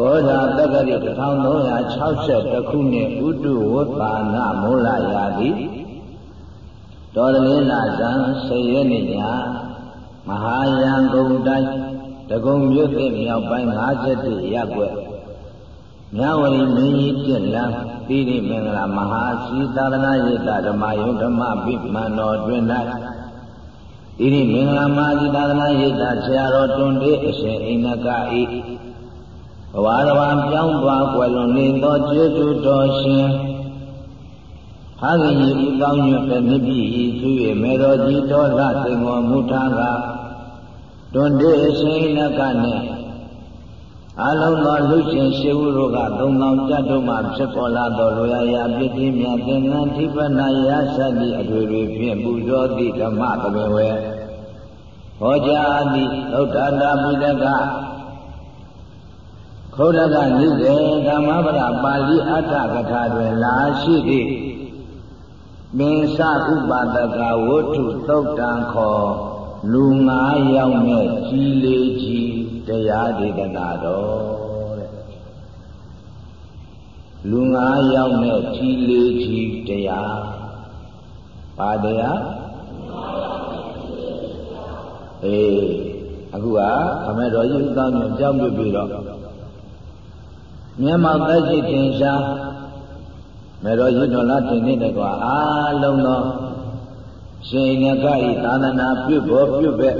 ခောဓာတက္ကရီ1360ခုနှစ်ဥတုဝတ္တာနမိုးလာရာသည်တော်သလင်းလာဇန်10ရက်နေ့ညမဟာယံကုန်တိုင်းတကုံမြို့သစ်မြောက်ပိုင်း57ရပ်ကွက်မြဝရီမင်းကြီးတက်လမ်းတိရိမင်္ဂလာမဟာစီသာသနာရေးတာဓမ္မယုံဓမ္မပိမှန်တော်တွင်၌တိရိမင်္ဂလာမဟာစီသာသနာရေးတာဆရာတော်တွင်တေအရှင်အိန္ဒကဤ ဘဝတော်ပြောင်းသွားကွယ်လွန်နေသောကျေးဇူးတော်ရှင်ဖခင်ကြီးဥကောင်းညွတ်တဲ့မြစ်ပြည်ဤသူ၏မေတော်ကြီးတော်လသိငောမူထားကတွင်တေအရှင်အိန္ဒကနှင့်အလုံးသောလူရှင်ရှိဝတို့ကသုံးပေါင်းကြတ်တို့မှဖြစ်ပေါ်လာသောလိုရာရာပြည့်တိမြတ်သင်္ကန်းထိပနာယသတိအတွေ့တွေဖြင့်ပူဇော်သည့်ဓမ္မသဘေဝေဟောကြားသည့်သုဒ္ဓတာပိဒက ခௌဒကနိကေဓမ္မပဒပါဠိအဋ္ဌကထာတွင်လာရှိသည့်မင်းစဥပါဒကဝတ္ထုသုတ်တံခောလူငါးယောက်နဲ့ကြီးလေးကြီးတရားဒေသနာတော်တဲ့လူငါးယောက်နဲ့ကြီးလေးကြီးတရားပါတရားအေးအခုကခမဲတော်ကြီးဥသောင်းညကြောက်ပြပြီးတော့ မျက်မှောက်သက်ရှိတင်ရှားမေတော်ကြီးတော်လားတင်နေတဲ့ကွာအားလုံးသောရှင်ငကဤသာသနာပြုဖို့ပြုပဲ့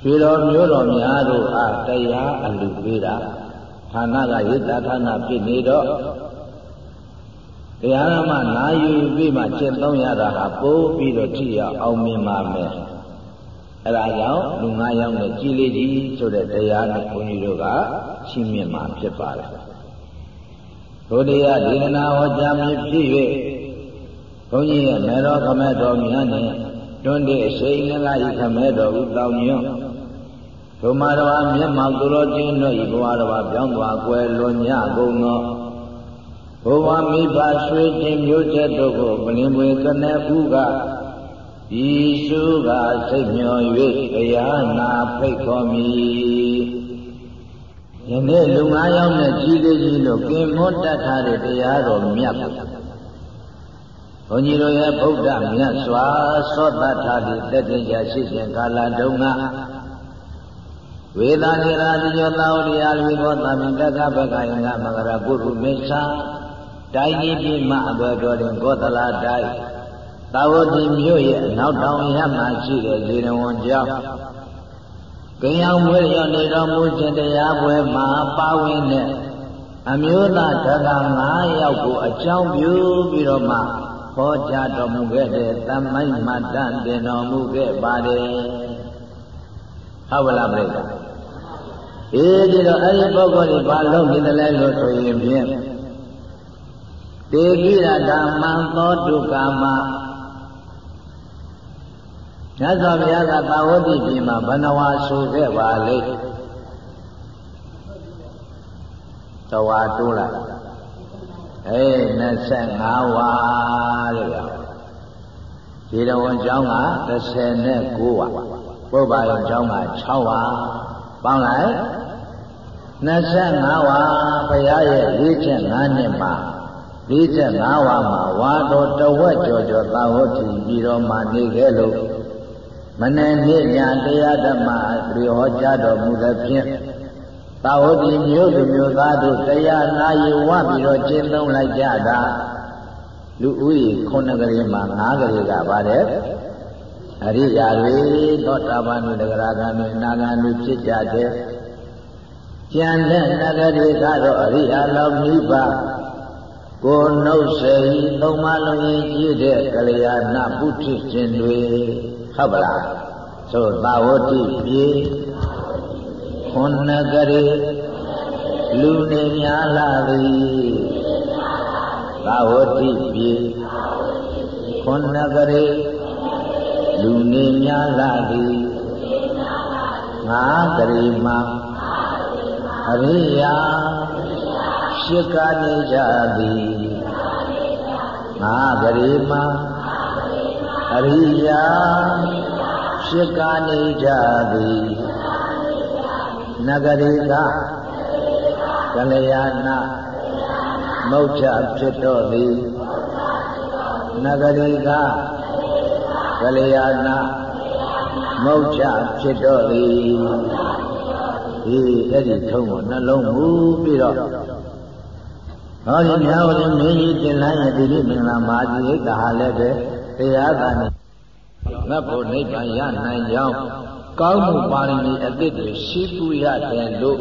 ရွှေတော်မျိုးတော်များတို့အားတရားအလူပေးတာဌာနကရိတ္တဌာနဖြစ်နေတော့တရားဓမ္မနာယူပြီးမှကျင့်သုံးရတာဟာပိုးပြီးတော့ကြည့်ရအောင်မြင်ပါမယ် အဲဒါကြောင့်လူငါးယောက်နဲ့ကြည်လေးကြီးဆိုတဲ့တရားနဲ့ဘုန်းကြီးတို့ကရှင်းမြင်မှာဖြစ်ပါတယ်ဘုရားဒေသနာဟောကြားမည်ဖြစ်၍ဘုန်းကြီးရဲ့မေတော်ခမဲတော်များနဲ့တွန်းတဲ့အရှိန်ငလာဤခမဲတော်ဥတောင်ညွန့်ဒုမာတော်မျက်မှောက်သူတော်ချင်းတို့ဤဘဝတော်ပြောင်းသွားကွယ်လွန်ညကုန်သောဘုရားမိဘဆွေချင်းမျိုးချက်တို့ကိုမလင်ပွေကနေဘူးက ဤစုကစိတ်မျော၍တရားနာဖိတ်ခေါ်မည်ယနေ့လူငါးယောက်နဲ့ကြီးလေးကြီးလို့ကင်မွတ်တတ်ထားတဲ့တရားတော်မြတ်ဘုန်းကြီးတို့ရဲ့ဗုဒ္ဓမြတ်စွာသောတတ်ထားသည့်တတ္တရာရှိစဉ်ကာလတုန်းကဝေဒာနိရာတိယောသာဝရိယာလူဘောသမင်တက္ကပကယင်္ဂမဂရပုရုမေသာတိုင်းကြီးပြမအဘယ်တော်တွင်ကောသလတိုင်း သာဝတိမြို့ရဲ့အနောက်တောင်ရမှရှိတဲ့ဇေရဝံကျောင်းကင်ရောက်မွေးရနေတော်မူခြင်းတရားပွဲမှာပါဝင်တဲ့အမျိုးသားဓက9ယောက်ကိုအကြောင်းပြုပြီးတော့မှဟောကြားတော်မူခဲ့တဲ့သမိုင်းမှတ်တမ်းတင်တော်မူခဲ့ပါတယ်ဟုတ်ပါလားပြိဿအေးဒီတော့အဲ့ဒီပုဂ္ဂိုလ်ကြီးဘာလုပ်နေတယ်လဲလို့ဆိုရင်ဖြင့်တေကိရဓမ္မံသောတုကာမ မြတ်စွာဘုရားကသာဝတိပြည်မှာဘဏ္ဍဝါဆိုခဲ့ပါလေတဝါတိုးလိုက်အေး25ဝါတဲ့ဗျာဒီတော်ဝန်ကျောင်းက39ဝါပုဗ္ဗာယကျောင်းက6ဝါပေါင်းလိုက်25ဝါဘုရားရဲ့ရွေးချက်5နှစ်မှာ45ဝါမှာဝါတော်တဝက်ကျော်ကျော်သာဝတိပြည်တော်မှာနေခဲ့လို့ မနေ့နေ့ညတရားဓမ္မပြေဟောကြားတော်မူသဖြင့်သာဝတိမျိုးသူမျိုးသားတို့တရားနာယူဝပြီးတော့ကျင့်သုံးလိုက်ကြတာလူဦးရေခုနှစ်ကလေးမှာ၅ကလေးကပါတယ်အရိယာတွေသောတာပန်တွေတဂရဂံတွေနာဂံတွေဖြစ်ကြတဲ့ကျန်တဲ့နဂရီကတော့အရိယာလောမိဘကိုနှုတ်စေသုံးမလုံးရင်ကြည့်တဲ့ကလျာဏပုထုရှင်တွေ ဟုတ်ပလားသို့သာဝတိပြေခွန်နဂရေလူနေများလာသည်သာဝတိပြေခွန်နဂရေလူနေများလာသည်ငါးဂရေမှာအရိယာရှိကနေကြသည်ငါးဂရေမှာ အရိယာရှိကနေကြသည်နဂရေကကလျာဏမုတ်ချဖြစ်တော်သည်နဂရိကကလျာဏမုတ်ချဖြစ်တော်သည်ဒီအဲ့ဒီထုံးကိုနှလုံးမူပြီးတော့ဟောဒီမြတ်ဝရမင်းကြီးတင်လိုက်ရဲ့ဒီလိမင်္ဂလာမာကြီးကဟာလည်းပဲ တရားသာနဲ့ငတ်ဖို့နိဗ္ဗာန်ရနိုင်ကြောင်းကောင်းမှုပါရမီအသစ်တွေရှိပူရတယ်လို့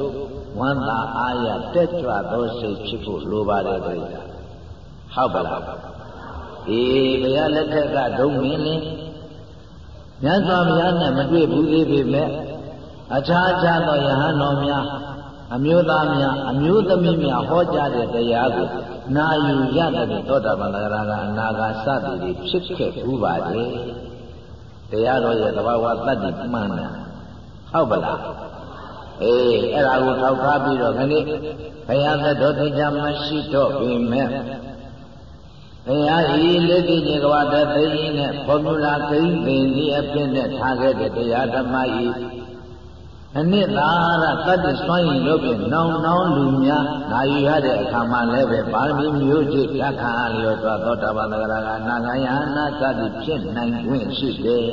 ဝန္တာအာရတက်ကြွသောစိတ်ဖြစ်ဖို့လိုပါတယ်ပြိတ္တာဟုတ်ပါလားဒီဘုရားလက်ထက်ကဒုံမင်းလင်းမြတ်စွာဘုရားနဲ့မတွေ့ဘူးသေးပေမဲ့အခြားခြားသောယဟန်တော်များအမျိုးသားများအမျိုးသမီးများဟောကြားတဲ့တရားကို နာယူရတဲ့သောတာပန်သဂရကအနာဂါစသည်တွေဖြစ်ခဲ့ဘူးပါတယ်တရားတော်ရဲ့သဘာဝတတ္တိမှန်တယ်ဟုတ်ပါလားအေးအဲ့ဒါကိုထောက်ထားပြီးတော့ခဏဘုရားသတော်တရားမရှိတော့ပေမဲ့ဘုရားဤလက်တိညကဝတ္တသိရင်နဲ့ဖော်မြူလာကိန်းသိဒီအဖြစ်နဲ့ထားခဲ့တဲ့တရားဓမ္မဤ အနှစ်သာရတတ္တစွမ်းရင်လို့ပြင်နောင်နောင်လူများနာယူရတဲ့အခါမှာလည်းပဲပါရမီမျိုးချစ်ပြခါလျော်စွာသောတာပန်သဂရကအနာဂယနာသတိဖြစ်နိုင်ခွင့်ရှိတယ်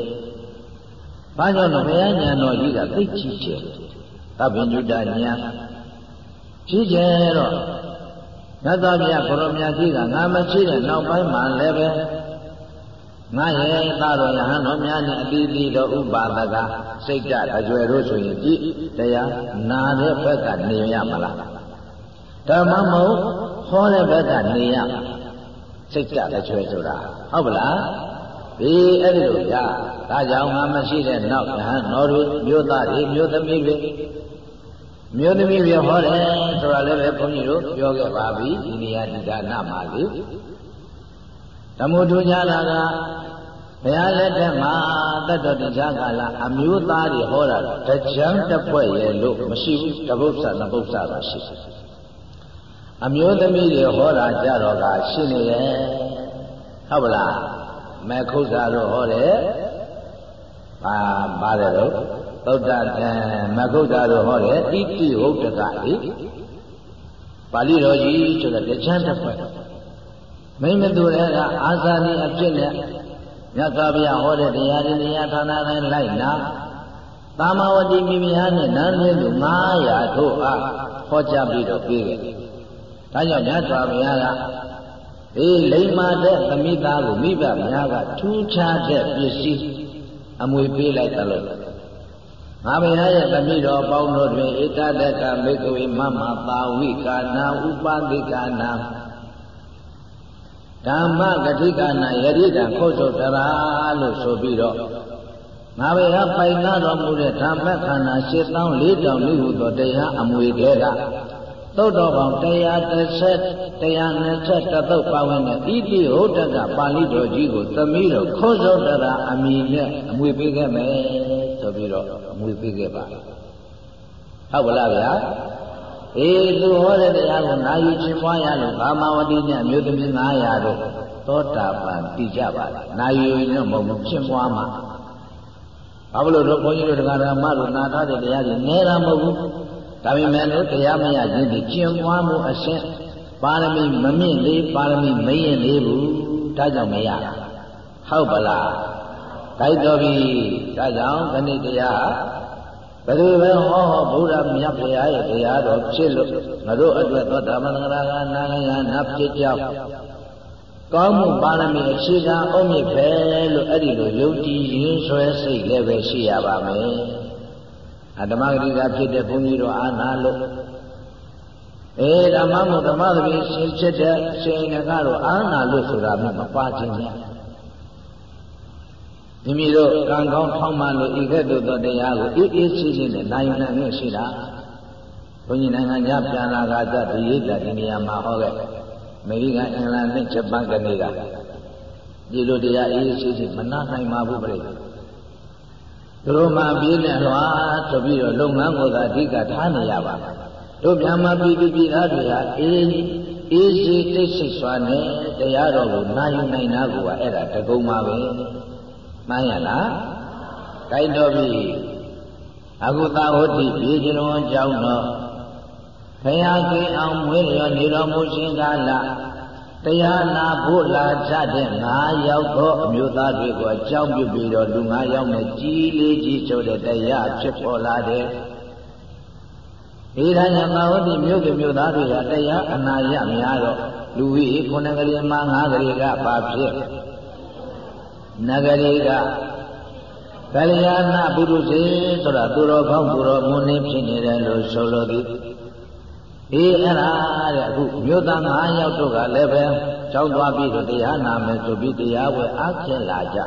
။ဘာကြောင့်လဲဘုရားညာတော်ကြီးကသိချစ်တယ်။သဗ္ဗညုတညာကြီးကျယ်တော့မြတ်စွာဘုရားကိုရောမြတ်ကြီးကငါမရှိတဲ့နောက်ပိုင်းမှာလည်းပဲ ငါရဲ့သာတော်ယဟန်တော်များနဲ့အတိအသီတော်ဥပါဒကစိတ်ဓာတ်အကျွယ်တို့ဆိုရင်ကြည်တရားနာတဲ့ဘက်ကနေရမလားဓမ္မမဟုတ်ဟောတဲ့ဘက်ကနေရစိတ်ဓာတ်အကျွယ်ဆိုတာဟုတ်ပလားဒီအဲ့ဒီလိုရဒါကြောင့်ငါမရှိတဲ့နောက်ယဟန်တော်တို့မျိုးသားတွေမျိုးသမီးတွေမျိုးသမီးတွေဟောတယ်ဆိုတာလည်းပဲဘုန်းကြီးတို့ပြောခဲ့ပါပြီဒီနေရာဒီဒါနမှာလေ ဓမ္မထူကြတာကဘုရားလက်ထက်မှာတတ္တတရားကာလအမျိုးသားတွေဟောတာတကြံတစ်ဖွဲ့ရဲ့လို့မရှိဘူးတပု္ပ္ပသနပု္ပ္ပသသာရှိအမျိုးသမီးတွေဟောတာကြတော့ကရှိနေရဲ့ဟုတ်ပလားမေခုဇာတို့ဟောတယ်ပါပါတယ်တော့သုဒ္ဓအဲမခုဇာတို့ဟောတယ်ဣတိဟုတ်တကလေပါဠိတော်ကြီးဆိုတဲ့တကြံတစ်ဖွဲ့ မိမတူတဲ့ကအာဇာနည်အဖြစ်နဲ့မြတ်စွာဘုရားဟောတဲ့တရားတွေတရားဌာနတိုင်းလိုက်နာသာမဝတိမိမိဟာနဲ့နန်းလေးလူ900ထို့အားဟောကြားပြီးတော့ပြေးခဲ့။ဒါကြောင့်မြတ်စွာဘုရားကအေးလိမ္မာတဲ့သမိသားကိုမိဘများကထူးခြားတဲ့ပစ္စည်းအမွေပေးလိုက်တယ်လို့ငါဘုရားရဲ့သမိတော်ပေါင်းတို့တွင်ဧတတကမေကဝေမမသာဝိကာနာဥပတိကာနာ ဓမ္မဂတိကနာယရိတံခုတ်ထုတ်တရာလို့ဆိုပြီးတော့ငါဘယ်ဟာပိုင်နာတော်မူတဲ့ဓမ္မခန္ဓာ၈တောင်း၄တောင်းမိဟုသောတရားအမွေတဲကသုတ်တော်ပေါင်း130 120သုတ်ပါဝင်တဲ့ဣတိဟုတ်တကပါဠိတော်ကြီးကိုသမီးတော်ခေါ်စောတရာအမည်နဲ့အမွေပေးခဲ့မယ်ဆိုပြီးတော့အမွေပေးခဲ့ပါဟုတ်ပါလားဗျာ အေးသူဟောတဲ့တရားကိုနာယူခြင်းပွားရလို့ကာမဝတိနဲ့အမျိုးသမီး900တို့သောတာပန်တည်ကြပါလားနာယူရင်တော့မဟုတ်ဘူးခြင်းပွားမှာဘာလို့လို့ဘုန်းကြီးတို့တရားဓမ္မတို့နာထားတဲ့တရားတွေနဲတာမဟုတ်ဘူးဒါပေမဲ့လို့တရားမရခြင်းဒီကျင့်ပွားမှုအရှင်းပါရမီမမြင့်သေးပါရမီမရင်သေးဘူးဒါကြောင့်မရဟုတ်ပါလားဒါတော်ပြီဒါကြောင့်ခဏတရား ဘယ်သူပဲဟောဟောဘုရားမြတ်ဖရာရဲ့တရားတော်ဖြစ်လို့ငါတို့အတွက်သောတာပန်ကရာကနာလယနာဖြစ်ကြောင်းကောင်းမှုပါရမီအခြေခံအုံးမြစ်ပဲလို့အဲ့ဒီလိုယုံကြည်ရင်းဆွဲစိတ်လည်းပဲရှိရပါမယ်အဓမ္မဂရိကဖြစ်တဲ့ဘုန်းကြီးတို့အာနာလို့အေးဓမ္မမို့ဓမ္မသတိရှင်းချက်တဲ့ရှင်နကတော့အာနာလို့ဆိုတာမျိုးမပါခြင်းနဲ့ မိမိတို့ကံကောင်းထောင်းမှလို့ဤကဲ့သို့သောတရားကိုအေးအေးချမ်းချမ်းနဲ့နိုင်နိုင်နဲ့ရှိတာဘုန်းကြီးနိုင်ငံခြားပြန်လာကကြဒီရိတ်တာဒီနေရာမှာဟောခဲ့အမေရိကန်အင်္ဂလန်နဲ့ဂျပန်ကနေကဒီလိုတရားအေးအေးချမ်းချမ်းမနာနိုင်ပါဘူးပြိတ္တာသူတို့မှပြင်းနဲ့လွှာဆိုပြီးတော့လုပ်ငန်းကိုသာအဓိကထားနေရပါတို့မြန်မာပြည်သူပြည်သားတွေဟာအေးအေးရှိတိတ်ဆိတ်စွာနဲ့တရားတော်ကိုနာယူနိုင်တာကအဲ့ဒါတကုံပါပဲ မှန်ရလားကြိုက်တော်ပြီအခုသာဝတိပြည်ကျလုံးကြောင်းတော့ဘယားကိအောင်မွေးလျော်နေတော်မူခြင်းကာလတရားနာဖို့လာကြတဲ့ငါးယောက်သောအမျိုးသားတွေကိုအကြောင်းပြုပြီးတော့လူငါးယောက်နဲ့ကြီးလေးကြီးဆိုတဲ့တရားဖြစ်ပေါ်လာတယ်ဒီဒါညမဝတိမြို့ကမြို့သားတွေကတရားအနာရများတော့လူဝိခုနကလေးမှငါးကလေးကဘာဖြစ် နဂရီကကလျာဏပုရုဇေဆိုတာသူတော်ကောင်းသူတော်မွန်းနေဖြစ်နေတယ်လို့ဆိုလိုသည်အေးအဲ့ဒါတဲ့အခုမြို့သား9ယောက်တို့ကလည်းပဲကြောင်းသွားပြီးတော့တရားနာမယ်ဆိုပြီးတရားဝဲအားဖြင့်လာကြ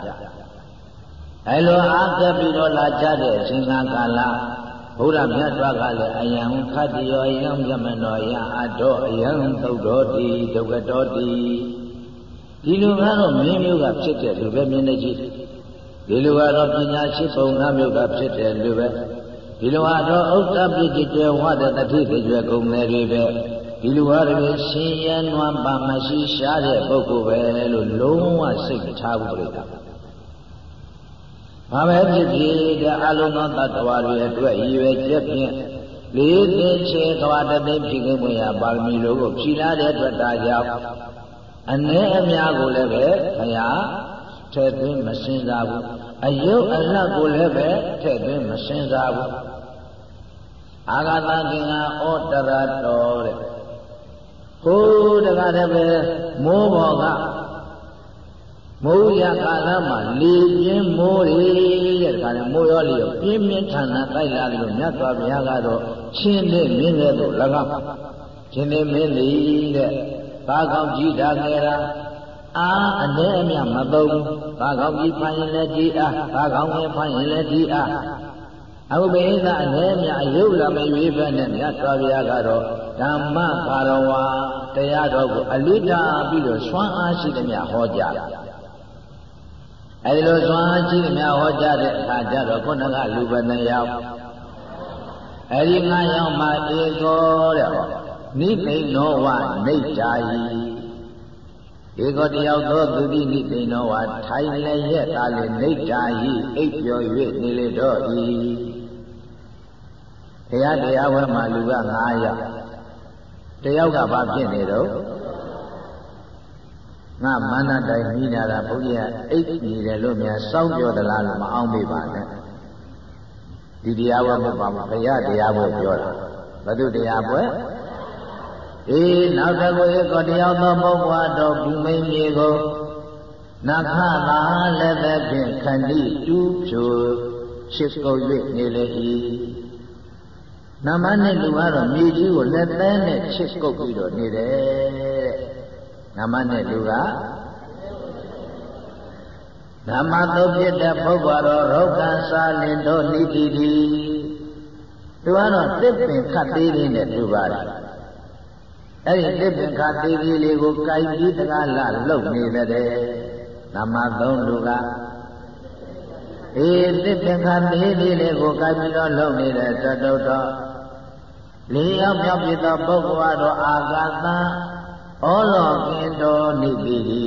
အဲလိုအားဖြင့်ပြီးတော့လာကြတဲ့အချိန်ကာလဘုရားမြတ်စွာကလည်းအယံခတ္တယောယံမြမနောယအတောအယံသုတ်တော်တိဒုက္ကတော်တိ ဒီလိုကတော့မင်းမျိုးကဖြစ်တဲ့လူပဲမြင်နေကြည့်ဒီလိုကတော့ပညာရှိပုံငါမျိုးကဖြစ်တဲ့လူပဲဒီလိုကတော့ဥစ္စာပိจิตဝါဒတတိကြွယ်ကုန်တယ်တွေပဲဒီလိုဟာတွေရှင်ရန်နွမ်းပါမရှိရှားတဲ့ပုဂ္ဂိုလ်ပဲလို့လုံးဝစိတ်ထားဖို့ပြိတ္တာဘာပဲဖြစ်ဖြစ်တဲ့အလုံးသောတ attva တွေအတွက်ရည်ရွယ်ချက်ဖြင့်လေးသိချေသဝတသိဖြစ်ခွင့်ရပါရမီတို့ကိုဖြည်လာတဲ့အတွက်ဒါကြောင့် အ ਨੇ အများကိုလည်းပဲခရာထဲ့သွင်းမစင်စားဘူးအယုတ်အလတ်ကိုလည်းပဲထဲ့သွင်းမစင်စားဘူးအာဂတကင်္ဂဩတရတော်တဲ့ဟိုးတကားတည်းပဲမိုးပေါ်ကမိုးရကာလမှာလေပြင်းမိုးတွေတဲ့တကားတည်းမိုးရောလေရောပြင်းပြင်းထန်ထန်တိုက်လာတယ်လို့မြတ်စွာဘုရားကတော့ချင်းနဲ့မြင်းတဲ့တို့၎င်းချင်းနဲ့မင်းလေးတဲ့ ဘာကောင်းကြည့်တာခဲ့တာအာအနည်းအမြမသုံးဘာကောင်းကြည့်ဖန်ရင်လည်းကြည်အားဘာကောင်းငယ်ဖန်ရင်လည်းကြည်အားအခုဘိသအနည်းအမြအယုတ်လာမရွေးပဲနဲ့မြတ်စွာဘုရားကတော့ဓမ္မကာရဝါတရားတော်ကိုအလိတာပြီးတော့ဆွမ်းအားရှိသမျှဟောကြားအဲဒီလိုဆွမ်းအားရှိသမျှဟောကြားတဲ့အခါကျတော့ခုနကလူဘယ်နှယောက်အဲဒီငါးယောက်မှဧကောတဲ့ဟော နိသိနောဝနေတာယီဧကောတယောက်သောသူတိနိသိနောဝထိုင်လည်းရဲ့သာလေနေတာယီအိပ်ပျော်၍နေလေတော့ဤဘုရားတရားဝဲမှာလူက9ယောက်တယောက်ကဘာဖြစ်နေတော့ငါမန္တတိုင်မိနာတာဘုရားအိပ်နေတယ်လို့များစောင့်ပြောသလားလို့မအောင်မေးပါနဲ့ဒီတရားဝဲမပါဘူးဘုရားတရားဝဲပြောတာဘု து တရားပွဲ အေးနောက်တစ်ခုဧကောတရားသောပုဂ္ဂိုလ်တော်ဘုမိန်မြေကိုနခသာလည်းသက်ဖြင့်ခန္တီတူးဖြိုချစ်ကုန်၍နေလေ၏နမနဲ့လူကတော့မြေကြီးကိုလက်သန်းနဲ့ချစ်ကုပ်ပြီးတော့နေတယ်တဲ့နမနဲ့လူကဓမ္မသုတ်ဖြစ်တဲ့ပုဂ္ဂိုလ်တော်ရောဂံစာလင်တို့နိတိတိသူကတော့တစ်ပင်ခတ်သေးလေးနဲ့လူပါတယ် အဲ့ဒီတစ်ပင်ခတ်သေးလေးလေးကိုကြိုက်ပြီးတကားလာလှုပ်နေတဲ့နမသုံးလူကအေးတစ်ပင်ခတ်သေးလေးလေးကိုကြိုက်ပြီးတော့လှုပ်နေတဲ့သတ္တုတော်လေးယောက်မြောက်ပြသောပုဂ္ဂိုလ်တော်အာဂသံဩလောကင်တော်နိတိတိ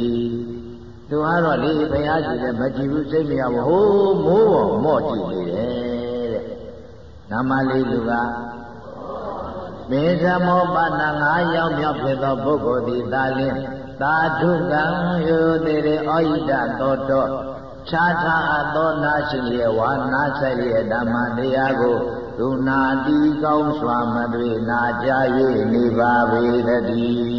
သူကတော့လေဘုရားရှိတယ်မကြည့်ဘူးစိတ်မရဘူးဟိုးမိုးပေါ်မော့ကြည့်နေတယ်တဲ့နာမလေးလူက မေဇမောပနာငါးယောက်မြောက်ဖြစ်သောပုဂ္ဂိုလ်သည်သာလင်းသာဓုကံယောတိရေဩဟိတသောတောခြားခြားအပ်သောနာရှိလျက်ဝါနာဆိုင်လျက်ဓမ္မတရားကိုသူနာတိကောင်းစွာမတွေနာကြ၍နေပါပေတည်း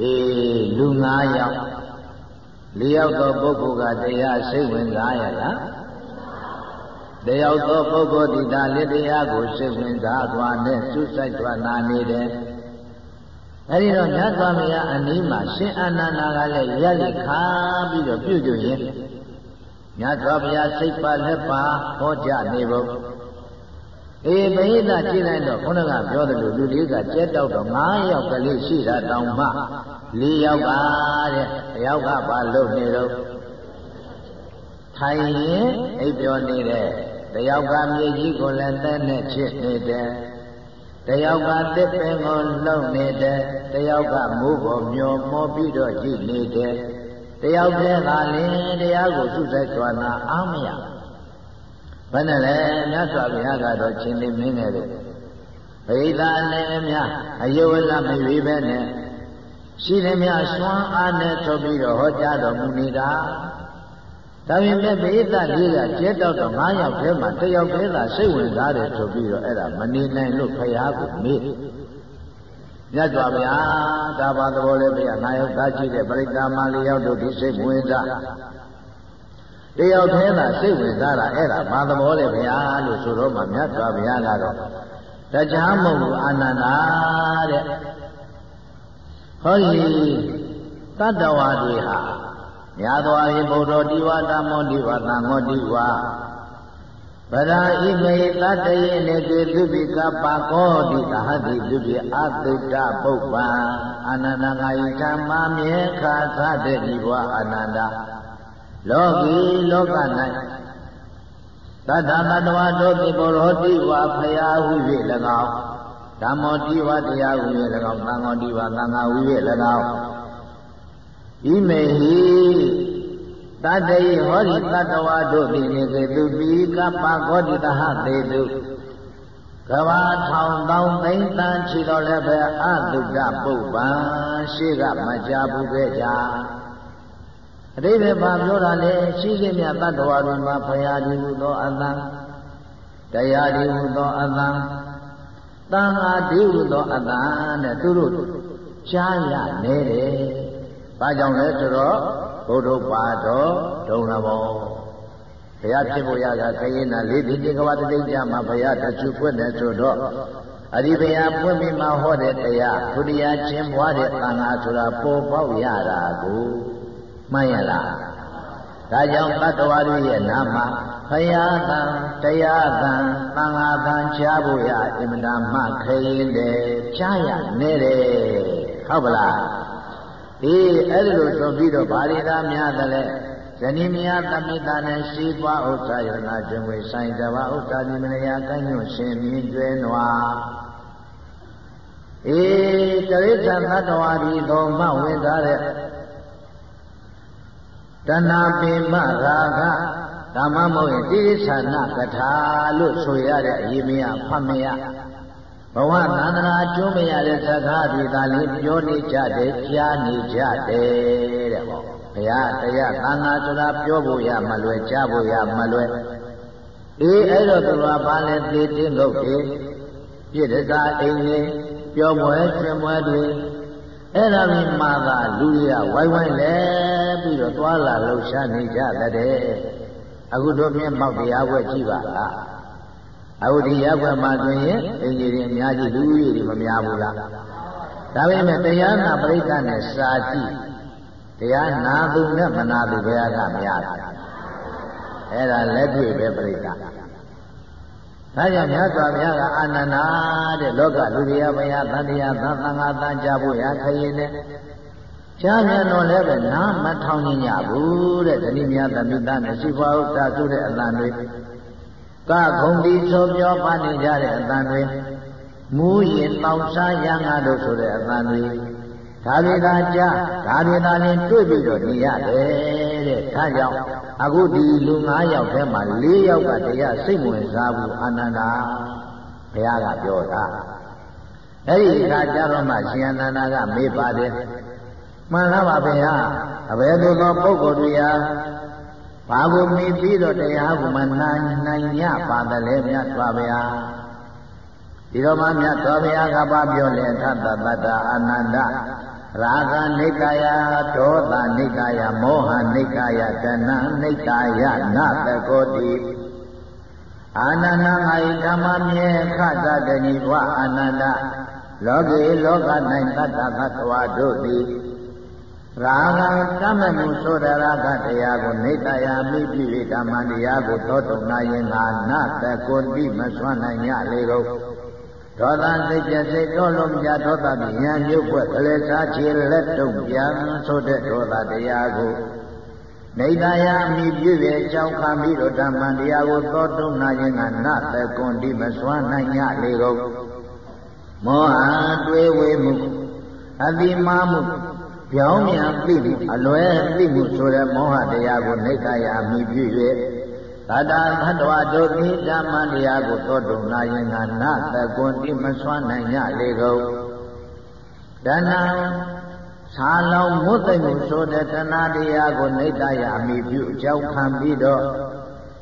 အေးလူ9ယောက် ၄ယောက်သောပုဂ္ဂိုလ်ကတရားစိတ်ဝင်စားရလားတယောက်သောပုဂ္ဂိုလ်ဒီတာလက်တရားကိုစိတ်ဝင်စားသွားနဲ့စွဆိုင်သွားနာနေတယ်အဲဒီတော့မြတ်စွာဘုရားအနီးမှာရှင်အာနန္ဒာကလည်းရက်လက်ခါပြီးတော့ပြုတ်ကျွရင်မြတ်စွာဘုရားစိတ်ပါလက်ပါဟောကြားနေဖို့အေးပိဋကကြည့်လိုက်တော့ခုနကပြောတယ်လို့လူလေးကကြက်တောက်တော့9ယောက်ကလေးရှိတာတောင်မှ 4ယောက်ကတဲ့တယောက်ကဘာလုပ်နေတော့ထိုင်ရင်အိပ်ပျော်နေတဲ့တယောက်ကမြေကြီးကိုလည်းတဲ့နဲ့ချစ်နေတယ်တယောက်ကတစ်ပင်ကိုလှုပ်နေတယ်တယောက်ကမိုးပေါ်မျောမောပြီးတော့ကြည့်နေတယ်တယောက်တည်းသာလင်တရားကိုသူ့ဆိုင်ကြွာနာအားမရဘယ်နဲ့လဲမြတ်စွာဘုရားကတော့ရှင်လေးမင်းငယ်တို့ဗိဓာနဲ့အများအယုဝလမရွေးပဲနဲ့ ရှိတယ်များစွမ်းအားနဲ့ထုတ်ပြီးတော့ဟောကြားတော်မူနေတာဒါပေမဲ့ဗိဓာလေးကကျဲတော့တော့9ယောက်ထဲမှာတစ်ယောက်တည်းသာစိတ်ဝင်စားတယ်ဆိုပြီးတော့အဲ့ဒါမနေနိုင်လို့ဖရာကိုမေးမြတ်စွာဘုရားဒါပါသဘောလေးဘုရားငါရောက်သားကြည့်တဲ့ပရိသမလေးယောက်တို့ဒီစိတ်ဝင်စားတယောက်တည်းသာစိတ်ဝင်စားတာအဲ့ဒါဘာသဘောလဲဘုရားလို့ဆိုတော့မှမြတ်စွာဘုရားကတော့တရားမဟုတ်ဘူးအာနန္ဒာတဲ့ ဟောဒီတတ္တဝါတွေဟာများသောအားဖြင့်ဘုဒ္ဓတိဝါတမောတိဝါသံဃောတိဝါဗရာဣမေတတယေနေကေသူပိကပါကောတိသဟတိသူပိအတိတပုပ္ပံအာနန္ဒငါယဓမ္မမြေခါသတဲ့ဒီဘဝအာနန္ဒလောကီလောက၌တတ္တမတဝါတို့ပိဘောရောတိဝါဖယာဟု၍၎င်း ဓမ္မောတိဝါတရားဟု၍၎င်းသံဃောတိဝါသံဃာဟု၍၎င်းဣမေဟိတတ္တိဟောဒီတတ္တဝါတို့သည်နေစေသူပိကပ္ပဂောတိတဟသေတုကဘာထောင်တောင်းသိမ့်တန်းချီတော်လည်းပဲအတုဒ္ဒပုပ္ပံရှိကမကြဘူးခဲ့ကြအတိဘယ်မှာပြောတာလဲရှိရှိမြတ်တတ္တဝါတွေမှာဖရာဒီဟုသောအတန်တရားဒီဟုသောအတန် တန်ဃာဒီဟုသောအတန်နဲ့သူတို့ကြားရနေတယ်။ဘာကြောင့်လဲဆိုတော့ဘုဒ္ဓပါတော်ဒုံလဘောဘုရားဖြစ်ဖို့ရတာခရင်နာလေးဒီကဝတတိကြမှာဘုရားတချူဖွင့်တယ်ဆိုတော့အဒီဘုရားဖွင့်ပြီးမှဟောတဲ့တရားဘုရားချင်းပွားတဲ့သံဃာဆိုတာပေါ်ပေါက်ရတာကိုမှန်ရလား ဒါကြောင့်တတ္တဝါတို့ရဲ့နာမဘုရားသံတရားသံသံဃာသံကြားဖို့ရအင်မတန်မှခရင်တယ်ကြားရနေတယ်ဟုတ်ပလားအေးအဲ့လိုဆိုပြီးတော့ဗာရိသာများတယ်လေဇနီးမယားသမိတာနဲ့ရှိပွားဥစ္စာယနာကျင်ဝေဆိုင်တဘာဥစ္စာဒီမလျာကိုင်းညွန့်ရှင်မြင်ကျွဲနွားအေးတရိစ္ဆာန်သတ္တဝါဒီသောမဝင်သားတဲ့ တဏှာပိမရာဂဓမ္မမဟုတ်ရင်တိရိစ္ဆာနကထာလို့ဆိုရတဲ့အရေးမရဖတ်မရဘဝသန္တရာကျိုးမရတဲ့စကားတွေသာလေးပြောနေကြတယ်ကြားနေကြတယ်တဲ့ပေါ့ဘုရားတရားသံဃာဆိုတာပြောဖို့ရမလွယ်ကြားဖို့ရမလွယ်အေးအဲ့တော့သူကဘာလဲသေတင်းလို့ဖြင့်ပြည့်တစားအိမ်ကြီးပြောမွဲကျွင်မွဲတွေ အဲ့ဒါမြင်မှသာလူတွေကဝိုင်းဝိုင်းလဲပြီးတော့သွာလာလှုပ်ရှားနေကြတဲ့အခုတို့မြင်မောက်တရားဝဲကြည့်ပါလားအခုဒီရက်ွယ်မှာတွင်ရင်အင်ကြီးတွေအများကြီးလူကြီးတွေမများဘူးလားဒါပေမဲ့တရားနာပရိသတ်နဲ့စာကြည့်တရားနာသူနဲ့မနာသူဘယ်ကများတယ်အဲ့ဒါလက်တွေ့ပဲပရိသတ် ဒါကြောင့်မြတ်စွာဘုရားကအာနန္ဒာတဲ့လောကလူရိယဘုရားသတ္တရားသံသံဃာတန်ကြဖို့ရခရင်နဲ့ကြားမြန်တော့လည်းပဲနားမထောင်ညင်ကြဘူးတဲ့ဇနီးများသမိသားနဲ့ရှိဖွာဥစ္စာဆိုတဲ့အလံတွေကခုံဒီဆိုပြောပါနေကြတဲ့အတန်တွေမူးရင်တောင်စားရငါတို့ဆိုတဲ့အတန်တွေဒါတွေသာကြားဒါတွေသာလင်းတွေ့ပြီးတော့နေရတယ် တဲ့ဒါကြောင့်အခုဒီလူ9ယောက်ထဲမှာ4ယောက်ကတရားစိတ်ဝင်စားဘူးအာနန္ဒာဘုရားကပြောတာအဲ့ဒီအခါကျတော့မှရှင်အနန္ဒာကမေးပါတယ်မှန်လားပါဗျာအဘယ်လိုသောပုဂ္ဂိုလ်တွေဟာဘာကိုမိပြီးတော့တရားကိုမနိုင်နိုင်ညပါတယ်လေမြတ်စွာဘုရားဒီတော့မှမြတ်စွာဘုရားကဘာပြောလဲသတ္တတတ္တအာနန္ဒ ရာဂနိကာယဒေါသနိကာယမောဟနိကာယတဏနိကာယနတကောတိအာနန္ဒငါဤဓမ္မမြေခတတဏိဘဝအာနန္ဒလောကေလောက၌တတ္တသတ္တဝါတို့သည်ရာဂတမမှုဆိုတဲ့ရာဂတရားကိုနေတရာမိပြီဓမ္မတရားကိုသောတုံနာရင်ငါနတကောတိမဆွမ်းနိုင်ရလေကုန် ဒေါသစိတ်ကြစိတ်တော်လုံးကြဒေါသပြညာမြုပ်ွက်ကလေးစားချေလက်တုံပြန်ဆိုတဲ့ဒေါသတရားကိုနေတရာမိပြည့်ရဲ့ကြောင်းခံပြီးတော့ဓမ္မတရားကိုသောတုံနာခြင်းကနတကွန်ဒီမစွမ်းနိုင်ရလေကုန်မောဟတွေးဝေမှုအတိမာမှုပြောင်းမြန်သိမှုအလွယ်သိမှုဆိုတဲ့မောဟတရားကိုနှိဋ္ဌရာမိပြု၍ သတ္တသတ္တဝါတို့ဤဓမ္မတရားကိုသောတုံနာယင်ကနာတကွန်တိမဆွမ်းနိုင်ကြလေကုန်တဏှာဆာလောင်မွတ်သိမှုဆိုတဲ့တဏှာတရားကိုနှိဋ္ဌရာမိပြုအကြောင်းခံပြီးတော့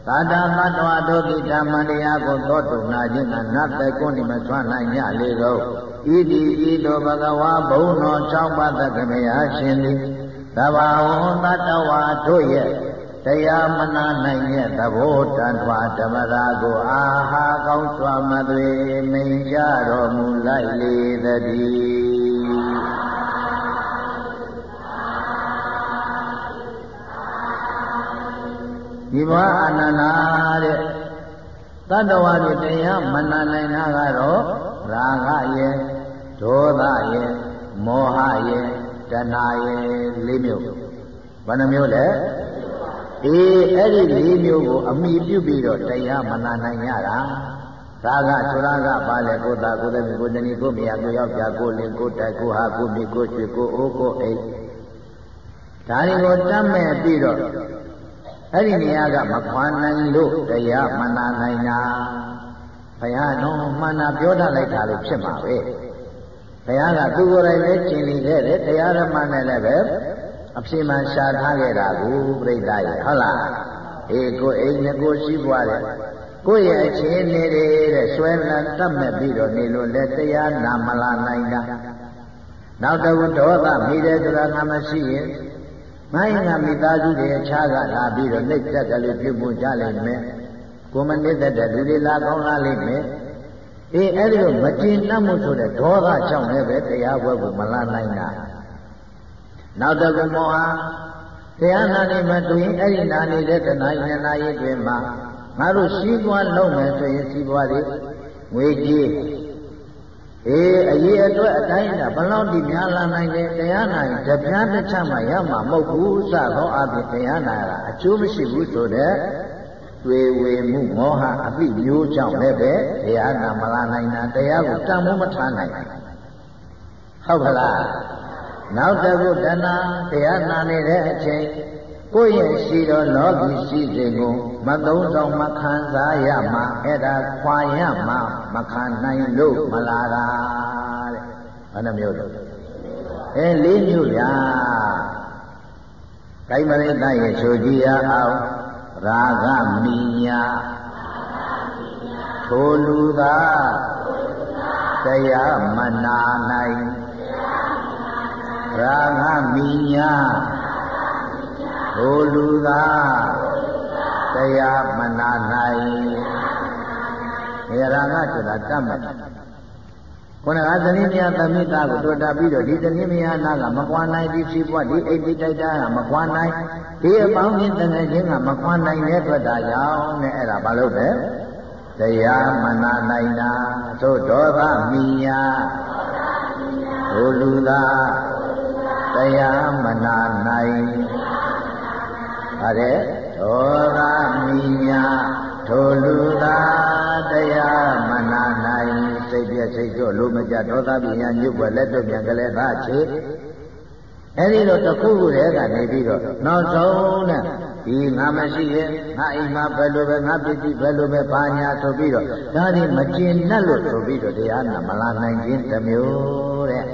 သာတသတ္တဝါတို့ဤဓမ္မတရားကိုသောတုံနာခြင်းကနတ်တကွန်တိမဆွမ်းနိုင်ကြလေကုန်ဤတိဤသို့ဘဂဝါဘုံတော်၆ပါးတက္ကမယရှင်သည်သဘာဝတတ္တဝါတို့ရဲ့ တရားမနာနိုင်တဲ့သဘောတန်ထွာဓမ္မရာကိုအာဟာကောင်းစွာမသွေမိန်ကြတော်မူလိုက်လေသတည်းဒီဘဝအနန္တာတဲ့တတ္တဝါတွေတရားမနာနိုင်တာကတော့ရာဂရဲ့ဒေါသရဲ့မောဟရဲ့တဏှာရဲ့လေးမျိုးဘယ်နှမျိုးလဲ အေးအဲ့ဒီလေးမျိုးကိုအမိပြုပြီးတော့တရားမနာနိုင်ရတာရာဂဆိုရာကပါလေကိုသာကိုသမီးကိုတဏီကိုမြာကိုယောက်ျားကိုလင်ကိုတိုက်ကိုဟာကိုမိကိုရွှေကိုအိုးကိုအိတ်ဒါတွေကိုတတ်မဲ့ပြီးတော့အဲ့ဒီနေရာကမခွာနိုင်လို့တရားမနာနိုင်တာဘုရားတော်မှန်တာပြောတတ်လိုက်တာလို့ဖြစ်မှာပဲဘုရားကသူကိုယ်တိုင်လည်းကျင်နေခဲ့တယ်တရားဓမ္မနဲ့လည်းပဲ အဖြစ်မှန်ရှာထားခဲ့တာကိုပြိဿရဲ့ဟုတ်လားအေးကိုအိမ်နဲ့ကိုရှိပွားတယ်ကိုယ့်ရဲ့အခြေအနေတွေတဲ့ဆွဲလန်းတတ်မဲ့ပြီးတော့နေလို့လည်းတရားနာမလာနိုင်တာနောက်တခုဒေါသမိတယ်ဆိုတာကမရှိရင်မိုင်းကမိသားစုတွေအခြားကလာပြီးတော့နှိပ်သက်ကလေးပြုမှုကြလိမ့်မယ်ကိုမနစ်သက်တဲ့လူတွေလာကောင်းလာလိမ့်မယ်အေးအဲ့ဒီလိုမကျင်တတ်မှုဆိုတဲ့ဒေါသကြောင့်လည်းပဲတရားပွဲကိုမလာနိုင်တာ နောက်တစ်ခုမောဟတရားနာနေမှတူရင်အဲ့ဒီနာနေတဲ့တဏှာယနာယီတွေမှာငါတို့ရှိသွားလုံးမယ်ဆိုရင်စီးပွားတွေငွေကြီးအေးအရေးအတွက်အတိုင်းတာဘလောက်ဒီများလာနိုင်လဲတရားနာရင်တပြားတစ်ချက်မှရမှာမဟုတ်ဘူးစသောအပြင်တရားနာတာအကျိုးမရှိဘူးဆိုတဲ့တွေ့ဝေမှုမောဟအပိမျိုးကြောင့်လည်းပဲတရားနာမလာနိုင်တာတရားကိုတန်မိုးမထားနိုင်ဟုတ်ကလား နောက်တစ်ခုတဏှာတရားနာနေတဲ့အချိန်ကိုယ့်ရဲ့ရှိတော်လောကီရှိစဉ်ကိုမသုံးဆောင်မခံစားရမှာအဲ့ဒါခွာရမှာမခံနိုင်လို့မလာတာတဲ့ဘယ်နှမျိုးလဲအဲလေးမျိုးဗျာကိုင်မရိတရဲ့ဆိုကြည်ရအောင်ရာဂမိညာထိုလူသာတရားမနာနိုင် ရာဂမိညာဟိုလူသာတရားမနာနိုင်ေရာဂဆိုတာတတ်မဲ့ခုနကသတိမြတ်သမိတာကိုတွေ့တာပြီးတော့ဒီသတိမြတ်နာကမကွာနိုင်ဒီဖြစ်ပွားဒီအိတ်တိတိုက်တာကမကွာနိုင်ဒီအပေါင်းချင်းတငယ်ချင်းကမကွာနိုင်တဲ့အတွက်ဒါကြောင့်နဲ့အဲ့ဒါဘာလို့လဲတရားမနာနိုင်တာသို့ဒေါသမီညာဟိုလူသာ တရားမနာနိုင်ဟာတဲ့ဒေါသမိညာထိုလူသာတရားမနာနိုင်စိတ်ပြည့်စိတ်ကျော့လိုမကြဒေါသပိညာညုတ်ွယ်လက်တော့ပြန်ကလေးသားချေအဲ့ဒီတော့တစ်ခုခုတည်းကနေပြီးတော့နောက်ဆုံးနဲ့ဒီငါမရှိရဲ့ငါအိမ်မှာဘယ်လိုပဲငါပစ္စည်းဘယ်လိုပဲဘာညာဆိုပြီးတော့ဒါဒီမကျင်နဲ့လို့ဆိုပြီးတော့တရားနာမလာနိုင်ခြင်းတစ်မျိုးတဲ့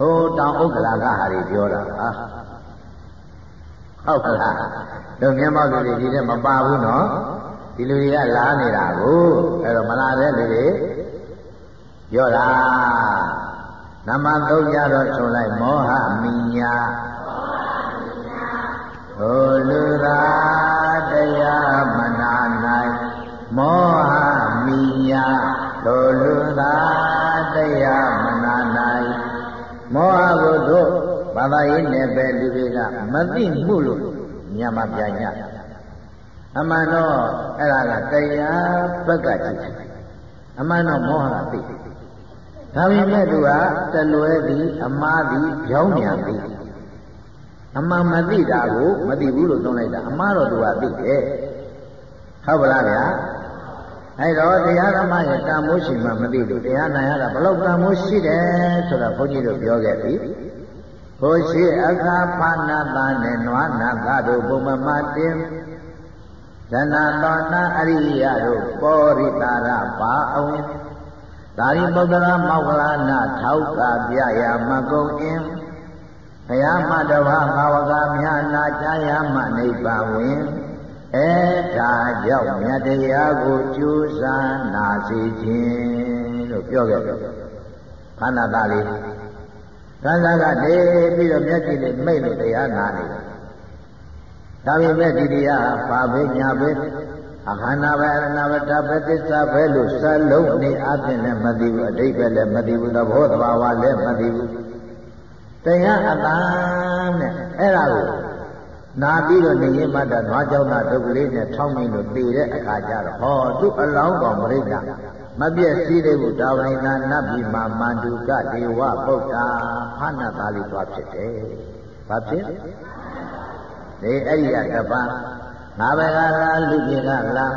ဟိုတောင်ဥက္ကလာကဟာတွေပြောတာဟာဟုတ်ကလားတို့မျက်မှောက်လူတွေဒီထဲမပါဘူးနော်ဒီလူတွေကလာနေတာကိုအဲ့တော့မလာတဲ့လူတွေပြောတာနမသုံးကြတော့ဆိုလိုက်မောဟမိညာဟိုလူသာတရားမနာနိုင်မောဟမိညာဟိုလူသာတရားမနာနိုင် မောဟကိုတို့ဘာသာရေးနယ်ပယ်လူတွေကမသိမှုလို့ညမပြညအမှန်တော့အဲ့ဒါကတရားဘက်ကကြည့်အမှန်တော့မောဟကသိဒါပေမဲ့သူကတလွဲသည်အမှားသည်ကြောင်းမြန်သည်အမှန်မသိတာကိုမသိဘူးလို့သုံးလိုက်တာအမှားတော့သူကသိတယ်ဟုတ်ပါလားဗျာ အဲ့တော့တရားဓမ္မရဲ့တန်မိုးရှိမှမသိလို့တရားနာရတာဘလို့တန်မိုးရှိတယ်ဆိုတာဘုန်းကြီးတို့ပြောခဲ့ပြီဟိုရှိအခါဖာနာတာနဲ့နွားနာကတို့ဘုံမမတင်ဇဏတောနာအရိယတို့ပောရိတာရပါအဝင်သာရိပုတ္တရာမောဂလနာထောက်ကပြရမကုံအင်းဘုရားမတဘာဘာဝကမြာနာချာယမနိဗ္ဗာန်ဝင် အဲဒါကြောင့်မြတ်တရားကိုကြိုးစားနာစေခြင်းလို့ပြောခဲ့တယ်ခန္ဓာသားလေးခန္ဓာကနေပြီးတော့မျက်ကြည့်လေးမိတ်လို့တရားနာနေတယ်ဒါပေမဲ့ဒီတရားဘာပဲညာပဲအခန္ဓာပဲအရဏဘတပဲသစ္စာပဲလို့စလုံးနေအပြင်လည်းမသိဘူးအဓိပ္ပာယ်လည်းမသိဘူးသဘောတဘာဝလည်းမသိဘူးတရားအတန်းနဲ့အဲ့ဒါကို နာပြီးတော့နေရင်မှတော့နွားကြောင့်သာဒုက္ခလေးနဲ့ထောင်းမိလို့တည်တဲ့အခါကျတော့ဟောသူ့အလောင်းတော်မရိဒ္ဓမပြည့်စည်တဲ့ဘုဒါဝိနာနတ်ပြည်မှာမန္တုကဒေဝပုဒ္ဒါဖဏသာလေးသွားဖြစ်တယ်။ဘာဖြစ်။ဒီအဲ့ဒီကတပန်းငါဘကလားလူပြေကလား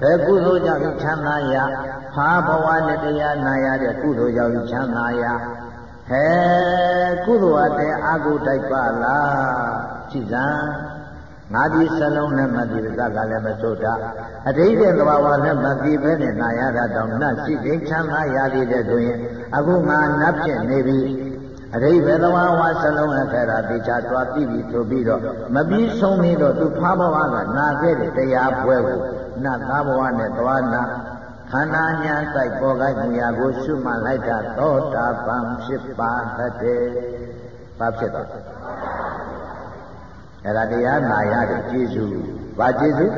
ဘယ်ကုသိုလ်ကြောင့်ချမ်းသာရဖာဘဝနဲ့တရားနာရတဲ့ကုသိုလ်ကြောင့်ချမ်းသာရဟဲကုသိုလ်အတဲ့အာဟုတိုက်ပါလား ကြည်စံငါဒီစလုံးနဲ့မသိဘူးသက်ကလည်းမစိုးတာအတိတ်တဲ့သဘာဝနဲ့မသိဘဲနဲ့နာရတာတောင်နှရှိသိချမ်းသာရသေးတဲ့ဆိုရင်အခုငါနတ်ဖြစ်နေပြီအရိဘယ်သဘာဝစလုံးနဲ့ခဲ့တာတေချာသွားပြီးပြီဆိုပြီးတော့မပြီးဆုံးနေတော့သူဖားဘဝကနာခဲ့တဲ့တရားပွဲကိုနတ်သားဘဝနဲ့သွားနာခန္ဓာညာစိုက်ပေါ်ကိုက်မြာကိုရှုမှတ်လိုက်တာသောတာပန်ဖြစ်ပါတတ်။ဘာဖြစ်တော့ အဲ့ဒါတရားနာရတဲ့ကျေးဇူးဘာကျေးဇူး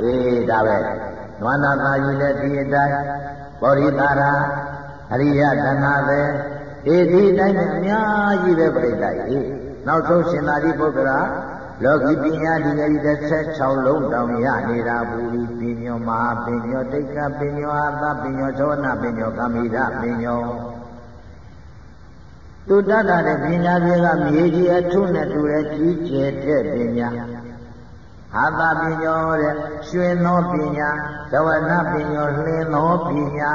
အေးဒါပဲနွားနာသာယူတဲ့ဒီအတိုင်းဘောရိတာရာအရိယတဏပဲအေးဒီတိုင်းနဲ့အများကြီးပဲပြိတ္တာကြီးနောက်ဆုံးရှင်သာရိပုတ္တရာလောကီပညာဒီဂရီ16လုံးတောင်ရနေတာဘူးပညောမဟာပညောတိတ်ကပညောအာသပညောသောနာပညောကာမိရပညော သူတတ်တာတဲ့ပညာတွေကမြေကြီးအထုနဲ့တူတဲ့ကြီးကျယ်တဲ့ပညာအာသပညောတဲ့ရွှင်သောပညာဇဝနာပညောလင်းသောပညာ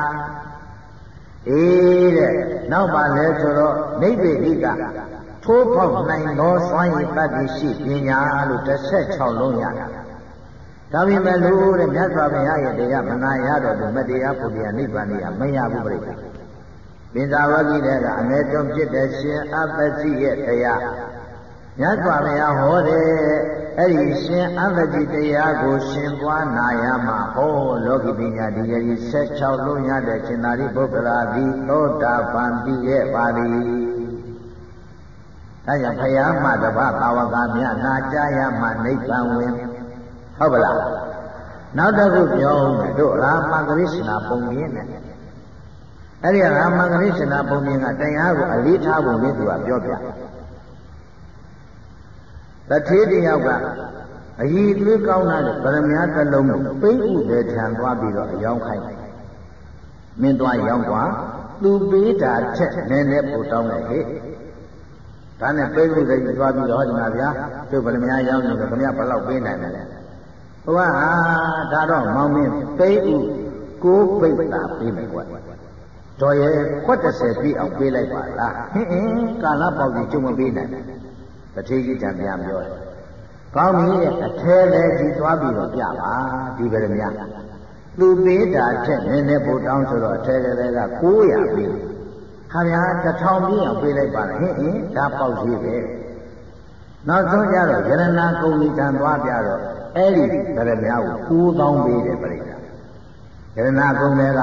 အေးတဲ့နောက်ပါလဲဆိုတော့နိဗ္ဗေဒိကထိုးပေါက်နိုင်သောစွမ်းရည်တတ်သိရှိပညာလို့16လုံးရတယ်ဒါပေမဲ့လို့တဲ့မြတ်စွာဘုရားရဲ့တရားမနာရတော့ဘူးမတရားပုဒ်တရားနိဗ္ဗာန်ကြီးမရဘူးပြိတ္တာ ပင်သာဝဂိတဲ့ကအမေတုံဖြစ်တဲ့ရှင်အပ္ပစီရဲ့တရားမြတ်စွာဘုရားဟောတဲ့အဲ့ဒီရှင်အပ္ပစီတရားကိုရှင်ပွားနာရမှာဟောလောကီပညာဒီရည်16လုံးရတဲ့ရှင်သာရိပုတ္တရာသည်သောတာပန်ပြည့်ရဲ့ပါသည်ဒါကြောင့်ဘုရားမှတပတ်ဘာဝကမြနာကြရမှနိဗ္ဗာန်ဝင်ဟုတ်ပလားနောက်တစ်ခုပြောဦးမယ်တို့ရာမဂရိရှနာပုံပြင်းနဲ့ အဲ့ဒီရာမဂရိရှနာပုံပြင်းကတရားကိုအလေးထားဖို့လေးသူကပြောပြတထေးတယောက်ကအည်သွေးကောင်းတဲ့ဗရမ ्या တစ်လုံးကိုပိတ်ဥတဲ့ထံသွားပြီးတော့အယောင်းခိုင်းမင်းသွားရောင်းသွားသူပေးတာချက်နည်းနည်းပို့တောင်းလိုက်ဟဲ့ဒါနဲ့ပိတ်မှုတွေသွားပြီးတော့ဟောဒီမှာဗျာသူ့ဗလမ ्या ရောက်နေတော့ခင်ဗျာဘယ်လောက်ပေးနိုင်မလဲဟိုကဟာဒါတော့မောင်မင်းပိတ်ဥကိုးပိတ်တာပေးမယ်ကွ တော်ရဲ့ခွက်30ပြည့်အောင်ပေးလိုက်ပါလားဟင်းအင်းကာလပေါက်ကြီးကျုံမပေးနိုင်တထေကြီးတံပြန်ပြောတယ်ကောင်းပြီတဲ့အထဲလည်းဒီသွားပြီးတော့ပြပါဒီဗလမ ्या သူပေးတာချက်နည်းနည်းပို့တောင်းဆိုတော့အထဲလည်းက900ပေးတယ်ခဗျာတထောင်ပြည့်အောင်ပေးလိုက်ပါလားဟင်ဟင်ဒါပေါက်သေးပဲနောက်ဆုံးကြတော့ယရနာကုံလီတန်သွားပြတော့အဲ့ဒီဗရမ ्या ကို9000ပေးတယ်ပြိတ္တာယရနာကုံတွေက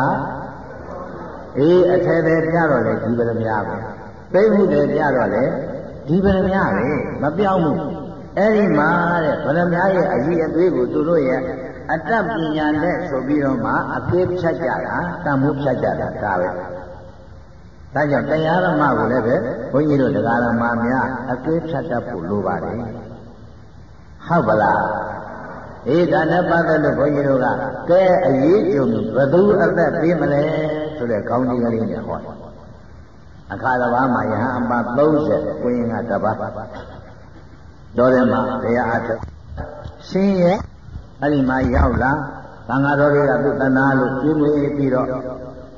အေးအထဲသေးပြတော့လေဒီပရမညာပဲသိမှုတွေပြတော့လေဒီပရမညာပဲမပြောင်းဘူးအဲ့ဒီမှာတဲ့ဗရမညာရဲ့အကြီးအသေးကိုသူတို့ရဲ့အတတ်ပညာနဲ့ဆိုပြီးတော့မှအသေးဖြတ်ကြတာတန်ဖိုးဖြတ်ကြတာဒါပဲဒါကြောင့်တရားဓမ္မကိုလည်းပဲဘုန်းကြီးတို့တရားဓမ္မများအသေးဖြတ်တတ်ဖို့လိုပါတယ်ဟုတ်ပါလားဧကနပတ်သက်လို့ဘုန်းကြီးတို့ကကဲအရေးကြုံဘယ်သူအသက်ပေးမလဲ ဆိုတဲ့ခေါင်းကြီးကလေးနဲ့ဟောတယ်အခါတစ်ပါးမှာယဟန်အပါ30ကိုရင်ကတပါးတော်တယ်မှာဘုရားအထုရှင်ရဲ့အဲ့ဒီမှာရောက်လာသံဃာတော်တွေကသူတဏှာလို့ပြင်းနေပြီးတော့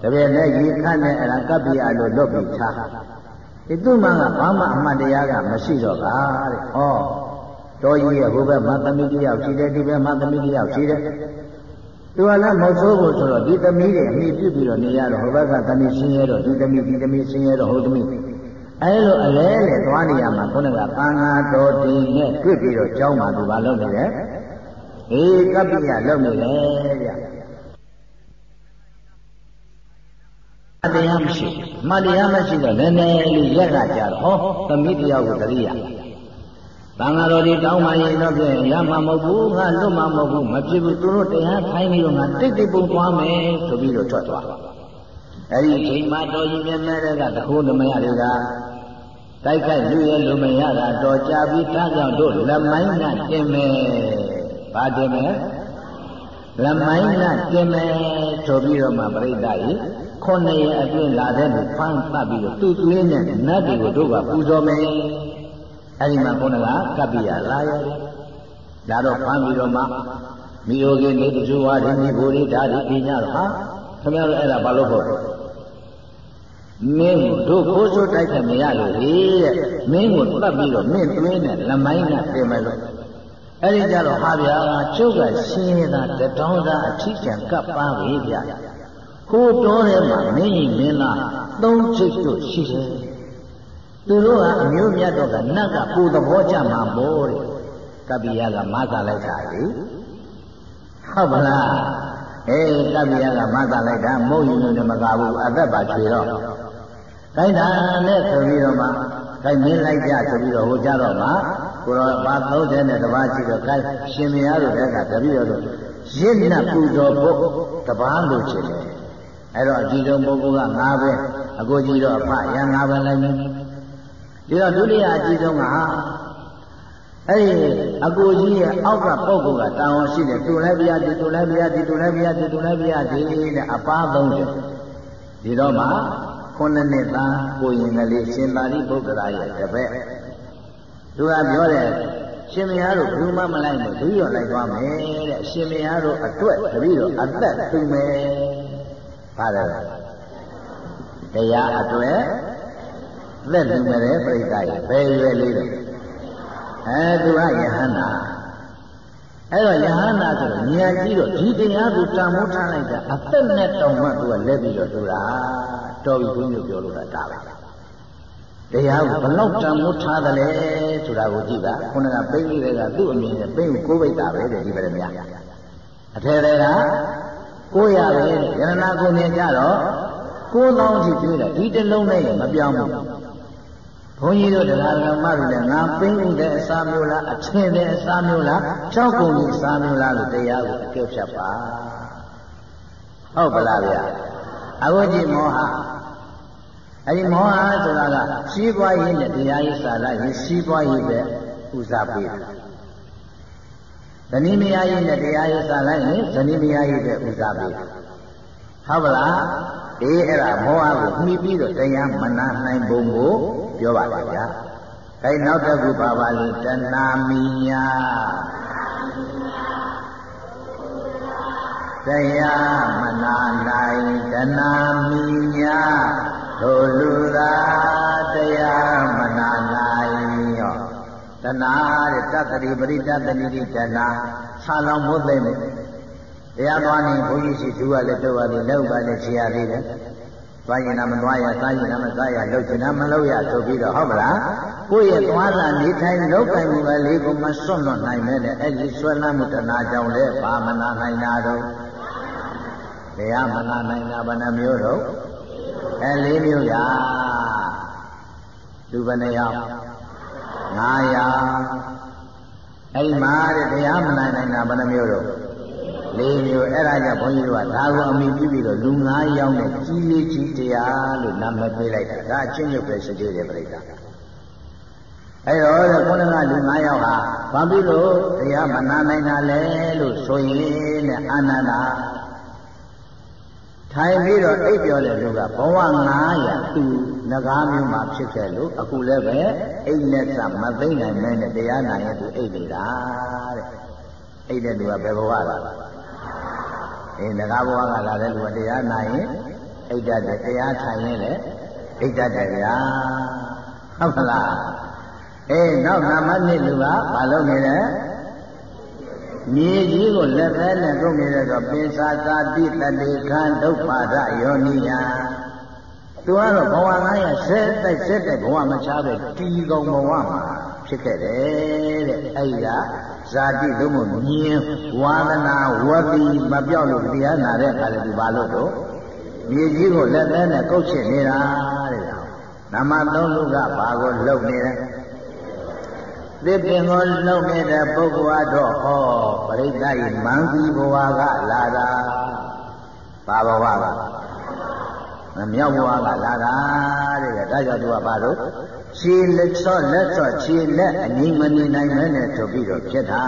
တပည့်နဲ့ရေခတ်နဲ့အဲ့ဒါကပ္ပိယလို့လွတ်ပြီးထားဒီသူ့မှကဘာမှအမှတ်တရားကမရှိတော့တာတဲ့ဟောတော်ကြီးရဲ့ဟိုဘက်မှာသမီးတယောက်ရှိတယ်ဒီဘက်မှာသမီးတယောက်ရှိတယ် သူကလည်းမဟုတ်ဆိုးဖို့ဆိုတော့ဒီသမီးတွေအမိပြုပြီးတော့နေရတော့ဟိုဘက်ကသမီးဆင်းရဲတော့ဒီသမီးဒီသမီးဆင်းရဲတော့ဟိုသမီးအဲလိုအလဲလဲသွားနေရမှာခုနကသံဃာတော်တင်နဲ့တွေ့ပြီးတော့ကြောင်းမှာသူကလုပ်နေတယ်အေးကပ္ပိယလုပ်နေတယ်ဗျအတရားမရှိမတရားမရှိတော့နည်းနည်းလေးရက်ကကြတော့ဟောသမီးတယောက်ကိုတရိယာ သံဃာတော်ဒီတောင်းမှရင်တော့ဖြင့်ရမှာမဟုတ်ဘူးငါလွတ်မှာမဟုတ်ဘူးမဖြစ်ဘူးသူတို့တရားခိုင်းပြီးတော့ငါတိတ်တိတ်ပုံသွားမယ်ဆိုပြီးတော့ထွက်သွားအဲ့ဒီချိန်မှာတော်ကြီးမြတ်မြတ်ကတခိုးသမယတွေကတိုက်ခိုက်လူရဲ့လူမရတာတော်ကြပြီးသားကြောင့်တို့လက်မိုင်းကတင်မယ်။ဘာတင်မယ်။လက်မိုင်းကတင်မယ်ဆိုပြီးတော့မှပြိဿကြီးခုနှစ်ရက်အတွင်းလာတဲ့လူဖမ်းသတ်ပြီးတော့သူ့သွေးနဲ့နတ်တွေကိုတို့ကပူဇော်မယ်။ အဲဒီမှာခုနကကပ္ပိယလာရတယ်။ဒါတော့ဖမ်းပြီးတော့မှမိโอကေနေတဇူဝါဒီမိဘူရိဓာတိပညာတော့ဟာခင်ဗျားတို့အဲ့ဒါဘာလို့ဖို့မင်းတို့ကိုစိုးတိုက်ခတ်မရလို့လေတဲ့မင်းကိုတတ်ပြီးတော့မင်းသွင်းတဲ့လမိုင်းကပြင်မယ်လို့အဲ့ဒီကြတော့ဟာဗျာကျုပ်ကရှင်းရတာတတောင်းသားအထီးကျန်ကပ်ပါပဲဗျာကိုတော်ထဲမှာမင်းကြီးမင်းသားသုံးချိတ်တို့ရှိတယ် သူတို့ကအမျိုးမြတ်တော့ကနတ်ကပူသဘောကျမှာပေါ့တဲ့ကပ္ပိယကမဆလိုက်တာလေဟုတ်ပါလားအေးကပ္ပိယကမဆလိုက်တာမုံရင်လည်းမကဘူးအသက်ပါချွေတော့ခိုင်းတာနဲ့ဆိုပြီးတော့မှခိုင်းမင်းလိုက်ကြဆိုပြီးတော့ဟိုကြတော့မှကိုတော့ဘာ30နဲ့တပါးရှိတော့ခိုင်းရှင်မယားတို့တက်ကတပည့်တော်ရင့်နတ်ပူတော်ဖို့တပါးလို့ချင်တယ်အဲ့တော့အကြည့်ဆုံးပုဂ္ဂိုလ်ကငါပဲအကိုကြီးတော့အဖရငါပဲလိုက်မယ် ဒီတော့ဒုတိယအကြည့်ဆုံးကအဲ့ဒီအကိုကြီးရဲ့အောက်ကပုဂ္ဂိုလ်ကတာဝန်ရှိတယ်သူလည်းပြရသည်သူလည်းပြရသည်သူလည်းပြရသည်သူလည်းပြရသည်တဲ့အပား30ဒီတော့မှခုနှစ်နှစ်သားကိုရင်ကလေးရှင်သာရိပုတ္တရာရဲ့တပည့်သူကပြောတယ်ရှင်မယားတို့ဘူးမမလိုက်ဘူးသူရောလိုက်သွားမယ်တဲ့ရှင်မယားတို့အတွက်တပည့်တော်အသက်သူမယ်ပါတယ်တရားအတွက် လက်သူမယ်တဲ့ပြိဿရဲ့ဘယ်ရွယ်လေးလဲအဲသူကယဟန္တာအဲ့တော့ယဟန္တာဆိုတော့ညာကြီးတော့ဒီတရားကိုတန်ဖိုးထားလိုက်တာအသက်နဲ့တောင်မှသူကလက်ပြီးတော့ထူတာတော်ပြီဘုန်းကြီးပြောလို့တာဒါပဲတရားကိုဘလောက်တန်ဖိုးထားသလဲဆိုတာကိုကြည့်ပါခုနကပိဋိတွေကသူ့အမြင်နဲ့ပိဋိကိုကိုပိဋ္ဌာပဲတဲ့ဒီဗရမယအထေတွေကကိုရပဲယရနာကိုမြင်ကြတော့ကိုးသောင်းထိပြေးတယ်ဒီတလုံးနဲ့မပြောင်းဘူး ဘုန်းကြီးတို့တရားဓမ္မတွေလည်းငါပိန်းဥတဲ့အစာမျိုးလားအထင်တဲ့အစာမျိုးလား၆ကုန်ကြီးအစာမျိုးလားလို့တရားကိုအကျုပ်ဖြတ်ပါဟုတ်ပလားဗျာအခုကြည့်မောဟအဲဒီမောဟဆိုတာကစီးပွားရေးနဲ့တရားရေးစာလိုက်ရင်စီးပွားရေးပဲဥစားပေးတာဇနီးမယားရေးနဲ့တရားရေးစာလိုက်ရင်ဇနီးမယားရေးပဲဥစားပေးတာဟုတ်ပလားဒီအဲ့ဒါမောဟကိုမှီပြီးတော့တရားမနာနိုင်ပုံကို ပြောပါပါဗျာ။အဲနောက်တစ်ခုပါပါလေတဏှာမိညာတရားမနာနိုင်တဏှာမိညာတို့လူသာတရားမနာနိုင်ရောတဏှာတဲ့တတ္တိပရိတတ္တိတိတဏှာဆာလောင်မို့သိမ့်မယ်တရားသွားနေဘုန်းကြီးရှိသူကလည်းတော့ရတယ်လောက်ကလည်းခြေရသေးတယ် သွားရင်လည်းမသွားရစားရင်လည်းမစားရလှုပ်ချင်လည်းမလှုပ်ရဆိုပြီးတော့ဟုတ်မလားကိုယ့်ရဲ့သွားလာနေထိုင်လောက်ကံမှုကလေးကိုမစွန့်လွတ်နိုင်မဲ့တဲ့အဲ့ဒီဆွဲလန်းမှုတဏှာကြောင့်လည်းဘာမနာနိုင်တာတော့တရားမနာနိုင်တာဘယ်နှမျိုးတော့အဲလေးမျိုးရာလူဘယ်နှယောက်900အဲ့ဒီမှာတဲ့တရားမနိုင်နိုင်တာဘယ်နှမျိုးတော့ လေးမျိုးအဲ့ဒါကြောင့်ဘုန်းကြီးတို့ကဒါကိုအမိပြုပြီးတော့လူ9ယောက်နဲ့ကြီးလေးကြီးတရားလို့နာမည်ပေးလိုက်တာဒါအချင်းချုပ်ပဲရှိသေးတယ်ပြိတ္တာအဲ့တော့တဲ့ခုနကလူ9ယောက်ဟာဘာဖြစ်လို့တရားမနာနိုင်တာလဲလို့ဆိုရင်တဲ့အာနန္ဒာထိုင်ပြီးတော့အိပ်ပြောတဲ့လူကဘဝ900သူငကားမျိုးမှာဖြစ်ခဲ့လို့အခုလည်းပဲအိပ်လက်စမသိနိုင်မဲနဲ့တရားနာရင်သူအိပ်နေတာတဲ့အိပ်တဲ့လူကဘယ်ဘဝလား အေးငကားဘဝကလာတဲ့လူကတရားနာရင်အိတ်တတ်တယ်တရားထိုင်ရင်လည်းအိတ်တတ်တယ်ဗျာဟုတ်ကလားအေးနောက်နာမနှစ်လူကမလုပ်နေတယ်မြေကြီးကိုလက်သေးနဲ့ကုန်နေတဲ့တော့ပိစာသာတိတတိခံဒုက္ခရယောနိယသူကတော့ဘဝ900ဆက်တိုက်ဆက်တိုက်ဘဝမချပဲတီကောင်ဘဝမှာ ဖြစ်ခဲ့တယ်တဲ့အဲ့ဒါဇာတိလို့မမြင်ဝါဒနာဝတိမပြောက်လို့တရားနာတဲ့အခါလည်းဒီပါလို့တော့မြေကြီးကိုလက်သေးနဲ့ကုတ်ချစ်နေတာတဲ့နာမသုံးလူကဘာကိုလှုပ်နေလဲသစ်ပင်ကိုလှုပ်နေတဲ့ပုဂ္ဂိုလ်အတော့ဟောပရိသတ်ဤမန္တိဘဝကလာတာဘာဘဝကမမြောက်ဘဝကလာတာတဲ့ဒါကြောင့်သူကဘာလို့ ခြေလက်ဆော့လက်ဆော့ခြေလက်အငြိမနေနိုင်မဲနဲ့ထုတ်ပြီးတော့ဖြစ်တာ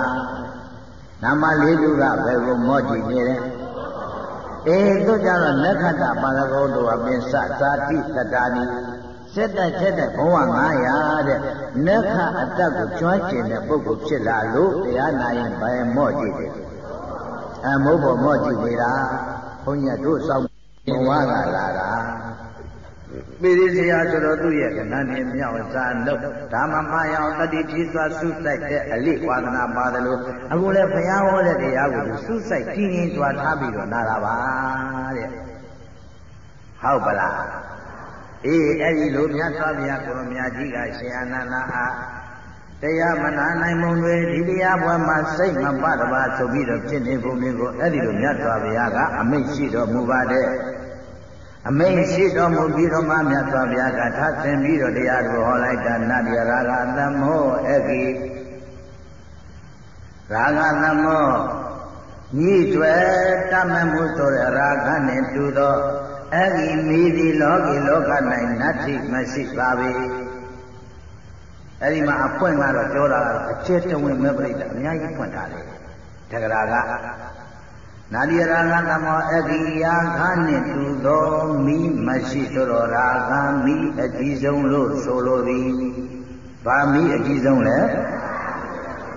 နာမလေးသူကဘယ်ကိုမော့ကြည့်နေလဲအေးတို့ကြတော့လက်ခတ္တပါရဂောတို့အပင်စသာတိတတာနီစက်တက်ချက်တဲ့ဘဝ900တဲ့နက္ခအတ္တကိုကျွမ်းကျင်တဲ့ပုဂ္ဂိုလ်ဖြစ်လာလို့တရားနာရင်ဘယ်မော့ကြည့်တယ်အမိုးပေါ်မော့ကြည့်နေတာဘုန်းကြီးတို့စောင့်ဘဝကလာတာ ပိရိစရာဆိုတော့သူ့ရဲ့ကဏ္ဍနဲ့မြောက်စားလို့ဒါမှမယောင်တတိဖြည့်စွာဆုစိုက်တဲ့အလိဝါဒနာပါတယ်လို့အခုလည်းဘုရားဟောတဲ့တရားကိုဆုစိုက်ကြီးကြီးစွာထားပြီးတော့နာတာပါတဲ့ဟုတ်ပလားအေးအဲ့ဒီလိုမြတ်စွာဘုရားကိုရမြတ်ကြီးကရှင်အနန္ဒအားတရားမနာနိုင်မုံတွေဒီတရားဘွယ်မှာစိတ်မပတပါဆိုပြီးတော့ဖြစ်နေပုံမျိုးကိုအဲ့ဒီလိုမြတ်စွာဘုရားကအမိန့်ရှိတော်မူပါတဲ့ အမိန့်ရှိတော်မူပြီးတော့မှမြတ်စွာဘုရားကထဆင်ပြီးတော့တရားကိုဟောလိုက်တာနတ္တရာဂသမောအကိရာဂသမောညီးတွယ်တတ်မမှုဆိုတဲ့ရာဂနဲ့တူသောအဲ့ဒီမိဒီလောကီလောက၌နတ္ထိမရှိပါပေအဲ့ဒီမှာအပွင့်ကတော့ပြောတာကတော့အကျဉ်းတဝင်မဲ့ပြိတ္တအများကြီးဖွင့်ထားတယ်တဂရာက နာဒီရာဂသမောအကိယာခနှင့်တူသောမိမရှိဆိုတော့ရာဂမိအကြီးဆုံးလို့ဆိုလိုသည်ဗာမိအကြီးဆုံးလဲ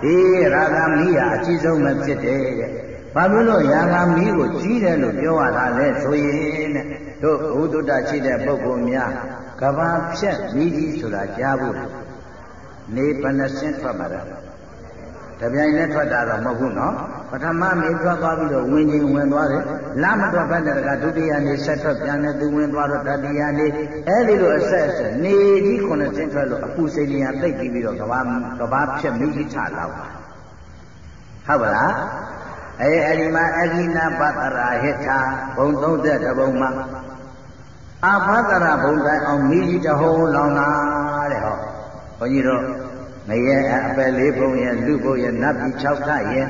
အေးရာဂမိဟာအကြီးဆုံးပဲဖြစ်တယ်တဲ့ဘာလို့လို့ရာဂမိကိုကြီးတယ်လို့ပြောရတာလဲဆိုရင်တဲ့တို့ဘုဒ္ဓတရှိတဲ့ပုဂ္ဂိုလ်များကဘာဖြတ်မိကြီးဆိုတာကြားဖို့နေပနစင်းထွက်ပါတော့ တပြိုင်နဲ့ထွက်တာတော့မဟုတ်ဘူးနော်ပထမမေထွက်သွားပြီးတော့ဝင်ချင်းဝင်သွားတယ်လမထွက်ဖက်တဲ့ကဒုတိယနေ့ဆက်ထွက်ပြန်တဲ့သူဝင်သွားတော့တတိယနေ့အဲ့ဒီလိုအဆက်အဆက်နေကြီးခုနှစ်စင်းထွက်လို့အပူစိန်လျာတိတ်ပြီးတော့ကဘာကဘာဖြတ်မိကြီးချလောက်ဟုတ်ပါလားအဲအဲ့ဒီမှာအဂိနာပတ္တရာဟိထာဘုံ30ဘုံမှာအဖသရဘုံတိုင်းအောင်မိကြီးတဟုံးလောင်တာတဲ့ဟောဘုန်းကြီးတို့ ငရဲအပယ်လေးဘုံရဲ့လူဘုံရဲ့နတ်ပြည်6ထရဲ့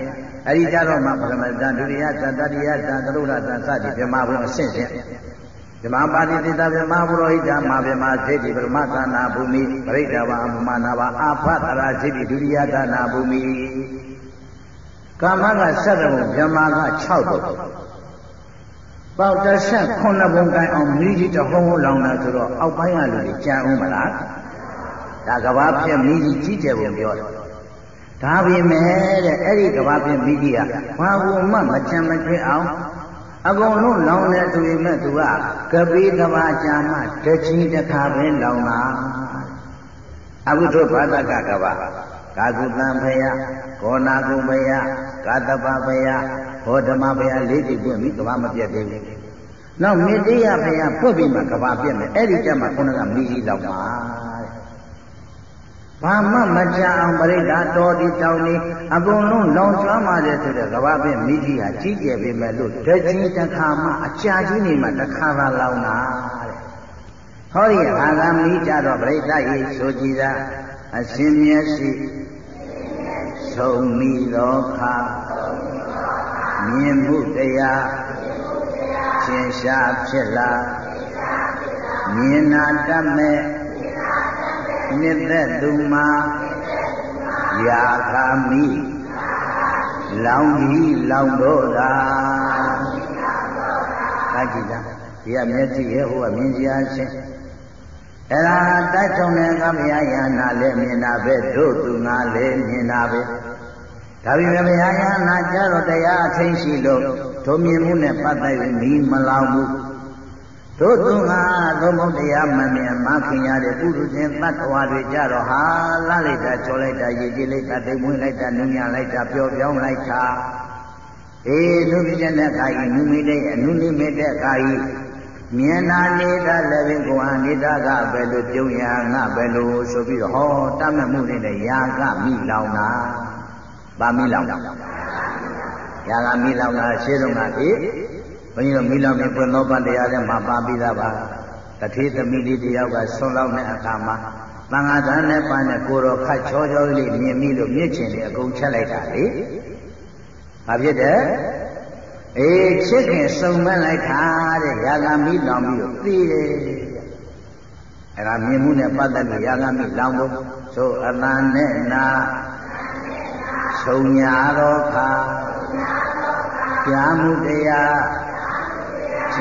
အဲ့ဒီကြတော့မှပရမတ္တဒုတိယသတ္တတိယသသရုဒ္ဓသစသည်ဗြဟ္မာဘုံအဆင့်ဖြင့်ဓမ္မပါတိတိတဗြဟ္မာဘုရောဟိတမဗြဟ္မာစေတိပရမသနာဘူမိပရိဒဝအမမနာဝအာဖသရာစေတိဒုတိယသနာဘူမိကာမက7ဘုံဗြဟ္မာက6ဘုံပေါတဆက်9ဘုံကိုင်းအောင်မိကြီးတဟုံးလောင်တာဆိုတော့အောက်ပိုင်းကလူတွေကြံအောင်မလား ဒါကဘာဖြစ်မိကြီးကြီးကျယ်ပုံပြောတယ်ဒါပြင်မဲ့တဲ့အဲ့ဒီကဘာပြင်မိကြီးကဘာဘူးမှမချမ်းမချွေအောင်အကုန်လုံးလောင်နေသူရင်မဲ့သူကကပိကဘာကြာမှတချီတခါပဲလောင်တာအခုတို့ဘာတကကဘာကာကုတံဖယကောနာကုဖယကာတပဖယဘောဓမဖယလေးကြည့်ပွင့်ပြီကဘာမပြတ်သေးဘူးနောက်မေတ္တယဖယဖွတ်ပြီးမှကဘာပြတ်မယ်အဲ့ဒီကျမှခုနကမိကြီးလောက်ပါ ဘာမှမကြအောင်ပရိဒါတော်ဒီတောင်းနေအကုန်လုံးလောင်ကျွမ်းပါတယ်ဆိုတဲ့ကဘာပြမိကြီးဟာကြီးကျယ်ပေမဲ့လို့တကြီးတစ်ခါမှအကြာကြီးနေမှတစ်ခါသာလောင်တာတဲ့ဟောဒီအာဂမိကြတော့ပရိဒါဤဆိုကြည်သာအရှင်မျက်စိဆုံးမိသောခါမြင်မှုတရားရှင်းရှားဖြစ်လာမြင်နာတတ်မဲ့ နှစ်သက်သူမှာယာခာမိလောင်ကြီးလောင်တော့တာသာကြည့်လားဒီကမျက်စိရဲ့ဟိုကမြင်ကြချင်းအဲ့ဒါတိုက်ထုံတဲ့ကမယာယာနာလည်းမြင်တာပဲတို့သူငါလည်းမြင်တာပဲဒါပေမဲ့ဘုရားယာနာကြတော့တရားအထင်းရှိလို့တို့မြင်မှုနဲ့ပတ်သက်ပြီးမီးမလောင်ဘူး တို့သူငါသုံးဖို့တရားမမြင်မခင်ရတဲ့ပုရုဇဉ်တ attva တွေကြတော့ဟာလှလိုက်တာချောလိုက်တာရည်ကြည်လိုက်တာတိမ်မွေးလိုက်တာနုညံလိုက်တာပျော်ပြောင်းလိုက်တာအေးသူပြည့်တဲ့ခါကြီးနုမိတဲ့အနုနိမိတဲ့ခါကြီးမြင်နာနေတာလည်းပင်ကိုဟာနေတာကပဲလို့ပြုံးရငါပဲလို့ဆိုပြီးတော့ဟောတတ်မှတ်မှုနဲ့ရာကမိလောင်တာဗာမိလောင်တာရာကမိလောင်တာရှင်းတော့ကဒီဘု န်းကြီးတို့မိလောင်နေပွင့်သောပတရားထဲမှာပါပြီးသားပါတထေသမီးလေးတယောက်ကဆွန်လောက်တဲ့အခါမှာသံဃာဓာတ်နဲ့ပန်းနဲ့ကိုတော်ခတ်ချောချောလေးမြင်မိလို့မြင့်ချင်တယ်အကုန်ချက်လိုက်တာလေ။ဘာဖြစ်တယ်။အေးချစ်ခင်စုံမလိုက်တာတဲ့ရာဂမိလောင်ပြီးတော့သိတယ်။အဲ့ဒါမြင်မှုနဲ့ပတ်သက်လို့ရာဂမိလောင်ဖို့ဆိုအတန်နဲ့နာဆုံညာတော်ခါကြားမှုတရားသ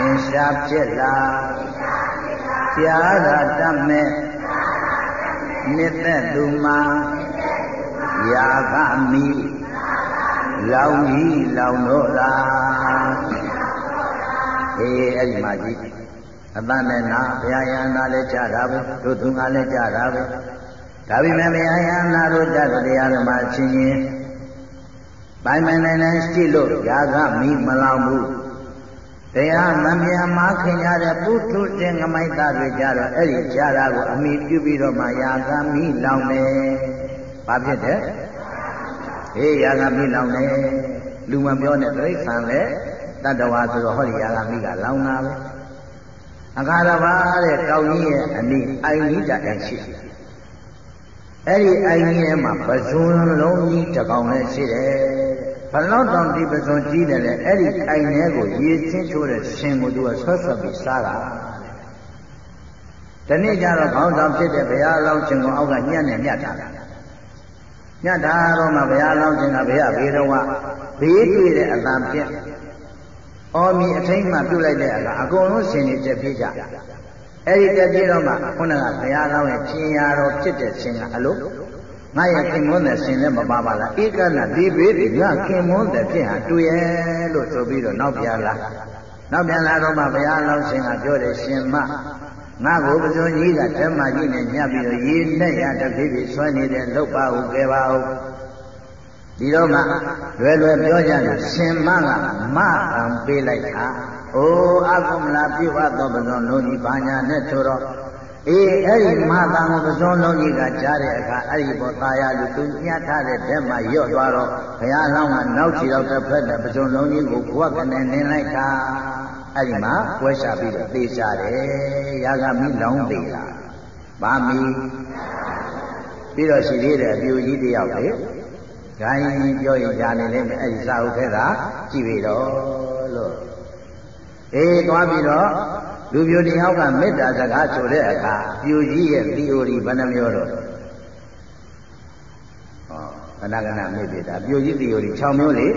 င်္ရှားဖြစ်လာကြားတာတတ်မဲ့မြစ်သက်သူမှာယာကမိလောင်ကြီးလောင်တော့လားအေးအဲ့ဒီမှာကြည့်အတန်နဲ့နာဘုရားယန္တာလည်းကြတာပဲတို့သူငါလည်းကြတာပဲဒါပေမဲ့ဘုရားယန္တာတို့ကြတဲ့တရားဓမ္မချင်းချင်းပိုင်ပိုင်နိုင်နိုင်ရှိလို့ယာကမိမလောင်ဘူး တရားမမြင်မှခင်ရတဲ့ပုထုရှင်ငမိုက်သားတွေကြတော့အဲ့ဒီကြားတာကိုအမိပြုပြီးတော့မှယာကမိလောင်တယ်။ဘာဖြစ်တယ်။ဟေးယာကမိလောင်တယ်။လူမပြောနဲ့တိရစ္ဆာန်လည်းတတ္တဝါဆိုတော့ဟောဒီယာကမိကလောင်တာပဲ။အခါတော်ပါတဲ့တောင်ကြီးရဲ့အနိအိုင်ကြီးတိုင်ရှိတယ်။အဲ့ဒီအိုင်ကြီးထဲမှာပဇွန်လုံးကြီးတစ်ကောင်လည်းရှိတယ် ဘလောက်တောင်ဒီပစုံကြီးတယ်လေအဲ့ဒီအိုင်ထဲကိုရေချင်းချိုးတဲ့ရှင်ကိုသူကဆွတ်ဆွတ်ပြီးစားတာဒီနေ့ကျတော့ခေါင်းဆောင်ဖြစ်တဲ့ဘုရားလောင်းရှင်ကိုအောက်ကညှက်နဲ့ညှက်တာညှက်တာတော့မှဘုရားလောင်းရှင်ကဘုရားဘေးတော်ကဘေးတွေ့တဲ့အတန်ပြက်အော်မီအထိမ့်မှပြုတ်လိုက်တဲ့အခါအကုန်လုံးရှင်နေတက်ပြေးကြအဲ့ဒီတက်ပြေးတော့မှခုနကဘုရားလောင်းရဲ့ရှင်ရာတော်ဖြစ်တဲ့ရှင်ကအလို့ ငါရဲ့ခင်မွန်းတဲ့ရှင်လည်းမပါပါလားဧကနာဒီဘေးဒီငါခင်မွန်းတဲ့ဖြစ်ဟာတွေ့ရဲ့လို့ဆိုပြီးတော့နောက်ပြန်လာနောက်ပြန်လာတော့မှဘုရားလောင်းရှင်ကပြောတယ်ရှင်မငါကိုပဇွန်ကြီးကဓမ္မကြီးနဲ့ညှပ်ပြီးတော့ရေနဲ့ရတဖြည်းဖြည်းဆွဲနေတဲ့လုတ်ပါဟုကဲပါဟုဒီတော့မှလွယ်လွယ်ပြောကြတယ်ရှင်မကမအံပေးလိုက်တာအိုးအကုမလာပြုတ်သောပဇွန်လုံးကြီးဘာညာနဲ့ဆိုတော့ အေးအဲ့ဒီမသာကိုပစုံလုံးကြီးကကြားတဲ့အခါအဲ့ဒီပေါ်ตายရလူသူညှတ်ထားတဲ့ဓမ္မရော့သွားတော့ဘုရားလောင်းကနောက်ချီတော့တစ်ဖက်နဲ့ပစုံလုံးကြီးကိုဘဝကနေနင်းလိုက်တာအဲ့ဒီမှာဝဲရှာပြီးတော့သေချတယ်ရာဂမိလောင်းသေးတာဗာမီပြီးတော့ရှိသေးတယ်အပြူကြီးတယောက်လေဂိုင်းပြောရင်ကြားနေလိမ့်မယ်အဲ့ဒီစာအုပ်ထဲကကြည့်ပြီးတော့လို့အေးသွားပြီးတော့ လူပြိုတယောက်ကမေတ္တာစကားဆိုတဲ့အခါပြိုကြီးရဲ့ theory ဘယ်နှမျိုးတော့ဟောခဏခဏမေ့ပြတာပြိုကြီး theory 6မျိုးလေ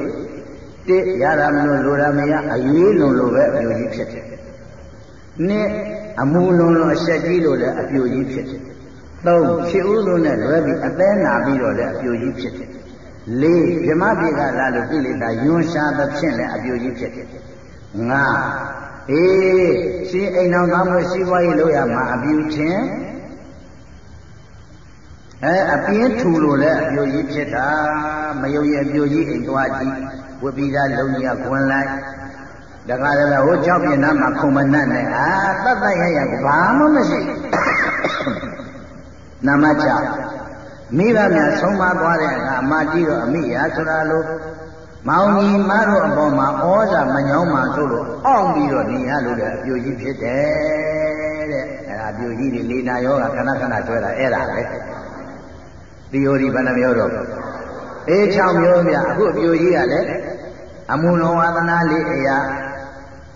တိရတာမလို့လိုတာမရအရွေးလုံးလိုပဲအပြိုကြီးဖြစ်တယ်နှစ်အမူလုံးလုံးအဆက်ကြီးလို့လည်းအပြိုကြီးဖြစ်တယ်သုံးဖြစ်ဦးလုံးနဲ့လွဲပြီးအသေးနာပြီးတော့လည်းအပြိုကြီးဖြစ်တယ်လေးဗြဟ္မပြေကလာလို့ကိလေသာယွန်းရှာသဖြင့်လည်းအပြိုကြီးဖြစ်တယ်ငါ အေးရှင်အိမ်တော်သားမွေးစီးပွားရေးလုပ်ရမှာအပြူချင်းအဲအပြင်းထူလို့လည်းအပြိုကြီးဖြစ်တာမယုံရဲ့အပြိုကြီးအိမ်သွားကြည့်ဝိပိဒါလုံကြီးကခွန်လိုက်တခါတည်းဟိုကြောက်ပြင်းနာမှာခုံမနှက်နဲ့အာတတ်တတ်ရရဘာမှမရှိနမချမိဘများဆုံးမသွားတဲ့အခါအမကြီးတော့အမိရာဆိုတာလို့ မောင်ကြီးမတို့အပေါ်မှာဩဇာမညောင်းမှဆိုလို့အောင့်ပြီးတော့နေရလို့တဲ့အပြိုကြီးဖြစ်တယ်တဲ့အဲဒါအပြိုကြီးတွေလေနာယောဂခဏခဏဆွဲတာအဲ့ဒါပဲသီယိုရီဘယ်နှမျိုးတော့အေး6မျိုးဗျအခုအပြိုကြီးကလည်းအမှုလုံးဝါသနာလေးအရာ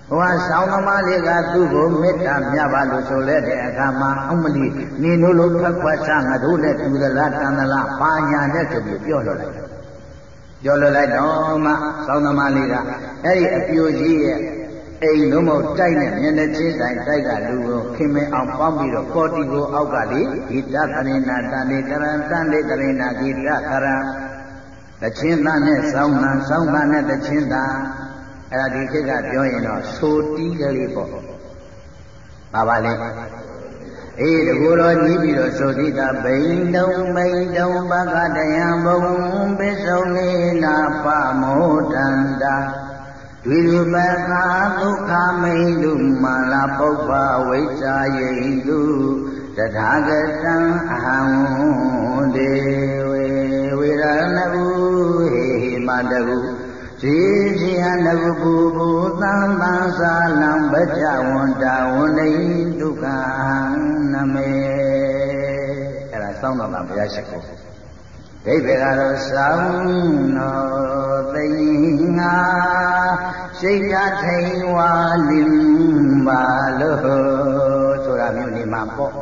ဟိုကဆောင်းသမားလေးကသူ့ကိုမေတ္တာမြတ်ပါလို့ဆိုလဲတဲ့အခါမှာအမလီနေလို့လို့ထွက်ခွက်ချငါတို့နဲ့တူသလားတန်သလားပါညာနဲ့ဆိုပြီးပြောလို့လိုက် ပြောလွတ်လိုက်တော့မှသောင်းသမားလေးကအဲ့ဒီအပြိုကြီးရဲ့အိမ်လုံးမတိုက်နဲ့မျက်နှာချင်းတိုင်တိုက်ကလူကိုခင်မင်အောင်ပေါင်းပြီးတော့ကောတီကိုအောက်ကလေဂိတကရိဏတန်လေတရံတန်လေတရိဏဂိတကရံတချင်းသားနဲ့စောင်းသားစောင်းသားနဲ့တချင်းသားအဲ့ဒါဒီခေတ်ကပြောရင်တော့ဆိုတီးကလေးပေါ့ပါပါလေ အေးတကူတော်ကြီးပြီးတော့ဆိုသီတာဘိန်တုံမိန်တုံဘဂတယံဘုံပိစုံနေနာပမောတန္တာဒွေလူပခာဒုက္ခမိန်တုမာလာပုပ္ပဝိဇ္ဇာယိတုတထာဂတံအဟံဒေဝေဝေရဏဟုဟေဟိမတကုဇေဇိဟနကုဘူဘူသံသံသာလံပကြဝန္တာဝန္တိဒုက္ခ နမေအဲ့ဒါစောင်းတော်မှာဘုရားရှိခိုးဒိဗေကတော့သောင်းတော်သိငါစိတ်ဓာတ်ထိန်ဝါလင်ပါလို့ဆိုတာမျိုးနေမှာပေါ့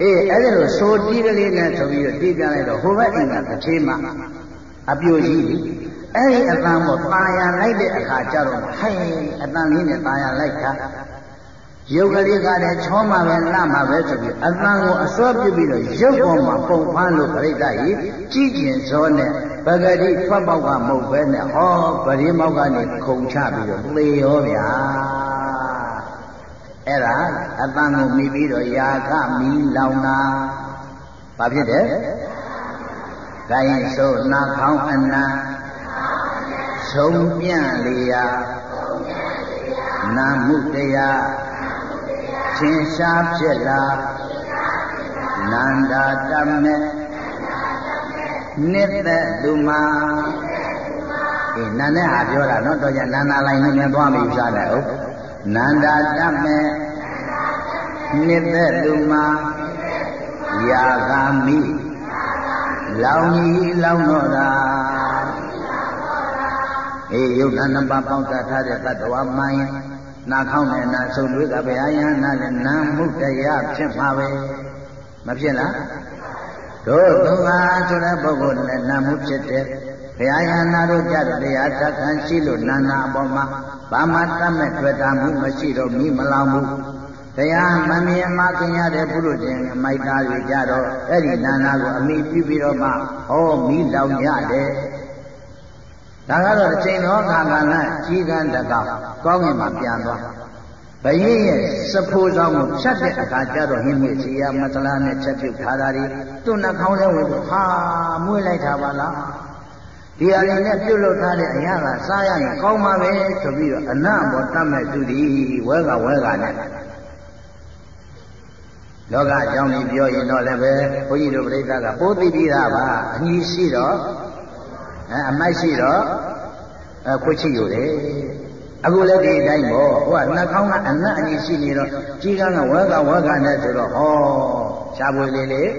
အေးအဲ့ဒါလို့ဆိုတီးကလေးနဲ့ဆိုပြီးတော့တီးပြလိုက်တော့ဟိုဘက်အိမ်ကတစ်ချိန်မှအပြိုကြီးအဲ့ဒီအတန်ကိုตาရလိုက်တဲ့အခါကျတော့ဟဲ့အတန်လေးနဲ့ตาရလိုက်တာ ရုပ်ကလေးကလည်းချောမှပဲလှမှပဲဆိုပြီးအတန်ကိုအစွဲပြုပြီးတော့ရုပ်ပေါ်မှာပုံဖမ်းလို့ပြိတ္တကြီးကြည်ကျင်စောနဲ့ပဂတိထွက်ပေါက်ကမဟုတ်ပဲနဲ့ဟောပရိမောက်ကနေခုံချပြီးတော့သေရောဗျာအဲ့ဒါအတန်ကိုမိပြီးတော့ယာကမီလောင်တာဘာဖြစ်တယ်။ကိုင်းဆိုနှာခေါင်းအနာဆုံးပြန့်လျာနာမှုတရား ချင်းရှားဖြစ်လာနန္ဒာတမေနိသက်သူမာအေးနန္နဲ့ဟာပြောတာနော်တော့ကြနန္ဒာလိုက်နေသွားပြီစားတယ်ဟုတ်နန္ဒာတမေနိသက်သူမာယာဂာမိလောင်ကြီးလောင်တော့တာအေးယုတ်နာနှစ်ပါးပေါင်းစားထားတဲ့တတ္တဝါမိုင်း နာခေါင်းနဲ့နာဆုံတွေကဘယ်အယံနာနဲ့နာမှုတရားဖြစ်မှာပဲမဖြစ်လားတို့သုံးပါးဆိုတဲ့ပုဂ္ဂိုလ်နဲ့နာမှုဖြစ်တဲ့ဘုရားယနာတို့ကြတော့တရားတက္ကံရှိလို့နာနာအပေါ်မှာဘာမှတတ်မဲ့တွေ့တာမှုမရှိတော့မိမလောင်ဘူးတရားမမြင်မှခင်ရတဲ့ပုရုရှင်မိုက်သားတွေကြတော့အဲ့ဒီနာနာကိုအမိပြုပြီးတော့မှဟောမိလောင်ရတယ် ဒါကတော့အချိန်တော်ကာလနဲ့ကြီးကန်းတကောက်ကောင်းငင်မှာပြန်သွားဘယင်းရဲ့စဖိုးဆောင်ကိုဖြတ်တဲ့အခါကျတော့ဟင်းမြစ်စီရမသလားနဲ့ချက်ပြုတ်ထားတာဒီသူ့နှာခေါင်းထဲဝင်ပြီးဟာမွေးလိုက်တာပါလားဒီအရင်နဲ့ပြုတ်လို့ထားတဲ့အရာကစားရရင်ကောင်းပါပဲဆိုပြီးတော့အနံ့ပေါ်တတ်မဲ့သူဒီဝဲကဝဲကနဲ့လောကအကြောင်းကြီးပြောရင်တော့လည်းပဲဘုန်းကြီးတို့ပြိဿကပိုးသိပြီးသားပါအညီရှိတော့ အဲအမိုက်ရှိတော့အဲခွချီယူတယ်အခုလည်းဒီအတိုင်းပေါ့ဟိုကနှာခေါင်းကအနတ်အညီရှိနေတော့ကြီးကန်းကဝဲကဝဲကနဲ့ဆိုတော့ဟောရှားပွေလေးလေး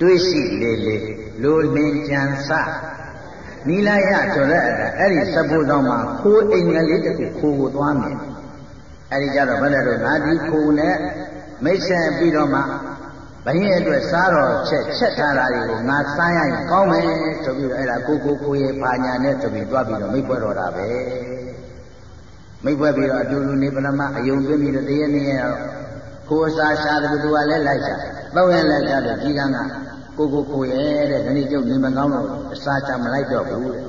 တွေးရှိလေးလေးလိုလင်းကြံစနီလာရဆိုတဲ့အဲ့ဒီစပုသောမှာခိုးအိမ်ကလေးတစ်ခုခိုးကိုသွားမယ်အဲ့ဒီကြတော့ဘယ်နဲ့တော့ငါဒီခိုးနဲ့မိတ်ဆက်ပြီးတော့မှ ဘယင်းအတွက်စားတော့ချက်ချက်ထားတာတွေကိုငါစားရရင်ကောင်းမယ်ဆိုပြီးတော့အဲ့ဒါကိုကိုကိုရဲ့ဘာညာနဲ့ဆိုပြီးတွားပြီးတော့မိတ်ပွဲတော်တာပဲမိတ်ပွဲပြီးတော့အတူတူနေပရမအယုံပြပြီးတော့တရနေ့ရကိုအစားရှာတယ်သူကလည်းလိုက်ရှာတော့ရင်လည်းရှာတယ်ကြီးကန်းကကိုကိုကိုရဲ့တဲ့ဒီနေ့ကျုပ်နေမကောင်းတော့အစားချမလိုက်တော့ဘူးတဲ့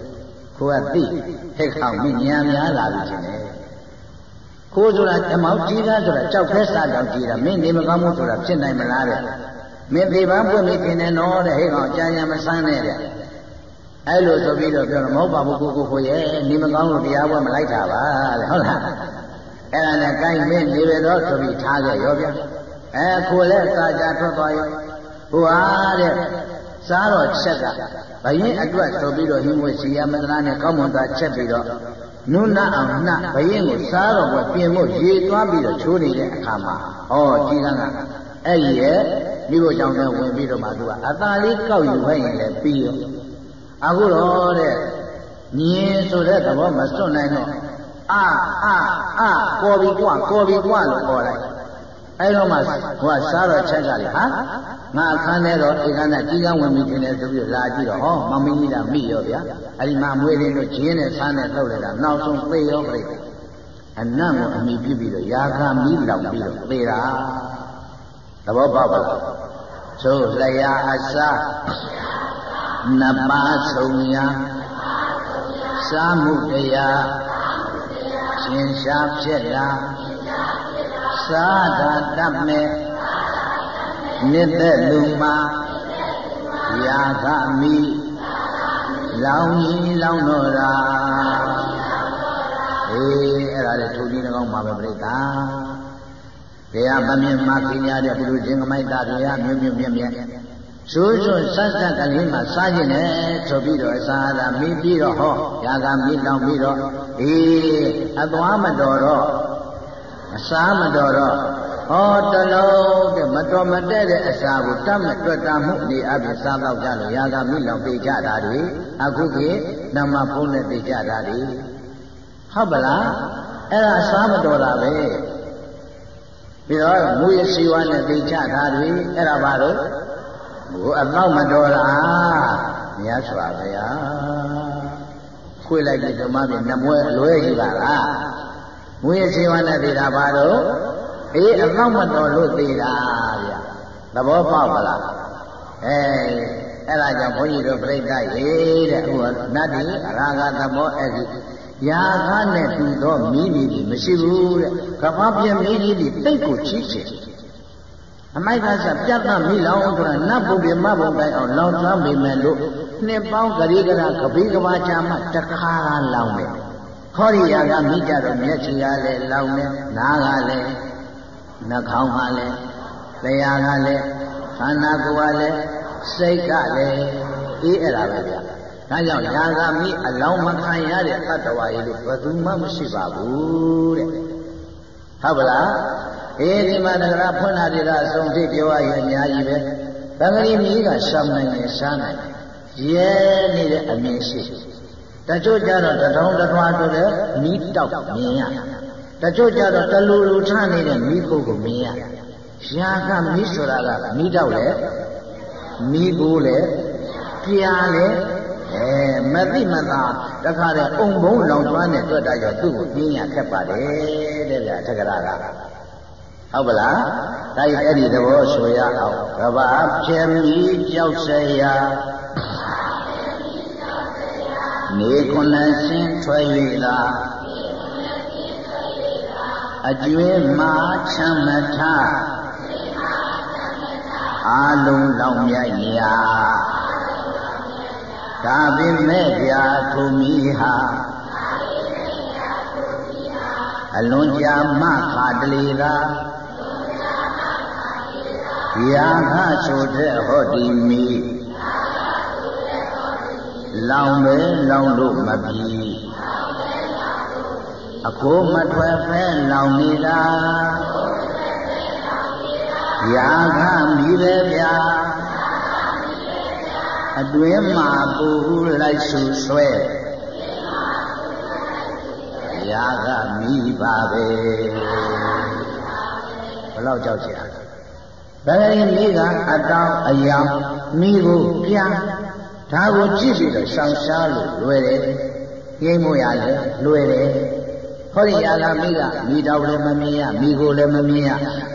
ကိုကသိဟဲ့ခေါင်မင်းညာများလာပြီရှင်လေ ခိုးဆိုတာဓမ္မောက်ကြီးတာဆိုတာကြောက်ခဲစားကြောက်ကြီးတာမင်းနေမကောင်းဘူးဆိုတာဖြစ်နိုင်မလားတဲ့မင်းဒီပန်းပွင့်ပြီးတင်နေတော့တဲ့ဟဲ့ကောင်ကြာကြာမဆန်းနဲ့တဲ့အဲ့လိုဆိုပြီးတော့ပြောတော့မဟုတ်ပါဘူးကိုကိုကိုရဲ့နေမကောင်းလို့တရားပွဲမလိုက်တာပါတဲ့ဟုတ်လားအဲ့ဒါနဲ့ကိုင်းမင်းနေရတော့ဆိုပြီးထားခဲ့ရောဗျအဲကိုလည်းစာကြထွက်သွားရောဟိုဟာတဲ့စားတော့ချက်ကဘယင်းအတွက်ဆိုပြီးတော့ဟင်းဝဲစီရမန္တနာနဲ့ကောင်းမွန်သာချက်ပြီးတော့ နုနအောင်နှဘယင်းကိုစားတော့ဘပြင်ဖို့ရေသွားပြီးတော့ချိုးနေတဲ့အခါမှာဟောကြီးကန်းကအဲ့ဒီရဲ့မိဖို့ကြောင့်လည်းဝင်ပြီးတော့မှသူကအသာလေးကောက်ယူခိုင်းရင်လည်းပြီးရောအခုတော့တဲ့မြင်ဆိုတဲ့သဘောမစွန့်နိုင်တော့အာအာအာကော်ပြီးကွာကော်ပြီးကွာလို့ခေါ်လိုက် အဲ့တော့မှဟိုကစားတော့ချက်ကလေဟာငါအခန်းထဲတော့ဧကန္တကြီးကန်းဝင်ပြီးတင်တယ်ဆိုပြီးလာကြည့်တော့ဟောမမင်းကြီးကမိရောဗျာအဲ့ဒီမှာမွေးလေးတို့ဂျင်းနဲ့ဆန်းနဲ့လှုပ်လိုက်တာနောက်ဆုံးသေရောပြိတ္တအနတ်ကိုအမိပြုပြီးတော့ယာခမီးလောင်ပြီးတော့သေတာသဘောပေါက်ပါလားသို့လျာအစာနှစ်ပါးဆုံးရာစာမှုတရားရှင်ရှားဖြစ်လာ သာသာတတ်မဲ့မြစ်သက်လူမှာရာဂမိလောင်ကြီးလောင်တော့တာအေးအဲ့ဒါလေထိုဒီနှကောင်းပါပဲပြိတ္တာတရားမမြင်မှခင်ရတဲ့ဘုလူချင်းကမိုက်တာတရားမြွမြွမြက်မြက်ဆိုးဆိုးဆက်ဆက်ကလေးမှစားခြင်းနဲ့ဆိုပြီးတော့အစာသာမိပြီးတော့ဟောရာဂမိလောင်ပြီးတော့အေးအသွားမတော်တော့ အစာမတော်တော့ဟောတလုံးတဲ့မတော်မတဲ့တဲ့အစာကိုတတ်မဲ့တွေ့တာမှုနေအပြင်စားတော့ကြလို့ရာဂမိလောင်ပေးကြတာတွေအခုခေတ်နမဖုံးနဲ့ပေးကြတာတွေဟုတ်ပလားအဲ့ဒါစားမတော်တာပဲပြီးတော့မူရစီဝါနဲ့ပေးကြတာတွေအဲ့ဒါဘာလို့ဘုအတော့မတော်လားမြတ်စွာဘုရားခွေလိုက်ပြီဓမ္မပြင်နှမွဲအလွဲကြီးပါလား မူရစီဝါနဲ့ပေးတာဘာလို့အေးအတော့မတော်လို့သေးတာဗျသဘောပေါက်ပါလားအဲအဲ့ဒါကြောင့်ဘုန်းကြီးတို့ပြိဋ္ဌာရေးတဲ့အခုနတ္တိရာဂသမောအဲ့ဒီရာဂနဲ့တူသောမိမိဒီမရှိဘူးတဲ့ကမ္ဘာပြင်းမိကြီးဒီတိတ်ကိုချီးချေအမိုက်ကစပြတ်သမိလောင်ဆိုတာနတ်ဘုံပြမဘုံတိုင်းအောင်လောင်သွမ်းပေမဲ့လို့နှစ်ပေါင်းဂရိကရာကပိကဘာချာမှတခါလောင်တယ် ခေါရိယာကမိကြတော့မျက်ချီကလည်းလောင်တယ်နားကလည်းနှာခေါင်းကလည်းတရားကလည်းခန္ဓာကိုယ်ကလည်းစိတ်ကလည်းအေးအဲ့ဒါပဲဗျာဒါကြောင့်ယာဂမိအလောင်းမခံရတဲ့တတ္တဝါကြီးလို့ဘယ်သူမှမရှိပါဘူးတဲ့ဟုတ်ပါလားအေးဒီမှာတကရာဖွင့်လာတဲ့ကအစုံထိပြောရရင်အများကြီးပဲတကရီမိကရှောင်းနိုင်ရင်ရှားနိုင်ရဲနေတဲ့အမြင်ရှိတ ချို့ကြတော့တထောင်တထွားဆိုတဲ့မိတောက်မြင်ရတချို့ကြတော့တလူလူထနေတဲ့မိခုတ်ကိုမြင်ရရာကမိဆိုတာကမိတောက်လေမိကိုလေပြာလေအဲမသိမသာတခါတည်းအုံဘုံလောင်ကျွမ်းတဲ့တွေ့တာကြောင့်သူ့ကိုပြင်းရခက်ပါတယ်တဲ့ဗျာထက္ကရာကဟုတ်ပလားဒါကြီးအဲ့ဒီသဘောဆိုရအောင်ကဘာဖြေမီကြောက်စရာ နေခွန်လန်းရှင်းထွက်၍လာအကျွေးမှာချမ်းမထအာလုံးလောင်မြိုက်ရာဒါပင်မဲ့ဗျာထုံမီဟာအလွန်ကြာမှခါတလေသာရာခဆိုတဲ့ဟောဒီမီ လောင်ပဲလောင်လို့မပြီအကိုမထွက်ဖဲလောင်နေတာရာခမိပဲဗျာအတွင်းမှာပူလိုက်ဆူဆွဲရာကမိပါပဲဘလောက်ကြောက်ကြဘယ်ရင်မိကအတောင်အယောင်မိကိုပြ ဒါကိုကြည့်ပြီးတော့ရှောင်ရှားလို့လွယ်တယ်ကိမို့ရလဲလွယ်တယ်ဟောဒီရာဂမိကမိတော်လည်းမမြင်ရမိကိုလည်းမမြင်ရ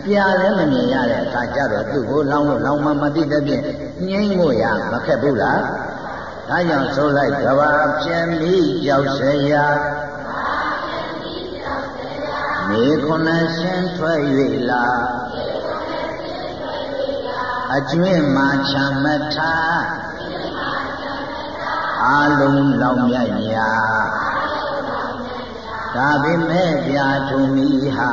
ပြာလည်းမမြင်ရတဲ့အခါကျတော့သူ့ကိုလောင်းလို့လောင်းမမသိတဲ့ဖြင့်ငြိမ့်ဖို့ရမခက်ဘူးလားဒါကြောင့်ဆိုလိုက်ကဘာပြင်းမိကြောက်စရာမေခွန်ရှင်းထွက်၍လာအကျွင့်မှာချမ်းမထား အာလုံးလောင်မြတ်ညာဒါပေမဲ့ပြာထုံမီဟာ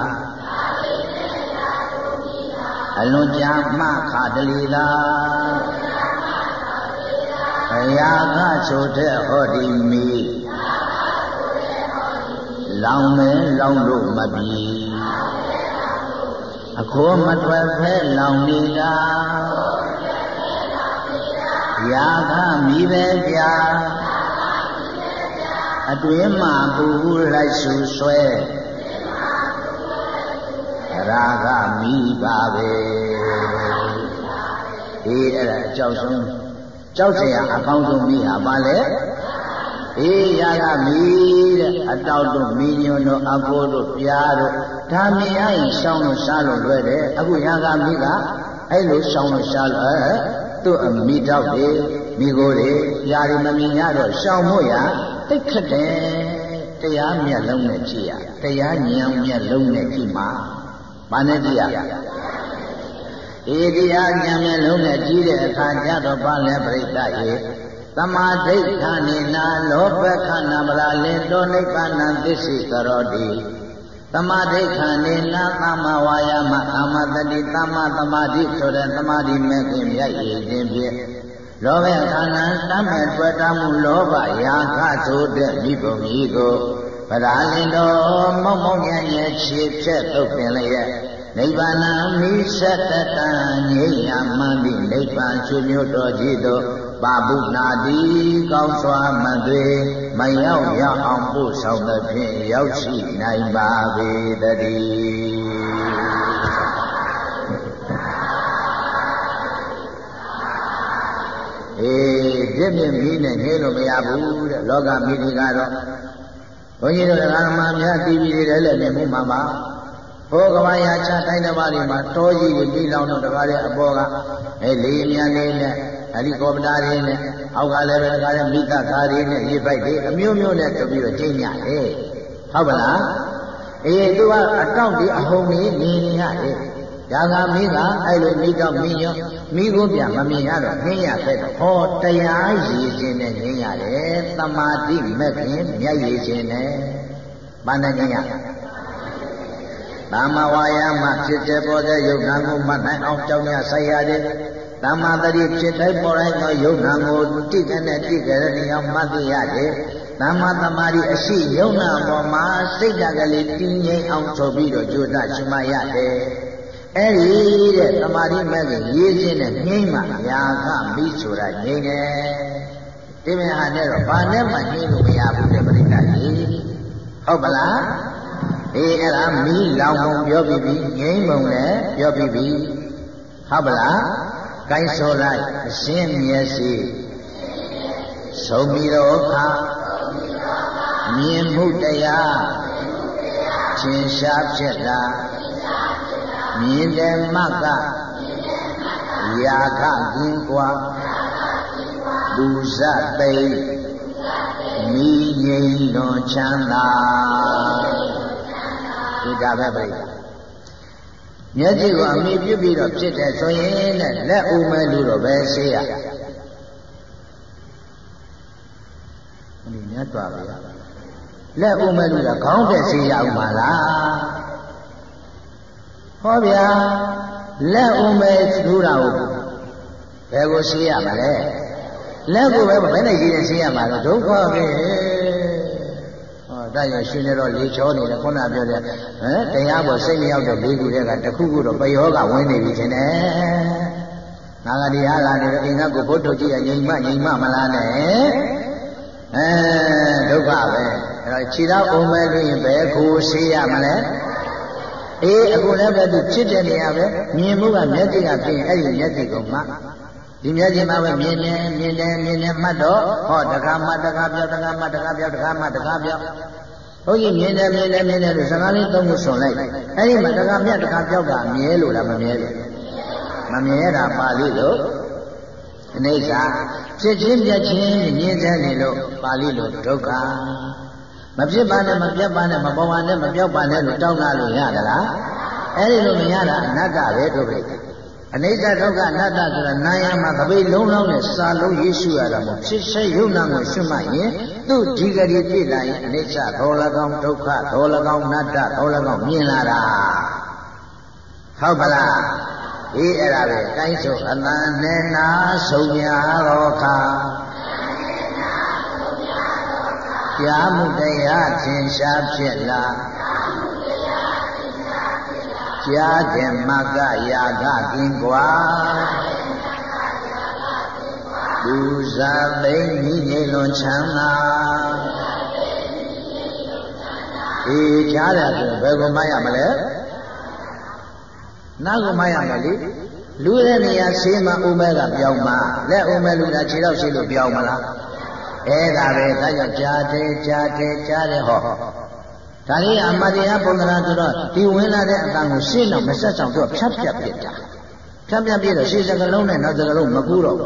အလွန်ကြာမှခါတလီလာဘုရားကဆိုတဲ့ဟောဒီမီလောင်မဲလောင်လို့မပြီအခိုးမထွက်ဖဲလောင်နေတာ ရာခမီပဲဗျာအတွင်းမှာပူပူလိုက်ဆူဆွဲရာခမီပါပဲအေးအဲ့ဒါအကြောက်ဆုံးကြောက်စရာအကောင်းဆုံးမိဟာပါလေေးရကမီတဲ့အတောက်တို့မီညွန်းတို့အဘိုးတို့ပြားတို့ဒါမြင်ရရင်ရှောင်းလို့ရှားလို့လွဲတယ်အခုရကမီကအဲ့လိုရှောင်းလို့ရှားလို့ သူ့အမိတောက်တွေမိကိုတွေပြားတွေမမြင်ရတော့ရှောင်းဖို့ရသိခက်တယ်တရားမျက်လုံးနဲ့ကြည့်ရတရားဉာဏ်မျက်လုံးနဲ့ကြည့်မှာဘာနဲ့ကြည့်ရဧဒီဟာဉာဏ်မျက်လုံးနဲ့ကြည့်တဲ့အခါကျတော့ဘာလဲပြိတ္တရေသမာဓိဋ္ဌာနိနာလောဘခန္ဓာမလာလင်တောနိဗ္ဗာန်သစ္စိကရောတိ သမာဓိခန္နေနာသမ္မာဝါယာမအာမတတိသမ္မာသမာဓိဆိုတဲ့သမာဓိမဲ့ခင်မြတ်ရည်ခြင်းဖြင့်လောဘခန္ဓာတတ်မဲ့တွေ့တာမှုလောဘရာခဆိုတဲ့မိဘုံကြီးကိုဗရာလင်တော်မောက်မောက်ညံ့ညံ့ခြေဖြက်တုတ်ပင်လျက်နိဗ္ဗာန်မိသတ္တတံငြိညာမှန်သည့်နိဗ္ဗာန်ချွေမျိုးတော်ကြီးတို့ ပါပုနာတိကောင်းစွာမသွေမရောက်ရအောင်ပို့ဆောင်သဖြင့်ရောက်ရှိနိုင်ပါပေတည်းအေးပြည့်မြင့်မီးနဲ့နေလို့မရဘူးတဲ့လောကမီးတွေကတော့ဘုန်းကြီးတို့ဓမ္မများတီးပြီးတယ်လည်းမြင်မှုမှာပါဟိုကဘာယာချတိုင်းတစ်ပါးတွေမှာတောကြီးတွေပြီးလောင်တော့တကားတဲ့အပေါ်ကအဲလေမြန်နေနဲ့ ဟယ်လီကော်ပတာတွေနဲ့အောက်ကလည်းပဲတကားတဲ့မိသက်ကားတွေနဲ့ရေပိုက်တွေအမျိုးမျိုးနဲ့တူပြီးတော့ကျင်းညတယ်ဟုတ်ပါလားအေးသူကအတောင့်ဒီအဟုန်ကြီးနေနေရတယ်ဒါကမိကအဲ့လိုမိတော့မိညောမိကိုပြမမြင်ရတော့နှင်းရခဲ့တော့ဟောတရားရည်ခြင်းနဲ့နှင်းရတယ်တမာတိမဲ့ခင်မျက်ရည်ခြင်းနဲ့ဘာနဲ့နှင်းရသမ္မာဝါယာမဖြစ်တဲ့ပေါ်တဲ့ယုတ်နာကိုမှတ်နိုင်အောင်ကြောင်းရဆိုင်ရတယ်။ သမ္မာတတိဖြစ်တဲ့ပေါ်တိုင်းသောယုတ်နာကိုတိကျနဲ့တိကျတဲ့နေရာမှတ်သိရတယ်။သမ္မာသမာဓိအရှိယုတ်နာပေါ်မှာစိတ်ဓာတ်ကလေးတည်ငြိမ်အောင်ဆိုပြီးတော့ကြိုးစားရှိမှရတယ်။အဲ့ဒီတဲ့သမာဓိမဲ့ကရေးခြင်းနဲ့ငြိမ့်မှရာခမိဆိုတာငြိမ့်တယ်။ဒီမဟာနဲ့တော့ဘာနဲ့မှငြိမ့်လို့မရဘူးတဲ့ပရိသတ်ကြီး။ဟုတ်ပလား။အေးအဲ့ဒါမီးလောင်ပုံပြောပြီးပြီငိမ့်ပုံလည်းပြောပြီးပြီဟုတ်ပါလား ကိုင်းဆိုလိုက်အရှင်းမျက်စိဆုံးပြီးတော့ခါမြင်မှုတရားရှင်ရှားဖြစ်လာမြင်တယ်မကရာခကင်းကွာလူဇသိမိငိမ့်လွန်ချမ်းသာဒီဒါပဲပြိတ္တာ မျက်စိကိုအမိပြုပြီးတော့ဖြစ်တယ်ဆိုရင်နဲ့လက်ဦးမဲလို့တော့ပဲဆေးရဒီမြတ်သွားပါလက်ဦးမဲလို့ကခေါင်းတက်ဆေးရအောင်ပါလားဟောဗျာလက်ဦးမဲထူတာကိုဘယ်ကိုဆေးရမလဲလက်ကိုပဲဘယ်နဲ့ရည်ရင်ဆေးရမှာလဲဒုက္ခပဲ တိုက်ရရှင်နေတော့လေချောနေတယ်ခုနပြောတဲ့ဟမ်တရားပေါ်စိတ်မရောက်တဲ့လေးခုတည်းကတခုခုတော့ပယောကဝင်နေပြီရှင်နဲ့ငါကတရားလာနေတော့အိမ်ကကိုဘုဒ္ဓကြီးကငြိမ်မငြိမ်မမလားနဲ့အဲဒုက္ခပဲအဲ့တော့ခြေတော်အုံမဲ့လို့ရင်ဘယ်ကိုဆေးရမလဲအေးအခုလည်းပဲသူဖြစ်တဲ့နေရာပဲမြင်မှုကမျက်စိကပြင်အဲ့ဒီမျက်စိကမှဒီမျက်စိမှာပဲမြင်နေမြင်တယ်မြင်တယ်မှတ်တော့ဟောတခါမှတခါပြောတခါမှတခါပြောတခါမှတခါပြော ဘုန်းကြီးမြင်တယ်မြင်တယ်မြင်တယ်လို့စကားလေးသုံးခုဆွန်လိုက်အဲ့ဒီမှာတခါမြတ်တခါပြောတာမြဲလို့လားမမြဲလို့မမြဲတာပါဠိလို့အနေစာဖြစ်ချင်းပြချင်းမြင်တဲ့နေလို့ပါဠိလို့ဒုက္ခမဖြစ်ပါနဲ့မပြတ်ပါနဲ့မပေါ်ပါနဲ့မပြောက်ပါနဲ့လို့တောင်းတာလို့ရသလားအဲ့ဒီလိုမရတာအနတ္တပဲဒုက္ခ အနိစ္စဒုက္ခအနတ္တဆိုတာနာယမှာသပိလုံးလုံးနဲ့စာလုံးရေးရှုရတာမို့ဖြစ်ဆက်ယုံနာကိုရှုမှတ်ရင်သူ့ဒီဂရီပြည့်လာရင်အနိစ္စသော၎င်းဒုက္ခသော၎င်းအနတ္တသော၎င်းမြင်လာတာဟုတ်ပါလားအေးအဲ့ဒါပဲတိုင်းဆိုအတန်နဲ့နာဆုံးညာတော်ခါကြားမှုတရားသင်ရှားဖြစ်လာ ကြားတဲ့မကရာဂကင်းကွာလူစားသိမ့်မိနေလွန်ချမ်းသာအေးကြားတယ်ဆိုဘယ်ကိုမှရမလဲနားကိုမှရမယ်လေလူတဲ့နေရာဆေးမှဥမဲကပြောင်းမှလက်ဥမဲလူတာခြေတော့ရှိလို့ပြောင်းမလားအဲ့ဒါပဲဒါကြောင့်ကြားတယ်ကြားတယ်ကြားတယ်ဟော ဒါလေးအမတရားပုံသဏ္ဍာန်ဆိုတော့ဒီဝင်လာတဲ့အတန်ကိုရှင်းတော့မဆက်ဆောင်တော့ဖြတ်ဖြတ်ပြစ်တာဖြတ်ပြတ်ပြစ်တော့ရှင်းစကလုံးနဲ့နောက်စကလုံးမကူတော့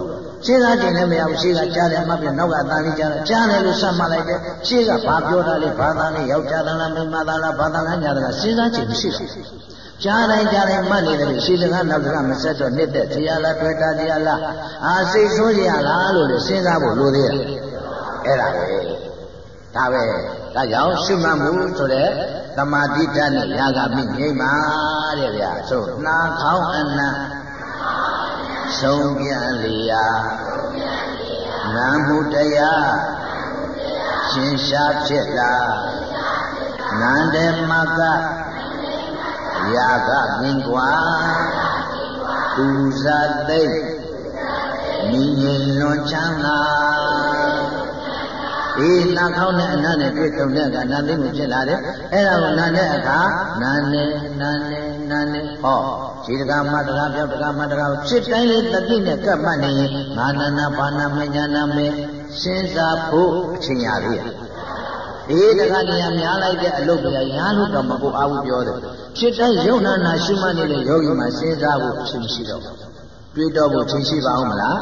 ရှင်းသားကျင်လည်းမရဘူးရှင်းကကြားတယ်အမှပြနောက်ကအတန်လေးကြားတယ်ကြားတယ်လို့ဆက်မှလိုက်တယ်ရှင်းကဘာပြောတာလဲဘာသာလေးယောက်ျားသလားမိန်းမသလားဘာသာလားညာသလားရှင်းသားကျင်မရှိတော့ကြားတိုင်းကြားတိုင်းမှတ်နေတယ်ရှင်းစကားနောက်စကားမဆက်တော့နှစ်သက်တရားလားတွေ့တာတရားလားအာစိတ်ဆိုးရလားလို့လေစဉ်းစားဖို့လိုသေးတယ်အဲ့ဒါပဲ ဒါပဲဒါကြောင့်ရှုမှတ်မှုဆိုတဲ့သမာဓိဓာတ်နဲ့ရာဂမိငြိမ့်ပါတဲ့ဗျာဆိုနှာခေါင်းအနံ့ဆုံးပြန်လျာနာမှုတရားရှင်းရှားဖြစ်လာနန္ဒေမကရာဂမင်းကွာသူဇာသိမိငိမ်လွန်ချမ်းသာ အေးနှာခေါင်းနဲ့အနံ့နဲ့တွေ့ဆုံတဲ့အခါနာသိမှုဖြစ်လာတယ်အဲ့ဒါကိုနာတဲ့အခါနာနေနာနေနာနေဟောခြေတကားမတကားပြောက်တကားမတကားဖြစ်တိုင်းလေးတတိနဲ့ကပ်မှတ်နေရင်ငါနာနာပါဏမညာနာမေစဉ်းစားဖို့အချိန်ရပြီအေးတခါတည်းများလိုက်တဲ့အလုပ်ပြရာလို့တော့မဟုတ်အားဘူးပြောတယ်ဖြစ်တိုင်းယုံနာနာရှုမှတ်နေတဲ့ယောဂီမှာစဉ်းစားဖို့အချိန်ရှိတော့တွေးတော့ဖို့ချိန်ရှိပါအောင်မလား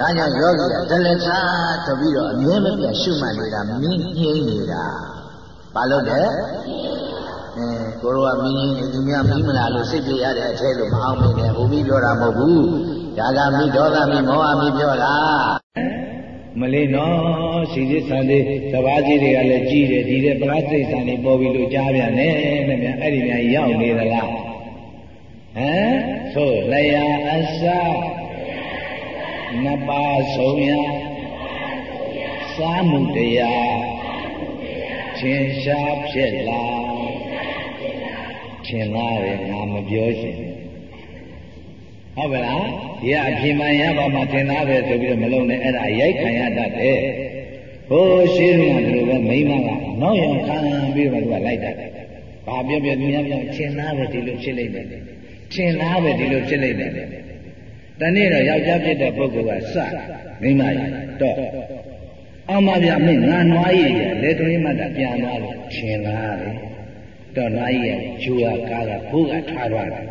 ဒါကြောင့်ယောဂီကဒလသာတပြီးတော့အမြဲမပြတ်ရှုမှတ်နေတာမင်းငြိမ့်နေတာဘာလို့လဲအဲကိုရောကမင်းငြိမ့်နေသူများမင်းမလားလို့စိတ်ပြရတဲ့အထဲလို့မအောင်မင်းနဲ့ဘုံပြီးပြောတာမဟုတ်ဘူးဒါကမိဒေါသမိမောဟမိပြောတာမလေးနော်စီစစ်ဆန်သေးသဘာကြီးတွေကလည်းကြီးတယ်ဒီတဲ့ပရစိတ်ဆန်နေပေါ်ပြီလို့ကြားပြန်တယ်တဲ့ဗျအဲ့ဒီများရောက်နေသလားဟမ်ဆိုလျာအစ နှစ်ပါးဆုံးရစာမှုတရားချင်းရှားဖြစ်လာထင်လာတယ်ငါမပြောရှင်ဟုတ်ပါလားဒီကအပြင်းမှန်ရပါမှထင်သားပဲဆိုပြီးတော့မလုံးနဲ့အဲ့ဒါရိုက်ခံရတတ်တယ်ဟိုရှိရုံကဒီလိုပဲမိမကနောက်ရောင်ခံပြီးတော့သူကလိုက်တတ်တယ်ဘာပြောပြောသူများပြောထင်သားပဲဒီလိုဖြစ်လိုက်တယ်ထင်သားပဲဒီလိုဖြစ်လိုက်တယ် တနေ့တော့ယောက်ျားဖြစ်တဲ့ပုဂ္ဂိုလ်ကစမိမရတော့အောင်မပြမင်းငါနွားရည်ရလက်တွင်းမှတပြန်သွားလို့ထင်သားတယ်တော့နွားရည်ရဂျူကကားကဘိုးကထားသွားတယ်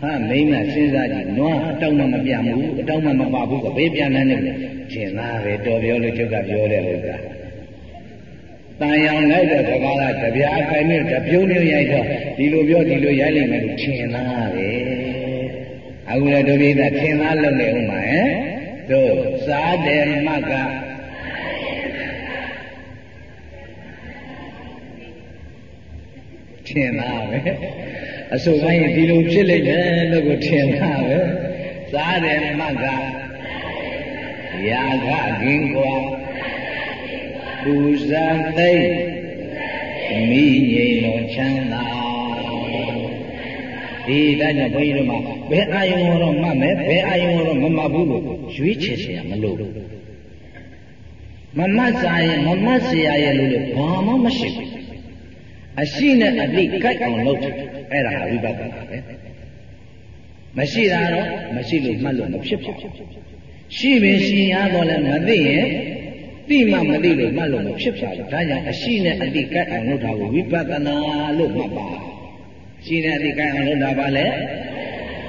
ဟာမိမစဉ်းစားကြည့်နွားအတောင်းမှမပြန်ဘူးအတောင်းမှမပါဘူးကဘေးပြန်နေတယ်ထင်သားပဲတော်ပြောလို့ချုပ်ကပြောတယ်လို့ကတန်ရောင်လိုက်တဲ့စကားကတပြားခိုင်မြတပြုံးမျိုးရိုက်တော့ဒီလိုပြောဒီလိုရိုက်လိုက်မယ်လို့ထင်သားပဲ အခုလည်းဒုပိသထင်သားလုပ်နေဦးမှာဟဲ့တို့စားတယ်မှတ်ကထင်သားပဲအစုံပိုင်းဒီလိုဖြစ်လိမ့်မယ်လို့ကိုထင်တာပဲစားတယ်မှတ်ကရာဂကင်းကွာပူဇာသိမိငိမ်တော်ချမ်းသာဒီဒါကြောင့်ဘုန်းကြီးတို့မှာ ဘယ်အာယုံတော့မှတ်မယ်ဘယ်အာယုံတော့မမှတ်ဘူးလို့ရွေးချယ်စရာမလိုဘူးမမှတ်စာရင်မမှတ်စရာရဲ့လို့လည်းဘာမှမရှိဘူးအရှိနဲ့အတိကိုက်အောင်လုပ်တယ်အဲ့ဒါဟာဝိပဿနာပဲမရှိတာတော့မရှိလို့မှတ်လို့မဖြစ်ပါဘူးရှိပင်ရှိရတော့လည်းမသိရင်သိမှမသိလို့မှတ်လို့မဖြစ်ပါဘူးဒါကြောင့်အရှိနဲ့အတိကိုက်အောင်လုပ်တာကိုဝိပဿနာလို့မှတ်ပါရှိတဲ့အတိကိုက်အောင်လုပ်တာပါလေ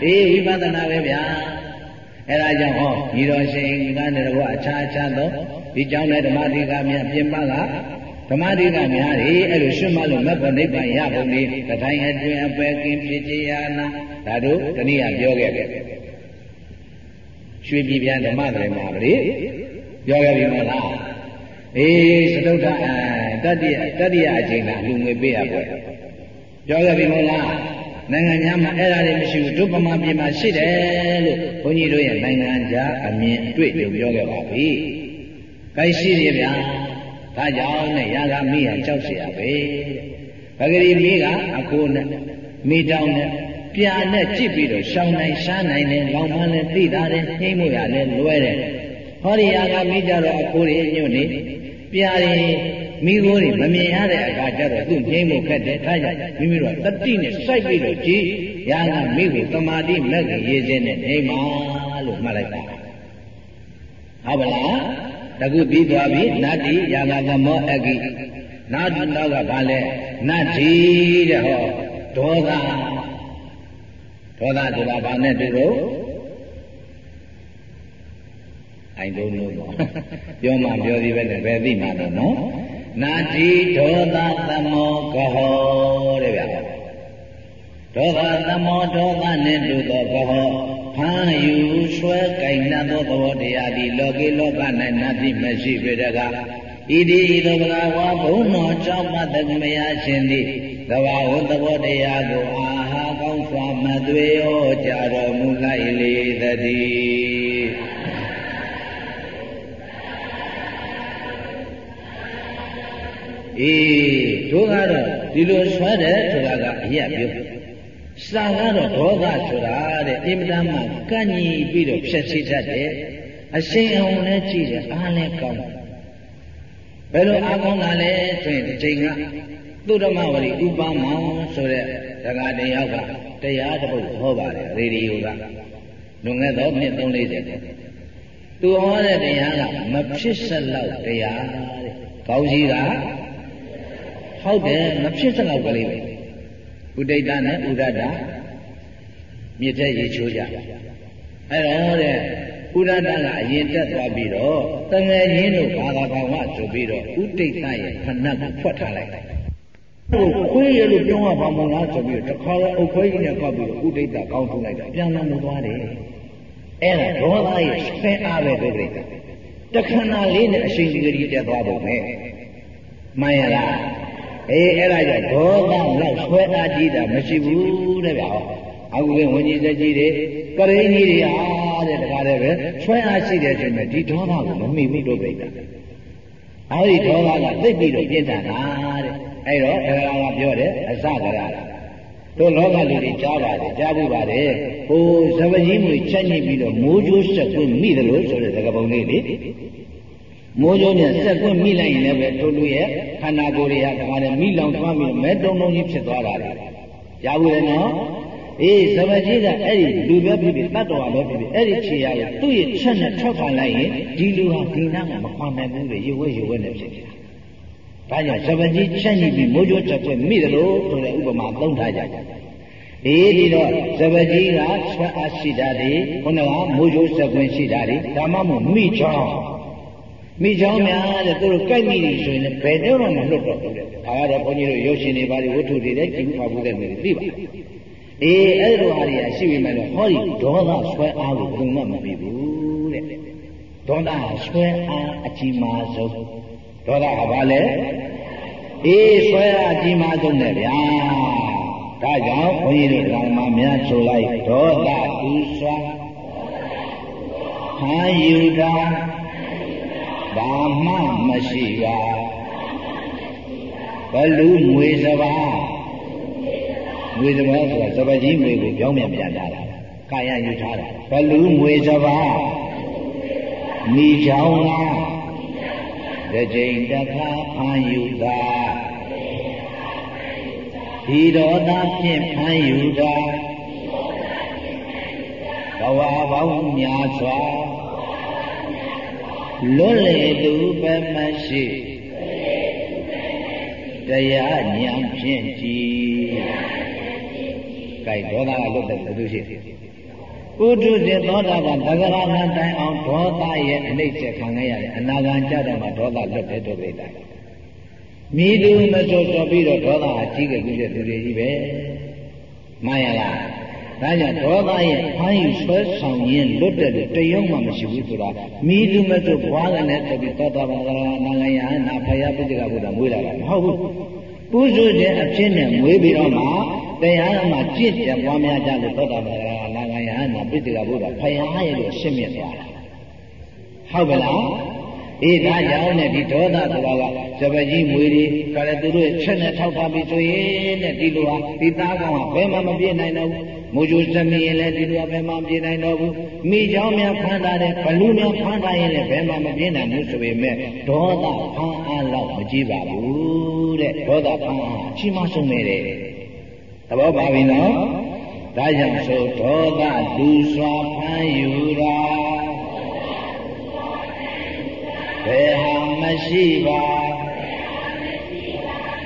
အေးဝိပဿနာပဲဗျာအဲ့ဒါကြောင့်ဟောညီတော်ရှင်ကနဲ့တော့အခြားအခြားသောဒီကြောင့်လည်းဓမ္မတိကမြတ်ပြင်ပကဓမ္မတိကများတွေအဲ့လိုရှုမှတ်လို့မဘနိဗ္ဗာန်ရဖို့လေတထိုင်အတွင်အပယ်ကင်းဖြစ်ကြရနာဒါတို့တနည်းပြောခဲ့တယ်ရွှေပြည်ပြန်ဓမ္မတွေမှာဗလေပြောခဲ့ပြီမဟုတ်လားအေးသတုထတတ္တိယတတ္တိယအချိန်ကလူငွေပေးရပွဲပြောခဲ့ပြီမဟုတ်လား နိုင်ငံခြားမှာအဲ့ဒါတွေမရှိဘူးဒုပမာပြည်မှာရှိတယ်လို့ဘုန်းကြီးတို့ရဲ့နိုင်ငံခြားအမြင်အတွေ့အကြုံပြောခဲ့ပါပြီ။ခိုင်းရှိရဗျာဒါကြောင့်နဲ့ရာဂမိရကြောက်เสียပဲပဂရီမိကအခိုးနဲ့မိတောင်းနဲ့ပြာနဲ့ကြည့်ပြီးတော့ရှောင်းနိုင်ရှားနိုင်တယ်လောင်မန်းနဲ့သိတာတယ်နှိမ့်မှုရလည်းလွဲတယ်ဟောဒီရာဂမိကြတော့အခိုးတွေညွတ်နေပြာတွေ မိကိုယ်တွေမမြင်ရတဲ့အခါကျတော့သူ့နှိမ့်မှုခက်တယ်ဒါကြောင့်မိမိတို့ကတတိနဲ့စိုက်ပြီးတော့ကြည်ရာဂမိကိုတမာတိမက်ကြီးရေးခြင်းနဲ့နှိမ့်ပါလို့မှတ်လိုက်တာဟုတ်ပါလားတခုပြီးသွားပြီနတ္တိယာဂသမောအကိနာတုနောက်ကဘာလဲနတ္တိတဲ့ဟောဒေါသဒေါသဆိုတာဘာနဲ့တူတော့အိုင် don't know ပေါ့ပြောမှပြောသေးပဲနဲ့ပဲသိမှာတော့နော် နာတိဒေါသသမောကဟောတဲ့ဗျာဒေါသသမောဒေါသနှင့်တူသောဘဟောဖန်ယူဆွဲကင်နှသောသဘောတရားသည်လောကေလောက၌နတ်တိမရှိပေတကားဣတိဤသောဘဂဝါဘုံတော်ကြောင့်မတကမယရှင်သည်သဘာဝသဘောတရားကိုအာဟာကောင်းစွာမသွေဩကြတော်မူလိုက်လေသတည်း အေးတို့ကတော့ဒီလိုဆွဲတယ်ဆိုတာကအရက်ပြောစာကတော့ဒေါသဆိုတာတဲ့အင်မတန်မှကန့်ညီပြီးတော့ဖြည့်ဆည်းတတ်တယ်အရှင်အောင်လည်းကြည့်တယ်အားလည်းကောင်းဘယ်လိုအားကောင်းတာလဲဆိုရင်ဒီချိန်ကသုဓမ္မဝရီဥပမောင်ဆိုတဲ့ဒကာတယောက်ကတရားတစ်ပုဒ်ဟောပါတယ်ရေဒီယိုကလွန်ခဲ့သောနှစ်340သူဟောတဲ့တရားကမဖြစ်စလောက်တရားတဲ့ကောင်းကြီးက ဟုတ်တယ်မဖြစ်စလောက်ကလေးပဲဥဒိတနဲ့ဥဒတမြစ်တဲ့ရေချိုးကြအဲ့တော့တဲ့ဥဒတကအရင်တက်သွားပြီးတော့တငယ်ချင်းတို့ဘာသာဘာဝဆိုပြီးတော့ဥဒိတရဲ့ဖဏတ်ကိုဖွက်ထားလိုက်တယ်ခွေးရလို့ပြောရပါမလားဆိုပြီးတခါတော့အုတ်ခွေးကြီးနဲ့ပတ်ပြီးတော့ဥဒိတကောင်းထုတ်လိုက်တာပြန်လာမသွားတယ်အဲ့ဒါဒေါသရဲ့ဆင်းအားပဲဒုက္ခတခဏလေးနဲ့အရှိန်ကြီးတက်သွားပုံပဲမှန်ရလား အေးအဲ့ဒါကြောင့်ဒေါသလောက်ဆွဲအားကြီးတာမရှိဘူးတဲ့ဗျာအခုကဝင်ကြီးသက်ကြီးတွေကရိန်းကြီးတွေအားတဲ့တခါတည်းပဲဆွဲအားရှိတဲ့ချိန်မှာဒီဒေါသကိုမမိမိတို့ပြိတ္တာအဲဒီဒေါသကသိပြီးတော့ပြင်းထန်တာတဲ့အဲ့တော့ဒဂရာကပြောတယ်အစကရာတို့လောကလူတွေကြားပါတယ်ကြားဘူးပါတယ်ဟိုဇဝကြီးမွေချက်ညစ်ပြီးတော့မိုးကြိုးဆက်ခွင့်မိတယ်လို့ဆိုတဲ့သကပုံလေးလေ မိုးကြိုးနဲ့ဆက်ခွင့်မိလိုက်ရင်လည်းပဲတို့လူရဲ့ခန္ဓာကိုယ်တွေဟာတခါတည်းမိလောင်သွားပြီးမဲတုံတုံကြီးဖြစ်သွားတာလေကြားဘူးလေနော်အေးဇဝကြီးကအဲ့ဒီလူပဲဖြစ်ဖြစ်တတ်တော်ပဲဖြစ်ဖြစ်အဲ့ဒီခြေရရသူ့ရဲ့ချက်နဲ့ထောက်ခံလိုက်ရင်ဒီလူဟာဒီနာကမခွန်နိုင်ဘူးလေရေဝဲရေဝဲနဲ့ဖြစ်ဖြစ်ဒါကြောင့်ဇဝကြီးချက်ညစ်ပြီးမိုးကြိုးချက်ခွင့်မိတယ်လို့ဆိုတဲ့ဥပမာသုံးထားကြတယ်အေးဒီတော့ဇပကြီးကဆွမ်းအားရှိတာတွေခုနကမိုးကြိုးဆက်ခွင့်ရှိတာတွေဒါမှမဟုတ်မိချောင်း မိချောင်းများတဲ့သူတို့ကြိုက်မိနေဆိုရင်ဘယ်တော့မှမလွတ်တော့ဘူးတဲ့ဒါကတော့ဘုန်းကြီးတို့ရုပ်ရှင်တွေပါလေဝတ္ထုတွေလည်းကြည့်ဖာဘူးတဲ့မျိုးတွေသိပါအေးအဲ့လိုဟာတွေကရှိပြီမဲ့လို့ဟောဒီဒေါသဆွဲအားကိုဘုံမှမပြီးဘူးတဲ့ဒေါသဆွဲအားအကြီးမားဆုံးဒေါသကဘာလဲအေးဆွဲအားအကြီးမားဆုံးနဲ့ဗျာဒါကြောင့်ဘုန်းကြီးတို့ဓမ္မများဆိုလိုက်ဒေါသဥစွာခံယူတာ ဘာမှမရှိပါဘလူငွေစပါးငွေစပါးဆိုတာစပါးကြီးငွေကိုကြောင်းမြန်ပြန်တာကာယယူထားတာဘလူငွေစပါးမိချောင်းလားတစ်ချိန်တစ်ခါခံယူတာဒီတော်သာဖြင့်ဖန်ယူတာဘဝပေါင်းများစွာ လွတ်လေသူပဲမရှိတရားဉာဏ်ဖြင့်ကြည်။ကဲဒေါသကလွတ်တယ်ဘယ်သူရှိပုထုဇဉ်သောတာပန်သဂရဏတိုင်အောင်ဒေါသရဲ့အနှိမ့်ချက်ခံရရတယ်အနာဂံကြတော့မှဒေါသလွတ်တယ်တို့ပြိတ္တာ။မိသူမတော်တော်ပြီးတော့ဒေါသအကြီးကကြီးတဲ့သူတွေကြီးပဲမှန်ရလား ဒါကြောင့်ဒေါသရဲ့ဖမ်းယူဆွဲဆောင်ရင်းလွတ်တဲ့တယုံမှမရှိဘူးဆိုတာမိသူမတော်ဘွားကလည်းတပြီးသောတာပန်ကရာနာလယနာဖယားပုဒ္ဒကဘုရားမွေးလာတာမဟုတ်ဘူးပုစုခြင်းအဖြစ်နဲ့မွေးပြီးတော့မှတရားမှာကြင့်ကြံပွားများကြလို့သောတာပန်ကရာနာလယနာပုဒ္ဒကဘုရားဖယားရဲ့လို့ရှင်းမြင်သွားတာဟုတ်ကလားအေးဒါကြောင့်နဲ့ဒီဒေါသဆိုတာကဇပကြီးမွေတွေကလည်းသူတို့ချက်နဲ့ထောက်ထားပြီးဆိုရင်တဲ့ဒီလိုဟာဒီသားကောင်ကဘယ်မှမပြည့်နိုင်တော့ဘူး မူဂျိုသမီးရင်လည်းဒီလိုဘယ်မှမပြည့်နိုင်တော့ဘူးမိเจ้าများဖမ်းတာတဲ့ဘလူများဖမ်းတာရင်လည်းဘယ်မှမပြည့်နိုင်ဘူးဆိုပေမဲ့ဒေါသဖမ်းအားလောက်မကြည့်ပါဘူးတဲ့ဒေါသဖမ်းအားအချိမဆုံးနေတယ်သဘောပါပြီနော်ဒါကြောင့်ဆိုဒေါသလူစွာဖမ်းယူတာဘယ်ဟာမရှိပါ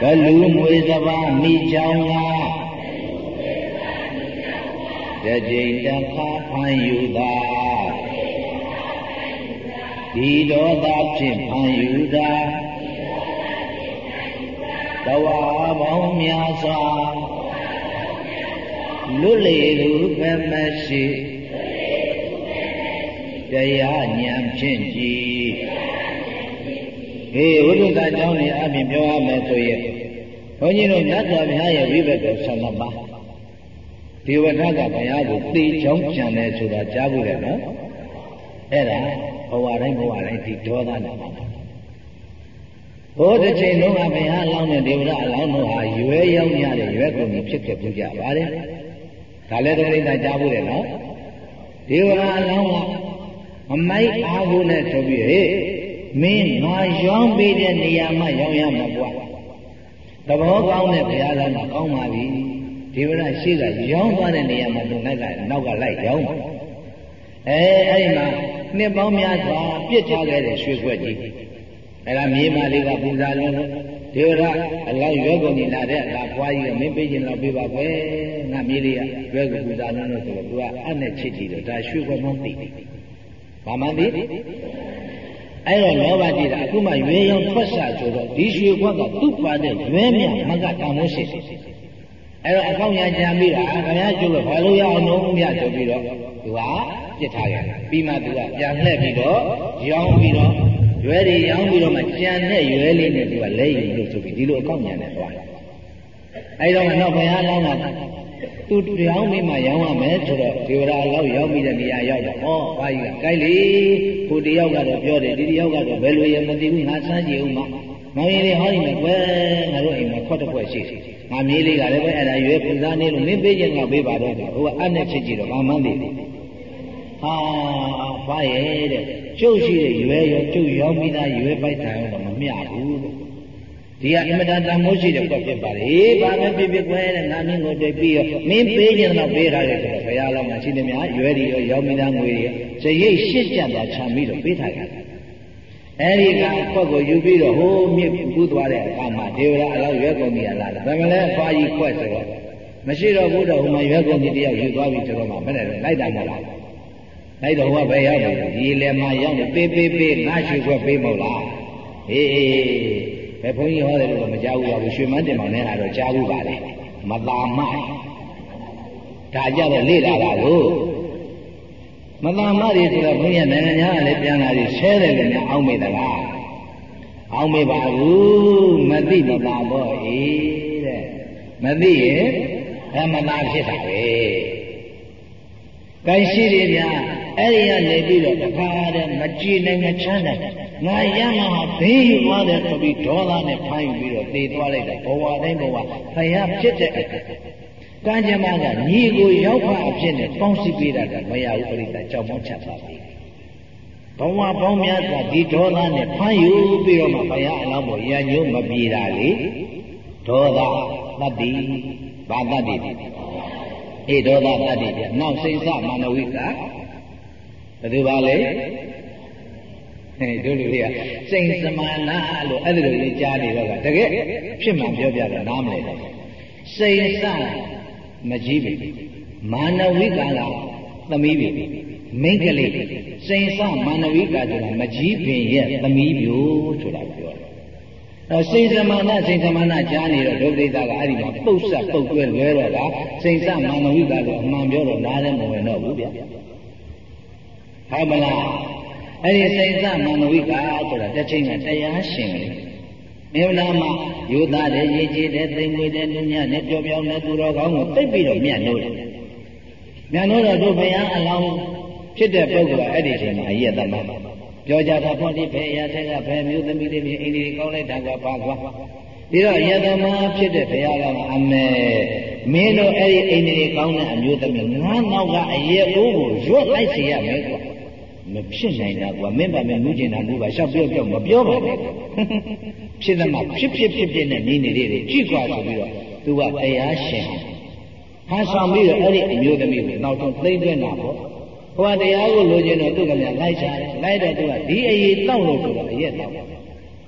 ဘလူငွေစပါးမိချောင်းလား တကြိမ်တစ်ခါဖန်ယူတာဒီတော်သာဖြင့်ဖန်ယူတာဘဝပေါင်းများစွာလွတ်လေသူပဲမရှိတရားဉာဏ်ဖြင့်ကြည်ဟေးဝိသုဒ္ဓအကြောင်းလေးအပြင်ပြောရမယ်ဆိုရင်ဘုန်းကြီးတို့မြတ်စွာဘုရားရဲ့ဝိဘက်တော်ဆန္ဒပါ ဒီဝထကဘုရားကိုသိချောင်းကြံတယ်ဆိုတာကြားဖို့လေနော်အဲ့ဒါဘဝတိုင်းဘဝတိုင်းဒီဒေါသနဲ့ပါဘုဒ္ဓချိန်လုံးကဘုရားအလောင်းနဲ့ဒေဝရအလောင်းတို့ဟာရွယ်ရောက်ကြတဲ့ရွယ်ကုန်ကြီးဖြစ်ဖြစ်ပူကြပါတယ်ဒါလည်းတရိသကြားဖို့လေနော်ဒေဝရအလောင်းကမမိုက်အားကိုနဲ့ဆိုပြီးဟေ့မင်းငါရောင်းပေးတဲ့နေရာမှာရောင်းရမှာကွာသဘောကောင်းတဲ့ဘုရားလောင်းကကောင်းပါပြီ ဒေဝရရှိကရောင်းသွားတဲ့နေရာမှာသူနောက်ကနောက်ကလိုက်ရောင်းအဲအဲ့ဒီမှာနှစ်ပေါင်းများစွာပြစ်ထားခဲ့တဲ့ရွှေခွက်ကြီးအဲ့ဒါမြေမာလေးကပူဇာလုံးလို့ဒေဝရအလောက်ရွယ်ကုန်နေလာတဲ့အလားဘွားကြီးကမင်းပေးခြင်းတော့ပေးပါကွယ်ငါမြေလေးကရွယ်ကုန်ပူဇာလုံးလို့ဆိုတော့သူကအနဲ့ချစ်ကြည့်တော့ဒါရွှေခွက်မှန်းသိတယ်ဘာမှသိအဲ့တော့လောဘကြည့်တာအခုမှရွေးရောင်ထွက်စာဆိုတော့ဒီရွှေခွက်ကသူ့ပါတဲ့ရွေးမြမကတန်ဖို့ရှိတယ် အဲ့တော့အကောင့်ညာကြံပြီးတာခင်ဗျားကျုပ်ကဘာလို့ရအောင်လုံးမြဆိုပြီးတော့သူကပြစ်ထားရတယ်ပြီးမှသူကပြန်လှည့်ပြီးတော့ရောင်းပြီးတော့ရွယ်တွေရောင်းပြီးတော့မှကြံတဲ့ရွယ်လေးနဲ့သူကလဲယူလို့ဆိုပြီးဒီလိုအကောင့်ညာနဲ့သွားတယ်အဲ့တော့တော့ဘုရားလောင်းတာသူတရားမိမှရောင်းရမယ်ဆိုတော့ဒေဝရာလောက်ရောက်ပြီးတဲ့နေရာရောက်တော့ဩဘာကြီးကကြိုက်လေကိုတယောက်ကတော့ပြောတယ်ဒီတယောက်ကတော့ဘယ်လိုရမသိဘူးငါစမ်းကြည့်ဦးမှာမောင်ရင်လေးဟောဒီမှာကွယ်ငါတို့အိမ်မှာခွက်တစ်ခွက်ရှိတယ် ငါမြေးလေးကလည်းပဲအဲ့ဒါရွယ်ပူဇာနေလို့မင်းပေးခြင်းကပေးပါတော့ဟိုကအနဲ့ချစ်ကြည့်တော့ဘာမှမသိဘူးဟာဘာရဲ့တဲ့ကျုပ်ရှိတဲ့ရွယ်ရောကျုပ်ရောင်းပြီးသားရွယ်ပိုက်တာရောတော့မမျှဘူးတဲ့ဒီကအင်မတန်တန်မိုးရှိတဲ့ကွက်ဖြစ်ပါလေ။ဘာပဲဖြစ်ဖြစ်ကွယ်တဲ့ငါမင်းကိုတွေ့ပြီးတော့မင်းပေးခြင်းတော့ပေးထားတယ်ဆိုတော့ဘုရားလောင်းကရှိတယ်များရွယ်ဒီရောရောင်းမိသားငွေတွေဇရိတ်ရှစ်ကျက်သွားခြံပြီးတော့ပေးထားတယ်။ အဲဒီကကွက်ကိုယူပြီးတော့ဟိုးမြစ်ပူးသွားတဲ့အခါမှာဒေဝရာအလောက်ရွယ်ကုန်ကြီးလာတာ။ဒါမှလည်းအဖွာကြီးကွက်ဆိုတော့မရှိတော့ဘူးတော့ဟိုမှာရွယ်ကုန်ကြီးတယောက်ယူသွားပြီးဆိုတော့မှမနဲ့လိုက်တာမဟုတ်လား။လိုက်တော့ဟိုကဘယ်ရောက်လဲ။ဒီလည်းမှရောက်နေပေးပေးပေးငါရွှေခွက်ပေးမဟုတ်လား။အေးဘယ်ဘုန်းကြီးဟောတယ်လို့မကြားဘူးပါဘူးရွှေမန်းတင်မောင်နဲ့ကတော့ကြားဘူးပါလေမသာမဒါကြတော့လေ့လာတာလို့ မသာမတွေဆိုတော့ဘုန်းကြီးနိုင်ငံသားကလည်းပြန်လာပြီးဆဲတယ်လည်းနဲ့အောင်းမေတလားအောင်းမေပါဘူးမသိမသာတော့အေးတဲ့မသိရင်အမသာဖြစ်တာပဲကိုင်ရှိတယ်ဗျာအဲ့ဒီကနေပြီးတော့တခါတည်းမကြည်နိုင်မချမ်းနိုင်ငါရမဟာဘေးယူသွားတယ်ဆိုပြီးဒေါသနဲ့ဖိုင်းပြီးတော့တည်သွားလိုက်တာဘဝတိုင်းဘဝဖယားဖြစ်တဲ့ ကံကြမ္မာကညီကိုရောက်ဖအဖြစ်နဲ့ပေါင်းစည်းပေးတာကမရဘူးပြိတ္တာကြောက်မောချက်ပါပြီဘဝပေါင်းများစွာဒီဒေါသနဲ့ဖမ်းယူပြီးတော့မှဘုရားအလောင်းပေါ်ရညိုးမပြေတာလေဒေါသတတ္တိဘာတတ္တိအေဒေါသတတ္တိပြနောက်စိတ်စမနဝိကဘယ်သူပါလဲအဲတို့လူတွေကစိတ်စမာနာလို့အဲ့ဒီလိုလေးကြားနေတော့ကတကယ်ဖြစ်မှပြောပြတော့နားမလဲတော့စိတ်စ မကြီးပြီမာနဝိကာလာသမီးပြီမိန်းကလေးစိတ်စမာနဝိကာဆိုတာမကြီးပင်ရဲ့သမီးပြို့ဆိုတာပြောတယ်အဲစိတ်စမာနာစိတ်စမာနာကြားနေတော့ဒုက္ခိတကအဲ့ဒီမှာပုတ်ဆက်ပုတ်တွဲလွဲတော့တာစိတ်စမာနဝိကာလို့အမှန်ပြောတော့နားလည်းမဝင်တော့ဘူးဗျဟုတ်မလားအဲ့ဒီစိတ်သမန္နဝိကာဆိုတာတစ်ချိန်ကတရားရှင်လေ မေဝနာမှာယူသားတယ်ရည်ကြည်တယ်သိမ့်မွေတယ်လူညနဲ့ပြောပြောနဲ့သူတော်ကောင်းကိုသိပြီးတော့မြတ်လို့တယ်မြတ်လို့တော့တို့ဘုရားအလောင်းဖြစ်တဲ့ပုဂ္ဂိုလ်ကအဲ့ဒီချိန်မှာအရက်သမတ်ပြောကြတာဖောတိဖေရထက်ကဖေမျိုးသမီးလေးမျိုးအိန္ဒိကောင်းလိုက်တာကပါသွားဒီတော့ယသမဖြစ်တဲ့ဘုရားကအမေမင်းတို့အဲ့ဒီအိန္ဒိကောင်းတဲ့အမျိုးသမီးငါနောက်ကအရက်အိုးကိုရွတ်လိုက်စေရမယ်ကွာမဖြစ်နိုင်တာကွာမင်းပါမင်းမူးကျင်တာမူးပါရှောက်ပြောပြောမပြောပါနဲ့ ဖြစ်သမှာဖြစ်ဖြစ်ဖြစ်ဖြစ်နဲ့နေနေလေးတွေကြည့်ကွာဆိုပြီးတော့သူကတရားရှင်ဟာဆောင်ပြီးတော့အဲ့ဒီအမျိုးသမီးကိုနောက်ဆုံးသိမ့်သွင်းတာပေါ့ဟိုကတရားကိုလိုချင်တော့သူကလည်းလိုက်ချတယ်လိုက်တော့သူကဒီအရေးတောက်လို့ဆိုတော့အရက်တောက်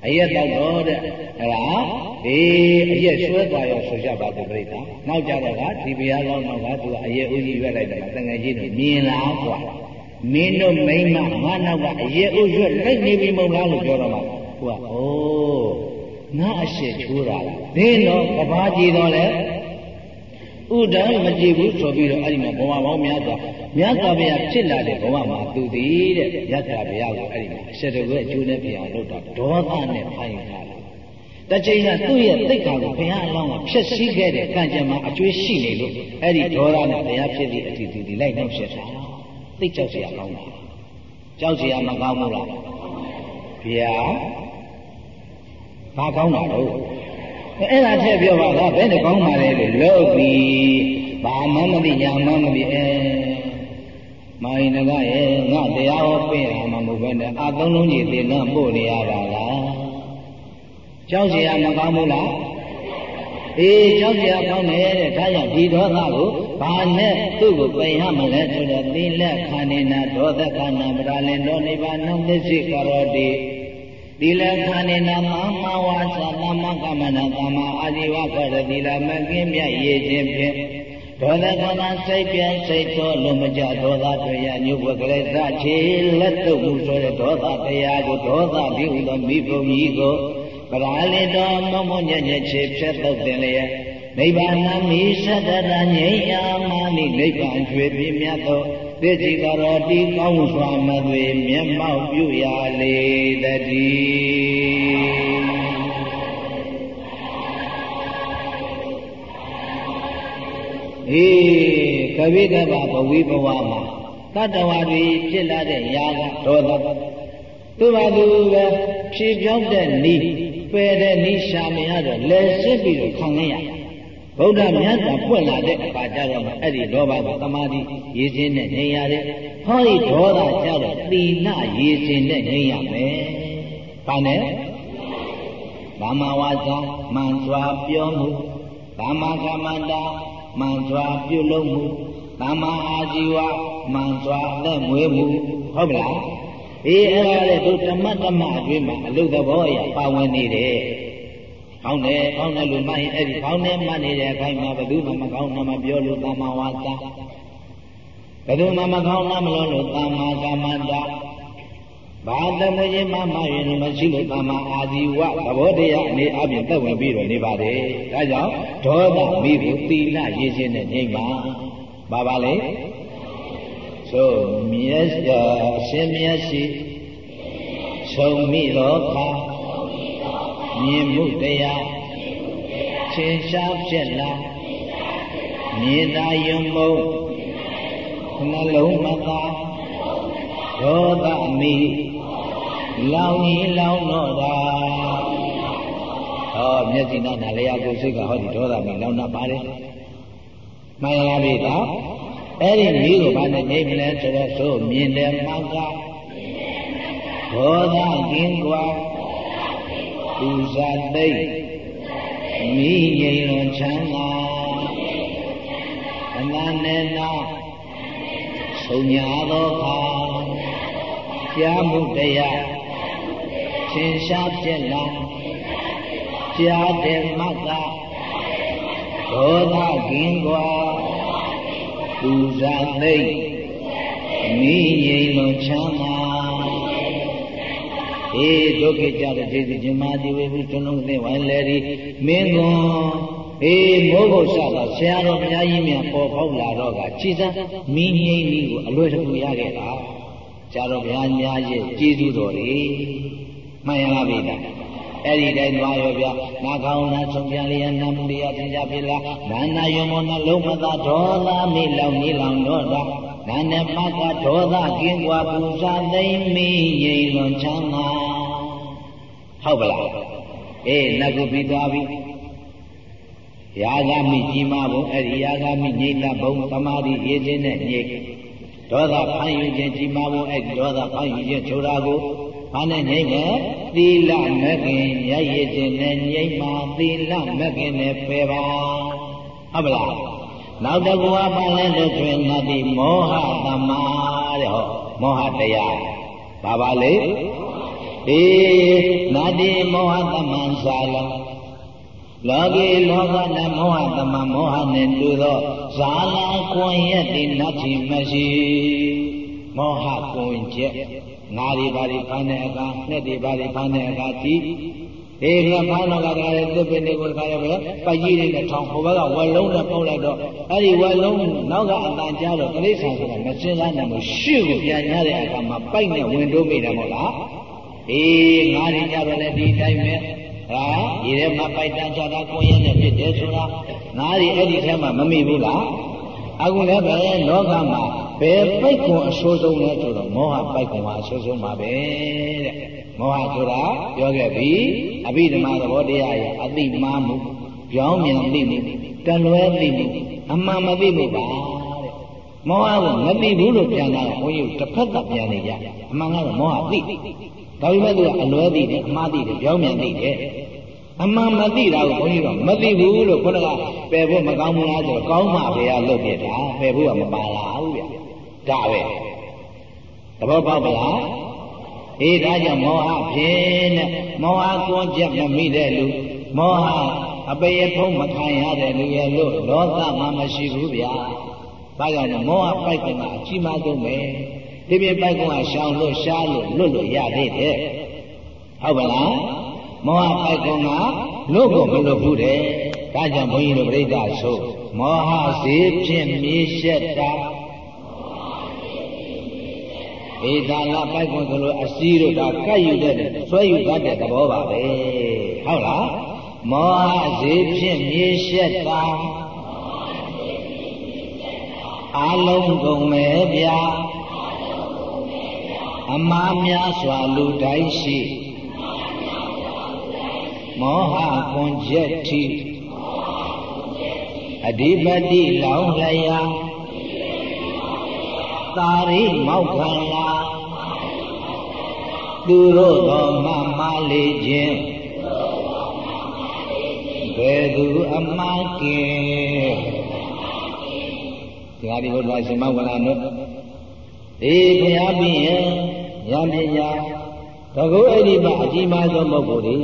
အရက်တောက်တော့တဲ့ဟဲ့လားဒီအရက်ဆွဲသွားရောဆိုကြပါဘူးပြိတ္တာနောက်ကြတော့ကဒီဘုရားကောင်းတော့ကသူကအရက်ဦးကြီးရွက်လိုက်တယ်တငယ်ကြီးတို့မြင်လားကွာမင်းတို့မိမငါနောက်ကအရေးဥရွက်လိုက်နေပြီမဟုတ်လားလို့ပြောတော့မှ ဟိုကအိုးငါအရှိချိုးတာဒင်းတော့ကဘာကြည့်တော့လဲ ဥဒံမကြည့်ဘူးဆိုပြီးတော့အဲ့ဒီမှာဘဝပေါင်းများစွာမြတ်စွာဘုရားဖြစ်လာတဲ့ဘဝမှာသူသည်တဲ့မြတ်စွာဘုရားကိုအဲ့ဒီမှာအစတကွဲအကျိုးနဲ့ပြန်လုပ်တာဒေါသနဲ့ဖိုင်ထားတယ်တချိန်ကသူ့ရဲ့သိက္ခာကိုဘုရားအလောင်းကဖြည့်ဆည်းခဲ့တဲ့ကံကြမ္မာအကျွေးရှိနေလို့အဲ့ဒီဒေါသနဲ့ဘုရားဖြစ်သည့်အတီတီလိုက်နှောက်ရှက်တာသိကြောက်เสียကောင်းတာကြောက်เสียမကောင်းဘူးလားဗျာ ဘာကောင်းတာတော့အဲ့ဒါထည့်ပြောပါလားဘယ်နဲ့ကောင်းပါလဲလို့လို့ပြီးဘာမှမသိညာမှမသိအဲမိုင်းငကရဲ့ငါတရားဟောပြရမှာမဟုတ်ဘဲနဲ့အသုံးလုံးကြီးသင်္ကန်းပို့နေရတာလားကြောက်เสียမကောင်းဘူးလားအေးကြောက်เสียကောင်းတယ်တဲ့ဒါကြောင့်ဒီဒေါသကိုဘာနဲ့သူ့ကိုပင်ရမလဲဆိုတော့သီလက်ခန္ဓေနာဒေါသကနာပရာလင်သောနိဗ္ဗာန်သစ္စိကရောတိ သီလခန္ဓေနာမမဝါစာသမကမနာသမ္မာအာဇီဝကရသီလမကင်းမြတ်ရည်ခြင်းဖြင့်ဒေါသကနာစိတ်ပြစိတ်သောလုံးမကြဒေါသတရားညုဘကလေးသချေလက်တုပ်မှုဆိုတဲ့ဒေါသတရားကိုဒေါသပြုသောမိဘုံကြီးကိုပရာလင်တော်မမညံ့ညက်ချေဖြတ်တော့တင်လျက်နိဗ္ဗာန်မိသတ္တရငြိမ်းအာမနိနိဗ္ဗာန်ကျွေပြမြတ်သော သေတိကရောတိကောင်းစွာမသွေမျက်မှောက်ပြုရလေတည်းေးကဝိကဗဘဝိဘဝမှာတတ္တဝါတွေဖြစ်လာတဲ့ຢာကဒေါသသူ့ဘာသူပဲဖြေပြောင်းတဲ့ဤပယ်တဲ့ဤရှာမရတော့လဲစစ်ပြီးတော့ခံရ ဗုဒ္ဓမြတ်စွာပွင့်လာတဲ့အခါကျတော့အဲ့ဒီလောဘကသမာဓိရည်ခြင်းနဲ့နေရတဲ့ဟောဒီဒေါသကျတော့သီလရည်ခြင်းနဲ့နေရမယ်။ဘာနဲ့သမ္မာဝါစာမှန်စွာပြောမှုသမ္မာကမ္မန္တာမှန်စွာပြုလုပ်မှုသမ္မာအာဇီဝမှန်စွာလက်မွေးမှုဟုတ်ပလားအေးအဲ့ဒါလေတို့ဓမ္မဓမ္မအတွင်းမှာအလုသဘောအရာပါဝင်နေတယ် ကောင်းတယ်ကောင်းတယ်လို့မှတ်ရင်အဲ့ဒီကောင်းတယ်မှတ်နေတဲ့အခိုင်မှာဘယ်သူမှမကောင်းတာမပြောလို့သမ္မာဝါစာဘယ်သူမှမကောင်းတာမလို့လို့သမ္မာကမ္မန္တာဘာတမခြင်းမှမှရင်မရှိလို့သမ္မာအာဇီဝသဘောတရားအနေအပြင်သက်ဝင်ပြီးတော့နေပါတယ်ဒါကြောင့်ဒေါသမိဖို့သီလရည်ခြင်းနဲ့ငြိမ့်ပါဘာပါလဲဆိုမျက်ရှင်မျက်ရှိဆုံးမိတော့ခါ မြင်မှုတရားချင်းရှားဖြစ်လာမြင်သာယုံမုံနှလုံးမသာဒေါသမီလောင်ကြီးလောင်တော့တာဟောမျက်စိနာနာလျာကိုစိတ်ကဟောဒီဒေါသမီလောင်တာပါတယ်မှန်လားပြီတော့အဲ့ဒီမိကိုဘာနဲ့နေမလဲဆိုတော့သို့မြင်တယ်မှောက်ကဒေါသကင်းกว่า ပူဇာသိမ့်မိငြိမ်လွန်ချမ်းသာအနန္တနာဆုံညာသောခါကြားမှုတရားသင်္ရှားပြက်လောင်ကြားတယ်မတ်တာဒေါသကင်းကွာပူဇာသိမ့်မိငြိမ်လွန်ချမ်းသာ အေးဒုက္ခကြတဲ့ဒေသဇမတိဝေဘူးတွလုံးနဲ့ဝိုင်းလေဒီမင်းကွန်အေးမိုးဘုဆတာဆရာတော်ဘုရားကြီးများပေါ်ပေါက်လာတော့ကခြေစမ်းမင်းငိမ့်ကြီးကိုအလွယ်တကူရခဲ့တာဆရာတော်ဘုရားများရဲ့ကျေးဇူးတော်တွေမှန်ရလားဗျာအဲ့ဒီတိုင်းသွားရောဗျာနာကောင်းနာဆုံးပြန်လျက်နာမှုတရားသင်ကြပြီလားနာနာယုံမနှလုံးမသာဒေါသမိလောင်နေလောင်တော့တာ ကန္နပကဒေါသကင်းကွာပူဇာသိမ့်မိရိမ်လွန်ချမ်းသာဟုတ်ပလားအေးလက်ကိုပြီးသွားပြီရာဂမိကြီးမားဘုံအဲ့ဒီရာဂမိငြိမ့်တာဘုံသမာဓိရည်ခြင်းနဲ့ငြိမ့်ဒေါသဖန်ယူခြင်းကြီးမားဘုံအဲ့ဒီဒေါသဖန်ယူခြင်းဆိုတာကိုဘာနဲ့ငြိမ့်လဲသီလမကင်ရည်ရည်ခြင်းနဲ့ငြိမ့်မှသီလမကင်နဲ့ပယ်ပါဟုတ်ပလား နောက်တကူအပါလဲလို့တွင်နတ္တိမောဟသမာတဲ့ဟောမောဟတရားဘာပါလဲအေးနတ္တိမောဟသမံဇာလလောကီလောကနမောဟသမမောဟနဲ့တူသောဇာလာကွန်ရက်တိနတ္တိမရှိမောဟကွန်ချက်ငါးတွေပါးတွေဖမ်းတဲ့အခါငှက်တွေပါးတွေဖမ်းတဲ့အခါကြည့် အေးငါဖားတော့ကတည်းကတစ်ပင်တွေကိုတခါရပဲပိုက်ကြီးတွေနဲ့ထောင်ဟိုဘက်ကဝက်လုံးနဲ့ပုတ်လိုက်တော့အဲ့ဒီဝက်လုံးနောက်ကအတန်ကြားတော့တိရစ္ဆာန်ဆိုတာမစင်စားနိုင်ဘူးရှေ့ကိုပြန်ရတဲ့အခါမှာပိုက်နဲ့ဝင်တိုးမိတယ်မဟုတ်လားအေးငါးတွေကြတော့လည်းဒီတိုင်းပဲဟာဒီထဲမှာပိုက်တန်းချတာကိုရင်နဲ့ဖြစ်တယ်ဆိုတာငါးတွေအဲ့ဒီထဲမှာမမိဘူးလား အခုလည်းပဲလောကမှာဘယ်ပိုက်ကွန်အဆိုးဆုံးလဲဆိုတော့မောဟပိုက်ကွန်ဟာအဆိုးဆုံးပါပဲတဲ့မောဟဆိုတာပြောခဲ့ပြီအဘိဓမ္မာသဘောတရားရဲ့အတိမာမှုကြောင်းမြန်သိမှုတလွဲသိမှုအမှန်မသိမှုပါတဲ့မောဟကိုမသိဘူးလို့ပြန်တာဘုန်းကြီးတစ်ဖက်ကပြန်နေကြအမှန်ကတော့မောဟသိဒါပေမဲ့သူကအလွဲသိတယ်အမှားသိတယ်ကြောင်းမြန်သိတယ် အမှန်မသိတာကိုဘုန်းကြီးတော့မသိဘူးလို့ခုနကပယ်ဖို့မကောင်းဘူးလားဆိုတော့ကောင်းမှဘယ်ဟာလုပ်ပြတာပယ်ဖို့ကမပါလာဘူးဗျဒါပဲသဘောပေါက်ပါလားအေးဒါကြောင့်မောဟဖြင့်တဲ့မောဟကွန်ချက်မမိတဲ့လူမောဟအပေရဖုံးမခံရတဲ့လူရဲ့လို့လောကမှာမရှိဘူးဗျာဘာကြောင့်လဲမောဟပိုက်ကအကြီးမားဆုံးပဲဒီပြပိုက်ကရှောင်လို့ရှားလို့လွတ်လို့ရသေးတယ်ဟုတ်ပါလား မောဟပိုက်ကလို့ကိုမလွတ်ဘူးတဲ့ဒါကြောင့်ဘုန်းကြီးတို့ပြိဋ္ဌာဆိုမောဟစေဖြင့်မြေရှက်တာဧဒါလပိုက်ကွန်ဆိုလို့အစည်းတို့ဒါကတ်ယူတဲ့ဆွဲယူတတ်တဲ့သဘောပါပဲဟုတ်လားမောဟစေဖြင့်မြေရှက်တာအလုံးကုန်မဲ့ဗျာအမှားများစွာလူတိုင်းရှိ မောဟကွန်ချက်တိအဓိပတိလောင်လျာသာရိမောက္ခလာသူတို့သောမမလေးခြင်းဘယ်သူအမှားကင်းဒီဟာဒီဘုရားရှင်မောက္ခလာတို့ဒီဘုရားပြီးရင်ဉာဏ်ပညာတကုအဲ့ဒီမှာအကြီးမားဆုံးပုဂ္ဂိုလ်တွေ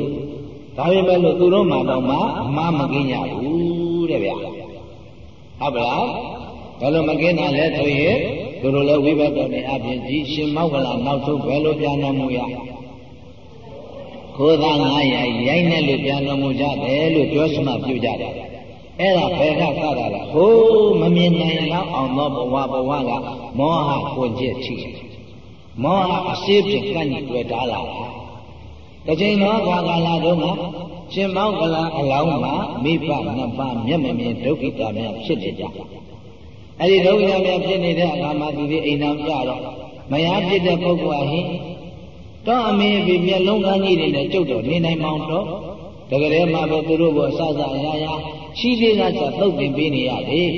ဒါပေမဲ့လို့သူတို့မှတော့မှအမှားမကင်းကြဘူးတဲ့ဗျာဟုတ်ပါလားဘယ်လိုမကင်းတာလဲဆိုရင်သူတို့လည်းဝိဘတ်တော်နဲ့အပြင်ဒီရှင်မောက္ကလနောက်ဆုံးဘယ်လိုပြန်တော်မူရကိုယ်သား900ရိုက်နေလို့ပြန်တော်မူကြတယ်လို့ပြောစမှပြုကြတယ်အဲ့ဒါဘယ်ကစတာလဲဟိုးမမြင်နိုင်တော့အောင်သောဘဝဘဝကမောဟကိုကျစ်ချိမောဟအရှိဖြင့်ကန့်ညတွေ့တာလာတ ချိန်သောခါကာလတုန်းကရှင်မောက္ကလအလောင်းမှာမိဘနှစ်ပါးမျက်မမြင်ဒုက္ခိတများဖြစ်နေကြအဲ့ဒီဒုက္ခိတများဖြစ်နေတဲ့အခါမှာသူဒီအိမ်တော်ကြတော့မယားဖြစ်တဲ့ပုဂ္ဂိုလ်ဟာဟင်တော့အမေပြီမျက်လုံးကန်းကြီးတွေနဲ့ကြုတ်တော့နေနိုင်မောင်တော့တကယ်မှပဲသူတို့ကအစစအရာရာရှိသေးကစသုတ်တင်ပေးနေရတယ်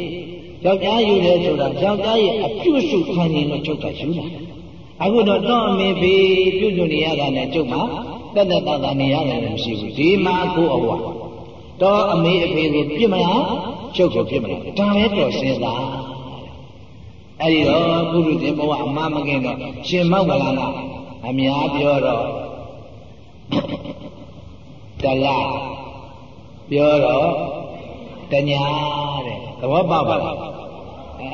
ယောက်ျားယူတယ်ဆိုတာယောက်ျားရဲ့အပြုစုခံရင်တော့ချုပ်တာယူတာအခုတော့တော့အမေပြီပြုစုနေရတာနဲ့ကျုပ်မှာ တက်တက်တာတာနေရတယ်လည်းမရှိဘူးဒီမှာကိုအဘွားတော့အမေအဖေကိုပြစ်မလားကျုပ်ကိုပြစ်မလားဒါပဲတော့စဉ်းစားအဲ့ဒီတော့ပုရုဇဉ်ဘဝအမမကင်းတော့ရှင်မောက္ကလကအများပြောတော့တလားပြောတော့တညာတဲ့သဘောပေါက်ပါလား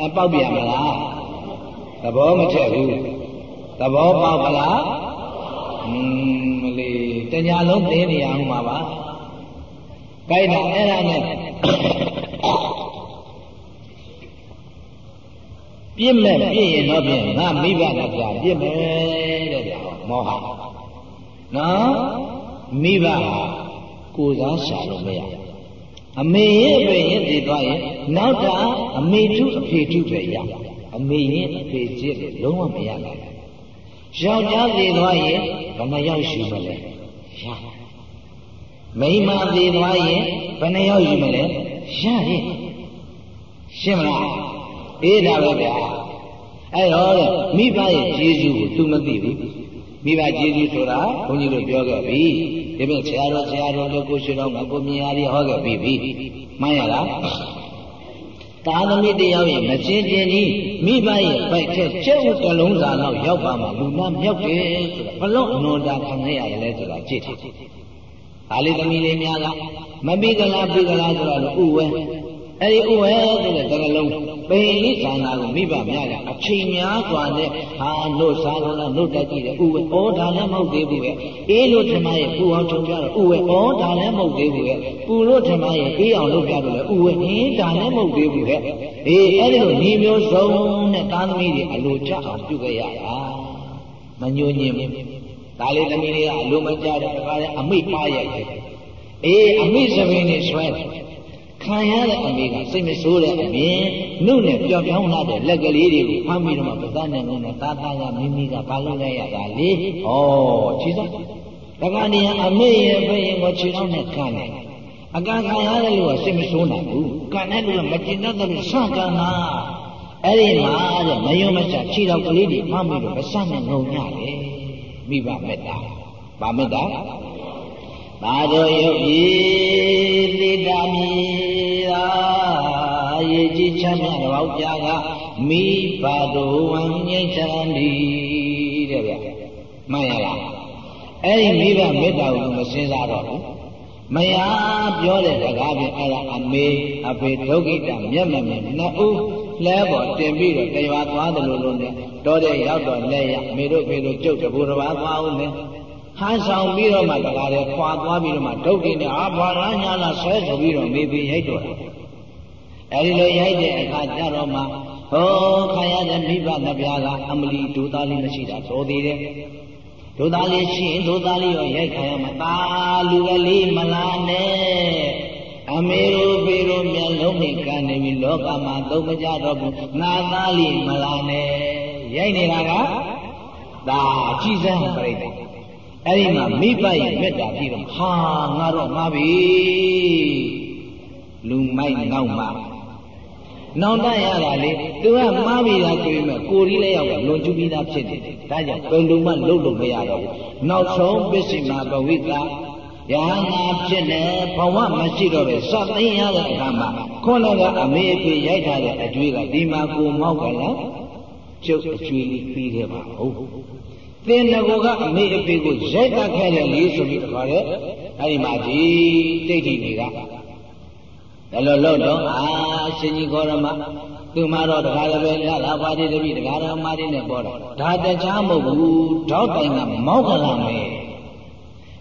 အပေါက်ပြန်မလားသဘောမထက်ဘူးသဘောပေါက်ပါလားอืม မလေးတညာလုံးသိနေရအောင်ပါပါကြိုက်တာအဲ့ဒါနဲ့ပြစ်မဲ့ပြစ်ရင်တော့ပြင်ငါမိဘကကြာပြစ်မယ်တဲ့ဗျာမောဟနော်မိဘဟာကိုယ်စားရှာလို့မရအမေရဲ့အဖေရဲ့တည်သွားရင်နောက်တာအမေထုအဖေထုပဲရအမေရဲ့အဖေချစ်လို့လုံးဝမရနိုင် ယောက်ျားသေးသွားရင်ဘယ်နှယောက်ရှိမလဲရမိန်းမသေးသွားရင်ဘယ်နှယောက်ရှိမလဲရရဲ့ရှင်းမလားအေးဒါပဲဗျာအဲ့တော့မိဘရဲ့ကျေးဇူးကို तू မသိဘူးမိဘကျေးဇူးဆိုတာဘုန်းကြီးတို့ပြောခဲ့ပြီဒီပြင်ဆရာတော်ဆရာတော်တို့ကိုရှင်တော်ကကိုမြင်ရည်ဟောခဲ့ပြီပြီမှန်ရလား သာသမီတယောက်ရဲ့မချင်းချင်းကြီးမိဘရဲ့ပိုက်ထက်ကျဲဥတလုံးစာတော့ရောက်ပါမှာလူနာမြောက်တယ်ဆိုတာဘလို့အနွန်တာခံရရတယ်လဲဆိုတာကြည့်တယ်။ဒါလေးသမီးလေးများကမပိကလားပိကလားဆိုတော့ဥဝဲအဲ့ဒီဥဝဲဆိုတဲ့တကလုံး ပိဋိဌာနာကိုမိဘများကအချိန်များစွာနဲ့ဟာနှုတ်စားလို့လားနှုတ်တက်ကြည့်တယ်ဥဝဲဩဒါလည်းမဟုတ်သေးဘူးပဲအေးလို့ထမရဲ့ပူအောင်ထုံပြတော့ဥဝဲဩဒါလည်းမဟုတ်သေးဘူးပဲပူလို့ထမရဲ့အေးအောင်လုပ်ပြတော့လေဥဝဲဟင်းဒါလည်းမဟုတ်သေးဘူးပဲအေးအဲ့ဒီလိုညီမျိုးစုံနဲ့သားသမီးတွေအလိုကျအောင်ပြုခဲ့ရတာမညှို့ညင်ဒါလေးသမီးတွေကအလိုမကျတဲ့အခါကျအမိတ်ပါရဲ့အေးအမိစပင်းနေဆွဲ ခံရတဲ့အမေကစိတ်မဆိုးတဲ့အပြင်နှုတ်နဲ့ပျော့ပြောင်းလာတဲ့လက်ကလေးတွေကိုဖမ်းပြီးတော့မှပသနဲ့ငုံနဲ့သားသားကမိမိကဘာလုပ်လိုက်ရတာလေဩချီစားတခါနေအမေရဲ့ဘရင်ကိုခြေထောက်နဲ့ကန်တယ်အကန့်ခံရတဲ့လူကစိတ်မဆိုးနိုင်ဘူးကန်တဲ့လူကမကျင်တတ်တဲ့လူဆန့်ကန်တာအဲ့ဒီမှာတဲ့မယုံမချခြေထောက်ကလေးတွေဖမ်းပြီးတော့ပစနဲ့ငုံရတယ်မိဘမေတ္တာဗာမေတ္တာ သာတို့ယုတ်ဤတိတာမီသာရေကြီးချမ်းမြေတော်ပြာကမိဘတို့ဝံငိမ့်ချမ်းဒီတဲ့ဗျမှန်ရလားအဲ့ဒီမိဘမေတ္တာကိုမစင်စားတော့ဘူးမယားပြောတဲ့စကားဖြင့်အဲ့ဒါအမေအဖေဒုက္ခိတမျက်မမြင်နှစ်ဦးလဲပေါ်တင်ပြီးတော့တရားသွားတယ်လို့လို့နဲ့တော်တဲ့ရောက်တော့လဲရမေတို့ဖေတို့ကျုပ်တဘူတစ်ပါးသွားဦးနဲ့ ဟန်းဆောင်ပြီးတော့မှတကားလေခွာသွားပြီးတော့မှဒုက္ခိနဲ့အာဘာရညာလာဆွဲဆိုပြီးတော့မေပြီးရိုက်တော့တာအဲဒီလိုရိုက်တဲ့အခါကျတော့မှဟောခံရတဲ့မိဘနှစ်ပြားကအမလီဒုသားလေးမရှိတာသောသေးတယ်ဒုသားလေးရှိရင်ဒုသားလေးရောရိုက်ခံရမှာตาလူကလေးမလာနဲ့အမေတို့ဖေတို့မျက်လုံးနဲ့ကန်နေပြီလောကမှာသုံးမကြတော့ဘူးငါသားလေးမလာနဲ့ရိုက်နေတာကဒါကြည်စမ်းပြိတ္တာ အဲ့ဒီမှာမိဘရဲ့မေတ္တာပြီးတော့ဟာငါတော့မှားပြီလူမိုက်နောက်မှာနောင်တရတာလေသူကမှားပြီလားဆိုရင်ကိုရီးလည်းရောက်ကလွန်ကျူးပြီးသားဖြစ်နေတယ်ဒါကြောင့်ဘယ်လိုမှလုပ်လို့မရတော့ဘူးနောက်ဆုံးပစ္စည်းမှာဘဝိကယဟနာဖြစ်နေဘဝမရှိတော့ပဲစသိရတဲ့အခါမှာခေါင်းကအမေအဖေရိုက်ထားတဲ့အကျွေးကဒီမှာကိုမောက်ကလားကျုပ်အကျွေးလေးပြီးခဲ့ပါဟုတ် သင်တကောကအမေအဖေကိုရိုက်တတ်ခဲ့တယ်လေဆိုပြီးတော့ခေါ်တယ်အဲဒီမှာဒီတိတ်တိတွေကဘယ်လိုလုပ်တော့အာရှင်ကြီးခေါ်ရမသူမတော့တခါလည်းပဲရလာပါသေးတပြီတခါတော့မာတိနဲ့ပေါ်တော့ဒါတခြားမဟုတ်ဘူးတောက်တိုင်ကမောက်ကလာမယ်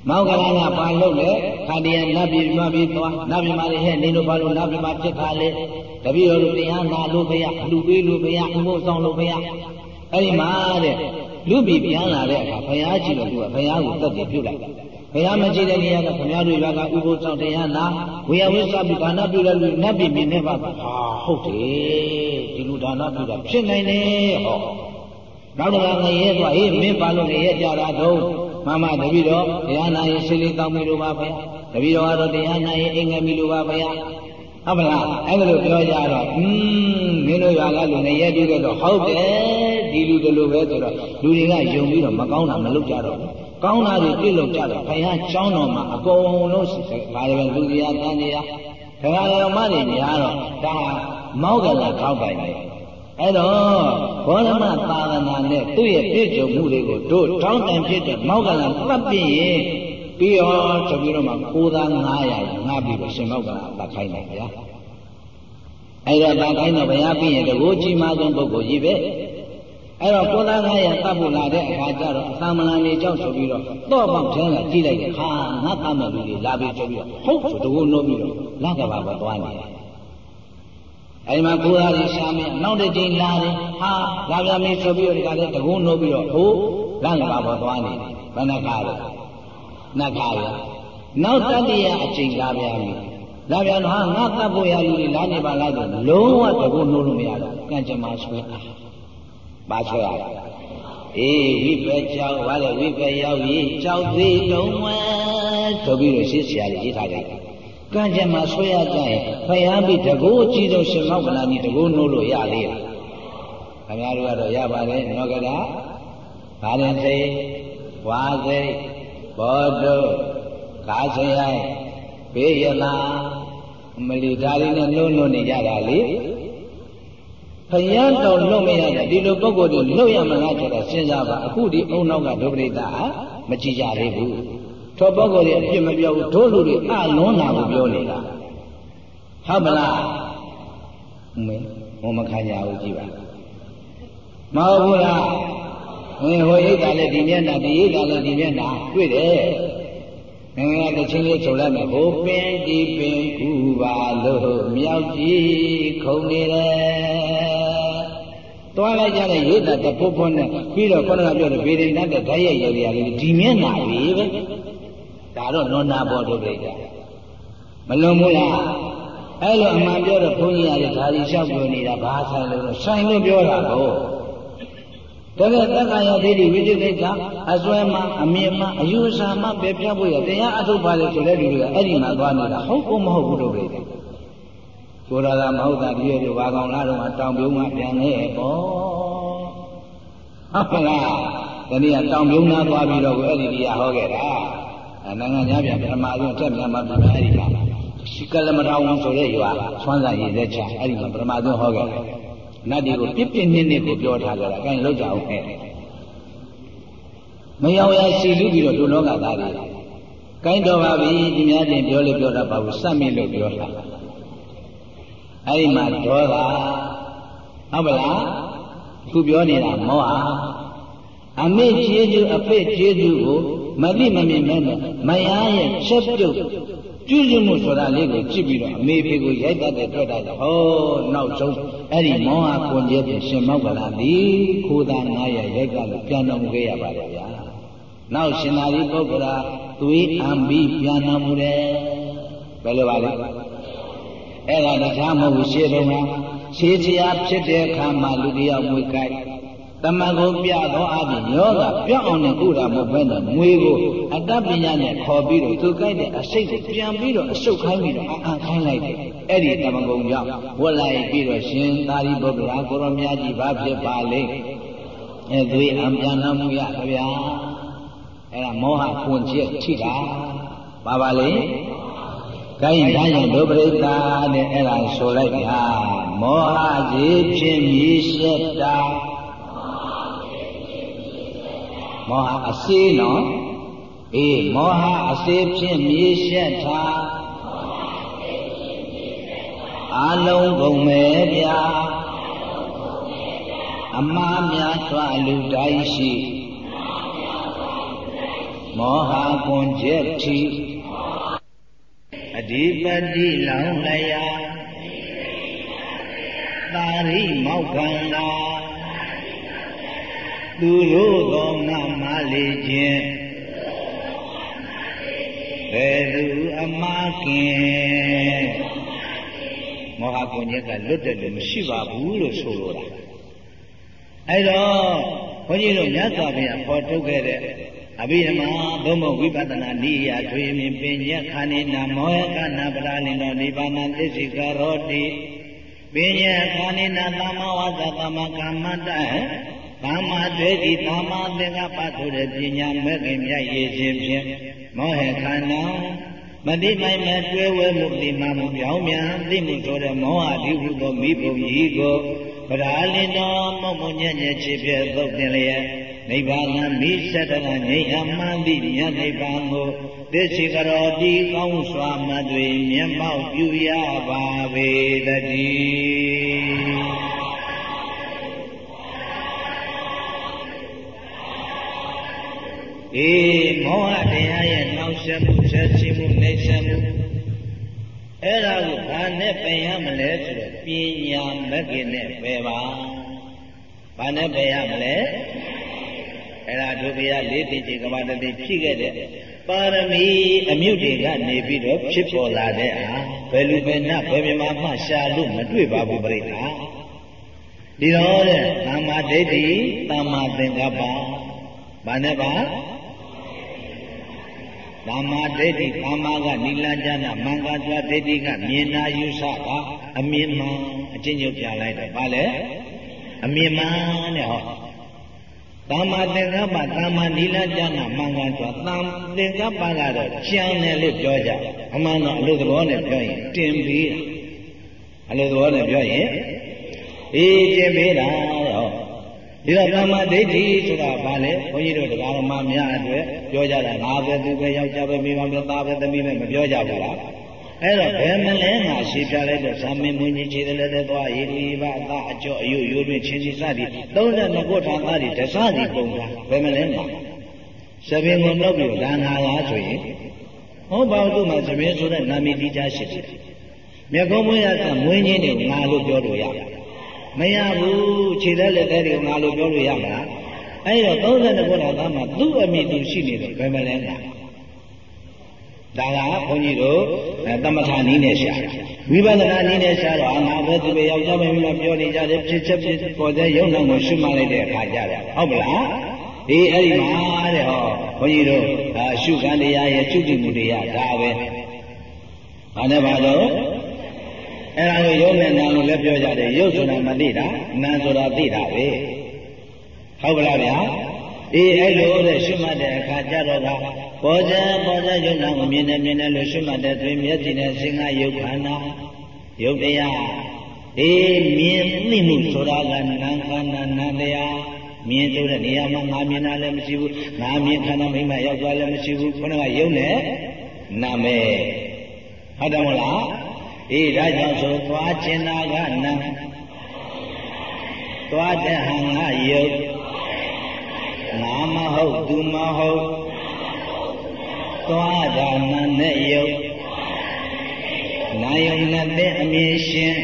မောက်ကလာကဘာလုပ်လဲခန္တီယနတ်ပြည်မပြည်သွားနတ်ပြည်မလေးဟဲ့နေလို့ဘာလို့နတ်ပြည်မဖြစ်ခါလေတပည့်တော်တို့တရားနာလို့ဘုရားလူပေးလို့ဘုရားအမှုဆောင်လို့ဘုရားအဲ့ဒီမှာတဲ့ လူပြည်ပြန်လာတဲ့အခါဘုရားကြည့်လို့သူကဘုရားကိုတက်တည်ပြုတ်လိုက်ဘုရားမကြည့်တဲ့နေရာကခင်ဗျားတို့ရွာကဥပုသ်ဆောင်တရားနာဝေယဝိသပိဒါနပြုတဲ့လူနတ်ပြည်မြင်နေပါဟာဟုတ်တယ်ဒီလူဒါနပြုတာဖြစ်နိုင်တယ်ဟောနောက်တစ်ခါငရဲသွားဟေးမင်းပါလို့ငရဲကြတာတော့မမတပည့်တော်တရားနာရင်စိတ်လေးကောင်းပြီလို့ပါဗျာတပည့်တော်ကတော့တရားနာရင်အိမ်ငယ်ပြီလို့ပါဗျာဟုတ်မလားအဲ့ဒါလို့ပြောကြတော့อืมမင်းတို့ရွာကလူငရဲတွေ့တော့ဟုတ်တယ် ဒီလူတလူပဲဆိုတော့လူတွေကယုံပြီးတော့မကောင်းတာမလုပ်ကြတော့ဘူးကောင်းတာတွေပြည့်လို့ကြတော့ဘုရားကျောင်းတော်မှာအကုန်လုံးဘာတွေပဲလူတရားတန်တရားဘုရားတော်မတွေများတော့ဒါမောက်ကလာခောက်ပိုင်တယ်အဲ့တော့ဘောရမသာသနာနဲ့သူ့ရဲ့ပြည့်စုံမှုတွေကိုတို့တောင်းတန်ဖြစ်တဲ့မောက်ကလာသတ်ပြည့်ရင်ပြီးရောဆိုပြီးတော့မှကိုးသား900ငါပြီးတော့ရှင်မောက်ကလာသတ်ခိုင်းတယ်ဗျာအဲ့တော့သတ်ခိုင်းတော့ဘုရားပြီးရင်တကိုးကြီးမားဆုံးပုဂ္ဂိုလ်ကြီးပဲ အဲ့တော့ကိုသား900တတ်ဖို့လာတဲ့အခါကျတော့အသမလန်နေကြောက်ဆိုပြီးတော့တော့ပေါက်ထဲကကြည့်လိုက်တယ်ဟာငါတတ်မဲ့လူတွေလာပြီးဆိုပြီးတော့ဟုတ်ဆိုတကူနှုတ်ပြီးတော့လက်ကဘာပဲသွားနေတယ်အဲဒီမှာကိုသားကြီးရှာမင်းနောက်တစ်ချိန်လာတယ်ဟာလာပြမင်းဆိုပြီးတော့ဒီကလည်းတကူနှုတ်ပြီးတော့ဟိုလက်ကဘာပဲသွားနေတယ်ဘယ်နှခါလဲနှစ်ခါလဲနောက်တတိယအချိန်လာပြန်ပြီလာပြန်တော့ဟာငါတတ်ဖို့ရလူတွေလာနေပါလားဆိုလုံးဝတကူနှုတ်လို့မရတော့ကံကြမ္မာဆွဲအား ပါဆွဲရအေးဝိပက်ကြောင့်ဗါလေဝိပက်ရောက်ရေးကြောက်သေးတုံးဝဲဆိုပြီးတော့ရှင်းဆရာကြီးရေးထားကြတယ်ကံကြမ္မာဆွဲရကြရင်ဖယားပြီးတကိုးအကြီးဆုံးရှင်မောက်ကလာကြီးတကိုးနှိုးလို့ရသေးလားခင်ဗျားတို့ကတော့ရပါတယ်နောကတာဗာရင်စိတ်ဝါစိတ်ဘောတုကားစရိုက်ဘေးရလားမလီဒါရီနဲ့နှိုးနှိုးနေကြတာလေ ဖယံတော်လွတ်မရတဲ့ဒီလိုပုံကိုယ်တွေလွတ်ရမလားဆိုတာစဉ်းစားပါအခုဒီအုံနောက်ကဒုပရိသမကြည့်ကြသေးဘူးထောပုံကိုယ်တွေအပြစ်မပြောဘူးတို့လူတွေအလွန်နာကိုပြောနေတာဟုတ်မလားမင်းဘုံမခံကြဘူးကြည့်ပါမဟုတ်ဘူးလားအင်းဟိုရိတ်တာလည်းဒီမျက်နှာဒီရိတ်တာလည်းဒီမျက်နှာတွေ့တယ်ငငယ်တစ်ချင်းလေးချုပ်လိုက်မယ်ဟိုပင်ဒီပင်ကူပါလို့မြောက်ကြည့်ခုံနေတယ် သွားလိုက်ကြတဲ့ရိတ်တာတဖို့ဖို့နဲ့ပြီးတော့ခေါင်းကပြောတယ်ဗေဒင်တတ်တဲ့ဓာတ်ရဲ့ရေရာလေးဒီမျက်နှာပဲပဲဒါတော့နောနာဘောတို့ပြိတ္တာမလွန်ဘူးလားအဲ့လိုအမှန်ပြောတော့ဘုန်းကြီးရတယ်ဒါကြီးလျှောက်ပြောနေတာဘာဆိုင်လို့ဆိုင်လို့ပြောတာကိုတကယ်တက္ကရာဒိဋ္ဌိဝိจิကိစ္စအစွဲမှအမြင်မှအယူအဆမှပဲပြဖို့ရတရားအထုတ်ပါလေဆိုတဲ့လူတွေကအဲ့ဒီမှာသွားနေတာဟုတ်ကိုမဟုတ်ဘူးတို့တွေ ဆိုရတာမဟုတ်တာဒီလိုဘာကောင်လားတော့တောင်ပြုံးမှပြန်နေပေါ့ဟုတ်လားဒီနေ့ကတောင်ပြုံးသားသွားပြီးတော့အဲ့ဒီတရားဟောခဲ့တာနိုင်ငံသားပြန်ပထမဆုံးတက်ပြန်မှပြန်အဲ့ဒီမှာရှိကလမတော်ဝန်ဆိုတဲ့ရွာဆွမ်းစာရည်သက်ချအဲ့ဒီမှာပထမဆုံးဟောခဲ့တယ်နတ်တွေကိုပြစ်ပြစ်နစ်နစ်ကိုပြောထားကြတာအဲဒါလောက်ကြအောင်ခဲ့မယောင်ရစီလူပြီးတော့ဒုလောကသားတွေကိုင်းတော်ပါပြီဒီများတင်ပြောလေပြောတာပါဘူးစက်မိလို့ပြောတာ အဲ့ဒီမှာဒေါသဟုတ်ပါလားခုပြောနေတာမောဟအမေကျေးဇူးအဖေ့ကျေးဇူးကိုမသိမမြင်မဲနဲ့မယားရဲ့ချက်ပြုတ်ပြုစုမှုဆိုတာလေးကိုကြည့်ပြီးတော့အမေဖေကိုရိုက်တတ်တဲ့တွေ့တာဟောနောက်ဆုံးအဲ့ဒီမောဟကွန်ကျဲဖြင့်ရှင်မောက္ကလာသည်ခိုးသား900ရိုက်ကလို့ပြန်တော်မူခဲ့ရပါတယ်ဗျာနောက်ရှင်သာရိပုတ္တရာသွေးအံပြီးပြန်တော်မူတယ်ဘယ်လိုပါလဲ အဲ့ဒါတရားမဟုတ်ဘူးရှေးတုန်းကရှေးချရာဖြစ်တဲ့အခါမှာလူတယောက်မွေးကြိုက်တမန်ကိုပြသောအပြင်ယောဂပြောင်းအောင်နဲ့ဥဒ္ဓမဟုတ်ဘဲနဲ့မွေကိုအတ္တပညာနဲ့ခေါ်ပြီးတော့သူကြိုက်တဲ့အစိတ်ကိုပြန်ပြီးတော့အဆုတ်ခိုင်းပြီးတော့အာအာခိုင်းလိုက်တယ်အဲ့ဒီတမန်ကုံကြောင့်ဝက်လိုက်ပြီးတော့ရှင်သာရိပုတ္တရာကိုရောမြတ်ကြီးဘာဖြစ်ပါလဲအဲသွေးအံပြန်တော်မူရကြဗျာအဲ့ဒါမောဟကွန်ချက်ထိတာပါပါလေ ကိုင်းဒါကြောင့်ဒုပရိသတဲ့အဲ့ဒါဆိုလိုက်ဗျာမောဟကြီးဖြစ်မြည်ရှက်တာမောဟအစေးနော်အေးမောဟအစေးဖြင့်မြေရှက်တာအာလုံးကုန်မဲ့ဗျာအမှားများစွာလူတိုင်းရှိမောဟကွန်ချက်တိ အဓိပတိလောင်လျာသာရိမောက္ခံလာသူတို့သောငါမလေးခြင်းဘယ်သူအမကင်မောဟကုညက်ကလွတ်တယ်လို့မရှိပါဘူးလို့ဆိုလိုတာအဲ့တော့ဘုန်းကြီးတို့မြတ်စွာဘုရားပေါ်ထုတ်ခဲ့တဲ့ အဘိဓမ္မာသုံးဖို့ဝိပဿနာနိယထွေမြင်ပညာခဏိနာမောဟကနာပရာလင်တော်နိဗ္ဗာန်သစ္စိကရောတိပညာခဏိနာသမ္မာဝါစာသမ္မာကမ္မတ္တသမ္မာတွေ့တိသမ္မာသင်္ကပ္ပဆိုတဲ့ပညာမဲ့ခင်မြတ်ရည်ခြင်းဖြင့်မောဟခန္ဓာမတိမိုင်မဲ့တွဲဝဲမှုဒီမှာမပြောင်းမြန်သိမှုဆိုတဲ့မောဟဒီဟုသောမိဘုံကြီးကိုပရာလင်တော်မောမညံ့ညက်ချစ်ဖြင့်သုတ်တင်လျက် နိဗ္ဗာန်မိစတကငြိမ်းအမှန်သည့်မြတ်နိဗ္ဗာန်ကိုသိစေကြတော်ဒီကောင်းစွာမှတွေမျက်မှောက်ပြုရပါပေတည်းအေးမောဟတရားရဲ့နောက်ဆက်မှုဆက်ချမှုနှိမ့်ဆက်မှုအဲ့ဒါကိုဘာနဲ့ပယ်ရမလဲဆိုတော့ပညာမဂ္ဂင်နဲ့ပယ်ပါဘာနဲ့ပယ်ရမလဲ အဲ့ဒါဒုတိယလေးသိချေကမ္ဘာတတိဖြစ်ခဲ့တဲ့ပါရမီအမြုပ်တွေကနေပြီးတော့ဖြစ်ပေါ်လာတဲ့အာဘယ်လူပဲနဘယ်မြမမှရှာလို့မတွေ့ပါဘူးပြိတ္တာဒီတော့တဲ့သမ္မာဒိဋ္ဌိသမ္မာသင်္ကပ္ပဘာနဲ့ပါသမ္မာဒိဋ္ဌိသမ္မာကနိလကြနာမင်္ဂကြွဒိဋ္ဌိကမြင်နာယူဆတာအမြင်မှန်အချင်းချင်းပြလိုက်တယ်ဗာလေအမြင်မှန်တဲ့ဟော သမ္မာသင်္ကပ္ပသမ္မာနိလကြနာမင်္ဂကြွသမ္သင်္ကပ္ပကတော့ကြံတယ်လို့ပြောကြအမှန်တော့အလိုသဘောနဲ့ပြောရင်တင်ပြီးအလိုသဘောနဲ့ပြောရင်အေးတင်ပေးတာတဲ့ဟောဒီတော့သမ္မာဒိဋ္ဌိဆိုတာဘာလဲဘုန်းကြီးတို့တရားဓမ္မများအတွက်ပြောကြတာငါပဲသူပဲယောက်ျားပဲမိဘပဲသားပဲသမီးပဲမပြောကြဘူးလား အဲ့တော့ဘယ်မလဲငါရှေးပြလိုက်တော့ဇာမင်းမွင်းကြီးခြေတယ်လည်းသွားရေဒီပါအသားအကျော်အယုတ်ရိုးတွင်ချင်းချင်းစသည်32ခုထာသားတွေတစသည်ပုံတာဘယ်မလဲငါသပင်ကိုနှုတ်ပြီးဒါငါလားဆိုရင်ဟုတ်ပါဘူးသူမှသပင်ဆိုတဲ့နာမည်တိကျရှိတယ်မြတ်ကုန်းမွေးရကမွေးချင်းတွေငါလို့ပြောလို့ရမရဘူးခြေတယ်လည်းတဲ့တွေငါလို့ပြောလို့ရမလားအဲ့တော့32ခုထာသားမှာသူ့အမိသူရှိနေတယ်ဘယ်မလဲငါ ဒါကဘုန်းကြီးတို့သမထနည်းနဲ့ရှာဝိပဿနာနည်းနဲ့ရှာတော့အနာပဲသူပဲယောက်ျားပဲမိမပြောနေကြတယ်ဖြစ်ချက်ဖြစ်ပေါ်တဲ့ယုံနာကိုရှုမှတ်လိုက်တဲ့အခါကြတယ်ဟုတ်မလားအေးအဲ့ဒီမှာတဲ့ဟောဘုန်းကြီးတို့ရှုခံတရားရဲ့ရှုတိမှုတရားဒါပဲဘာနဲ့ပါတော့အဲ့ဒါကိုယုံနဲ့နာလို့လည်းပြောကြတယ်ယုတ်ဆိုတာမသိတာနာဆိုတာသိတာပဲဟုတ်ကလားဗျာ အေးအဲ့လိုတဲ့ရှုမှတ်တဲ့အခါကျတော့ကပေါ်ကြပေါ်ကြယုံနာကိုမြင်နေမြင်နေလို့ရှုမှတ်တဲ့သွေးမျက်စိနဲ့စင်္ဂယုတ်ခန္ဓာယုတ်တရားအေးမြင်သိမှုဆိုတာကနာခန္ဓာနာတရားမြင်ဆိုတဲ့နေရာမှာငါမြင်တာလည်းမရှိဘူးငါမြင်ခန္ဓာမိမရောက်သွားလည်းမရှိဘူးခொနကယုံနဲ့နာမဲဟုတ်တယ်မလားအေးဒါကြောင့်ဆိုသွားကျင်တာကနာသွားတဲ့ဟံကယုတ် ငါမဟုတ်သူမဟုတ်သွားတာနံနဲ့ယုတ်နာယုံနဲ့တဲ့အမြင်ရှင်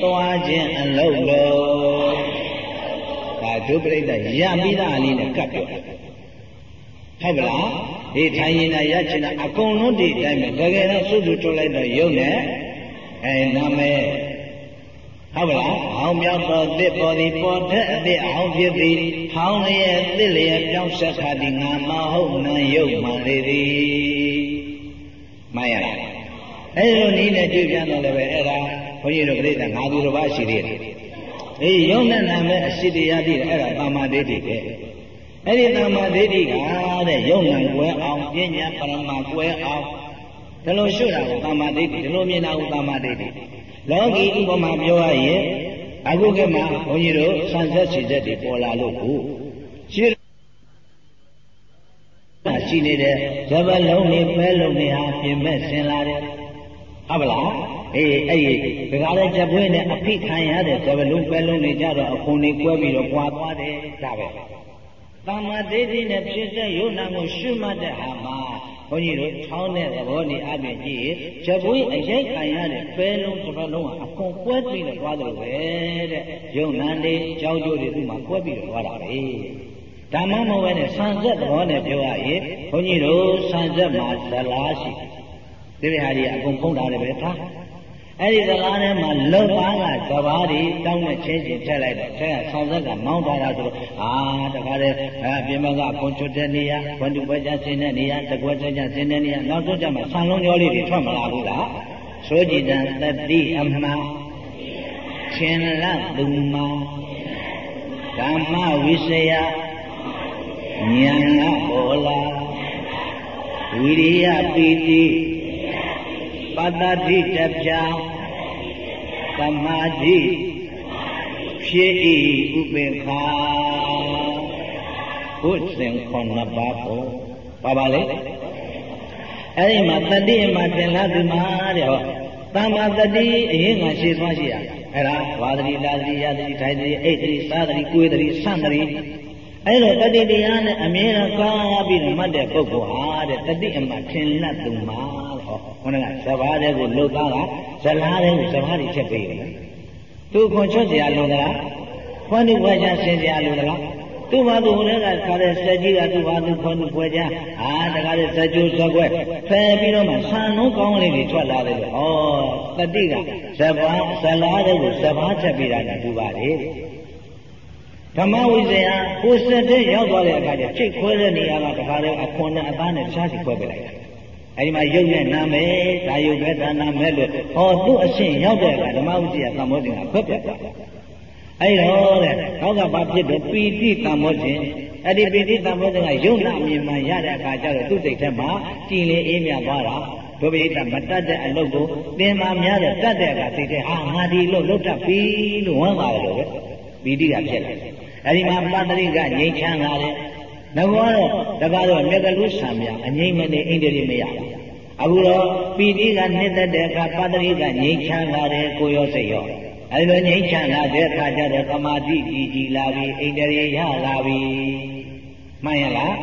သွားခြင်းအလုံးလို့ဒါဒုပရိသရပြီးသားအလေးနဲ့ကပ်ပြောဟုတ်ပလားဒီထိုင်ရင်လည်းရချင်တာအကုန်လုံးဒီတိုင်းပဲတကယ်တော့စွတ်စွတ်ထုတ်လိုက်တော့ယုံနဲ့အဲနာမည် ဟုတ်ပါလားဟောင်းမြောက်သောတစ်ပေါ်သည်ပေါ်ထက်အသည့်အဟောင်းဖြစ်သည်ဟောင်းလျက်တစ်လျက်ပြောင်းဆက်ခါသည်ငါမဟုတ်နံရုပ်မှန်လေသည်မှန်ရလားအဲ့လိုနည်းနဲ့ကြည့်ပြန်တော့လည်းပဲအဲ့ဒါဘုန်းကြီးတို့ပြိဿငါသူတစ်ပါးရှိသေးတယ်အေးယုံနဲ့နာမဲ့အရှိတရားသိတယ်အဲ့ဒါသမ္မာဒိဋ္ဌိပဲအဲ့ဒီသမ္မာဒိဋ္ဌိကတဲ့ယုံနဲ့ကွဲအောင်ပညာပရမကွဲအောင်ဒီလိုရှုတာကိုသမ္မာဒိဋ္ဌိဒီလိုမြင်တာကိုသမ္မာဒိဋ္ဌိ လောကီဥပမာပြောရရင်အခုကမှဘုန်းကြီးတို့ဆန်ဆက်ချေချက်တွေပေါ်လာလို့ကိုရှိရှိနေတဲ့ဇဘလုံးတွေပဲလုံးတွေဟာပြင်မဲ့ဆင်လာတယ်ဟုတ်ပါလားအေးအဲ့ဒီဒကာလေးချက်ပွေးနဲ့အဖိခံရတဲ့ဇဘလုံးပဲလုံးတွေကြတော့အခွန်တွေကွဲပြီးတော့ပွာသွားတယ်ဒါပဲသမ္မာဒိဋ္ဌိနဲ့ဖြစ်တဲ့ယုံနာကိုရှုမှတ်တဲ့ဟာမှာ ဘုန်းကြီးတို့ထောင်းတဲ့သဘောနေအပြင်ကြည့်ချက်ပွေးအရိုက်ခံရတဲ့ပဲလုံးတစ်ပတ်လုံးကအခွန်ကွဲပြီးတော့သွားတယ်ပဲတဲ့ယုံနာတွေကြောင်းကျိုးတွေသူ့မှာကွဲပြီးတော့သွားတာပဲဓမ္မမဟုတ်ပဲနဲ့ဆန်ဆက်သဘောနဲ့ပြောရရင်ဘုန်းကြီးတို့ဆန်ဆက်မှာဇလားရှိဒီလိုဟာကြီးအကုန်ဖုံးထားတယ်ပဲသား အဲ့ဒီဇလားထဲမှာလုံသားကသဘာတွေတောင်းနဲ့ချင်းချင်းထည့်လိုက်တော့ထဲကဆန်ဆက်ကမောင်းထားတာဆိုတော့အာတခါတည်းအဲပြင်မကခွန်ချွတ်တဲ့နေရာခွန်တူပွဲချဆင်းတဲ့နေရာတကွက်ချဆင်းတဲ့နေရာနောက်ဆုံးကျမှဆန်လုံးကြောလေးတွေထွက်မလာဘူးလားဆိုကြည်တန်တတိအမှန်ရှင်လသူမာဓမ္မဝိစယဉာဏ်ကပေါ်လာဝိရိယပီတိ ပတ္တိတပြာသမာဓိဖြစ်ဤဥပေက္ခာဘုဇင်ခုနှစ်ပါးပေါ်ပါပါလေအဲ့ဒီမှာတတိမှာသင်လာဒီမှာတဲ့ဟောတမ္မာတတိအရင်ကရှေ့သွားရှိရအဲ့ဒါဝါဒတိလာသတိယသတိထိုင်သတိအိတ်သတိသာသတိကိုယ်သတိဆန့်သတိအဲ့လိုတတိတရားနဲ့အမြဲတမ်းကားပြီးတော့မှတ်တဲ့ပုဂ္ဂိုလ်ဟာတဲ့တတိအမှထင်လတ်သူမှာဟော ခொနကဇဘာတဲ့ကိုလှုပ်သားကဇလားတဲ့ကိုဇဘာတွေချက်ပေးတယ်သူခွန်ချွတ်စရာလိုသလားခွန်ဒီဝါချဆင်စရာလိုသလားသူ့ဘာသူဟိုလည်းကခါတဲ့စက်ကြီးကသူ့ဘာသူခွန်သူဖွဲကြအာတကားတဲ့စက်ကျိုးစက်ွက်ဖယ်ပြီးတော့မှဆန်လုံးကောင်းလေးတွေထွက်လာတယ်လို့ဩတတိကဇဘာဇလားတဲ့ကိုဇဘာချက်ပေးတာနဲ့တူပါလေဓမ္မဝိဇ္ဇာကိုစက်တဲ့ရောက်သွားတဲ့အခါကျချိတ်ခွဲတဲ့နေရာကတခါတည်းအခွန်နဲ့အသားနဲ့တခြားစီခွဲပေးလိုက်တယ် အဲဒီမှာယုတ်နဲ့နာမယ်ဒါယုတ်ပဲဒါနာမယ်လို့ဟောသူ့အရှင်ရောက်တဲ့အခါဓမ္မဝိဇ္ဇာသံမောတင်ကဖွက်ပြတ်သွားအဲ့တော့တဲ့နောက်ကဘာဖြစ်တော့ပီတိသံမောတင်အဲ့ဒီပီတိသံမောတင်ကယုတ်နာမြင်မှရတဲ့အခါကျတော့သူ့စိတ်ထဲမှာကြည်လင်အေးမြသွားတာဒုပိဋကမတတ်တဲ့အလုပ်ကိုသင်မှများတဲ့တတ်တဲ့အခါစိတ်ထဲဟာငါဒီလို့လုတ်တတ်ပြီလို့ဝမ်းသာတယ်လို့ပဲပီတိကဖြစ်လာတယ်အဲဒီမှာပတ္တိကငြိမ်းချမ်းလာတယ် ငဘောတော့တကားတော့မြက်ကလူဆံမြအငြိမ့်မနေအိန္ဒြေမရဘူးအခုတော့ပီတိကနှစ်သက်တဲ့အခါပတ္တိကငြိမ်းချမ်းလာတယ်ကိုရောစိတ်ရောအဲဒီလိုငြိမ်းချမ်းလာတဲ့အခါကျတော့သမာဓိကြည်ကြည်လာပြီအိန္ဒြေရလာပြီမှန်ရလား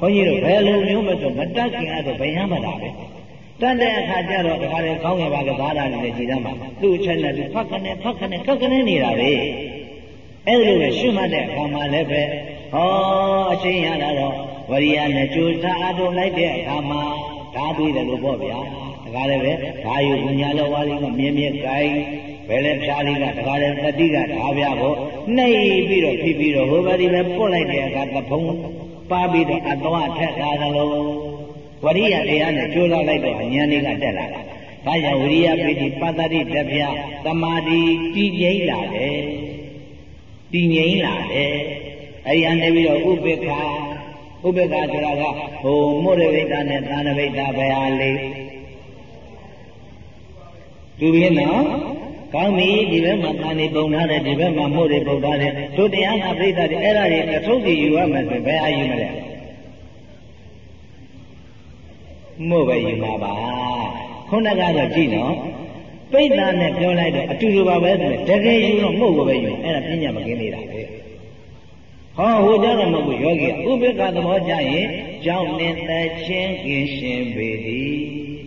ဘုန်းကြီးတို့ဘယ်လိုမျိုးမဆိုမတတ်ခင်အဲ့တော့ဘယံမတာပဲတတ်တဲ့အခါကျတော့တခါလေကောင်းရပါကဘာသာနဲ့ကြည်သမ်းပါသူ့အချက်နဲ့သူဖတ်ခနဲ့ဖတ်ခနဲ့ခက်ခနဲ့နေတာပဲအဲ့လိုပဲရှုမှတ်တဲ့အခါမှာလည်းပဲ ဟောအချင်းရလာတော့ဝရိယနဲ့ကြိုးစားအထုံလိုက်တဲ့အခါမှာဓာတွေ့တယ်လို့ပေါ့ဗျာတခါလည်းပဲဓာယုပညာလောဝါလေးကမြင်းမြဲကိုင်းဘယ်လဲဖြားလေးကတခါလည်းတတိကဓာပြကိုနှိပ်ပြီးတော့ဖြစ်ပြီးတော့ဟိုဘက်ဒီပဲပုတ်လိုက်တဲ့အခါသဖုံးပါပြီးတော့အသွားထက်လာသလိုဝရိယတရားနဲ့ကြိုးစားလိုက်တော့ဉာဏ်လေးကတက်လာတာဒါကြောင့်ဝရိယပိဋိပတ္တိတပြသမာဓိတည်ငြိမ်လာတယ်တည်ငြိမ်လာတယ် အဲဒီအနေပြီးတော့ဥပေက္ခဥပေက္ခဆိုတာကဟိုမုရဝိတ္တနဲ့သာနဝိတ္တဘယ်ဟာလေးသူပြင်းနော်ကောင်းပြီဒီဘက်မှာသာနေပုံထားတယ်ဒီဘက်မှာမို့တွေပုံထားတယ်တို့တရားနာပြိတ္တာတွေအဲ့ဒါတွေအထုပ်ကြီးယူရမယ်ဆိုဘယ်အာယူမလဲမို့ပဲယူမှာပါခုနကတော့ကြည့်နော်ပိဋ္ဌာနဲ့ပြောလိုက်တော့အတူတူပါပဲဆိုတကယ်ယူတော့မို့ကိုပဲယူအဲ့ဒါပညာမကင်းနေတာပဲ ဟောဟိုကြတော့မဟုတ်ဘူးယောဂီဥပိ္ပခသဘောကြရင်ကြောင်းနေတဲ့ချင်းကင်းရှင်ပေသည်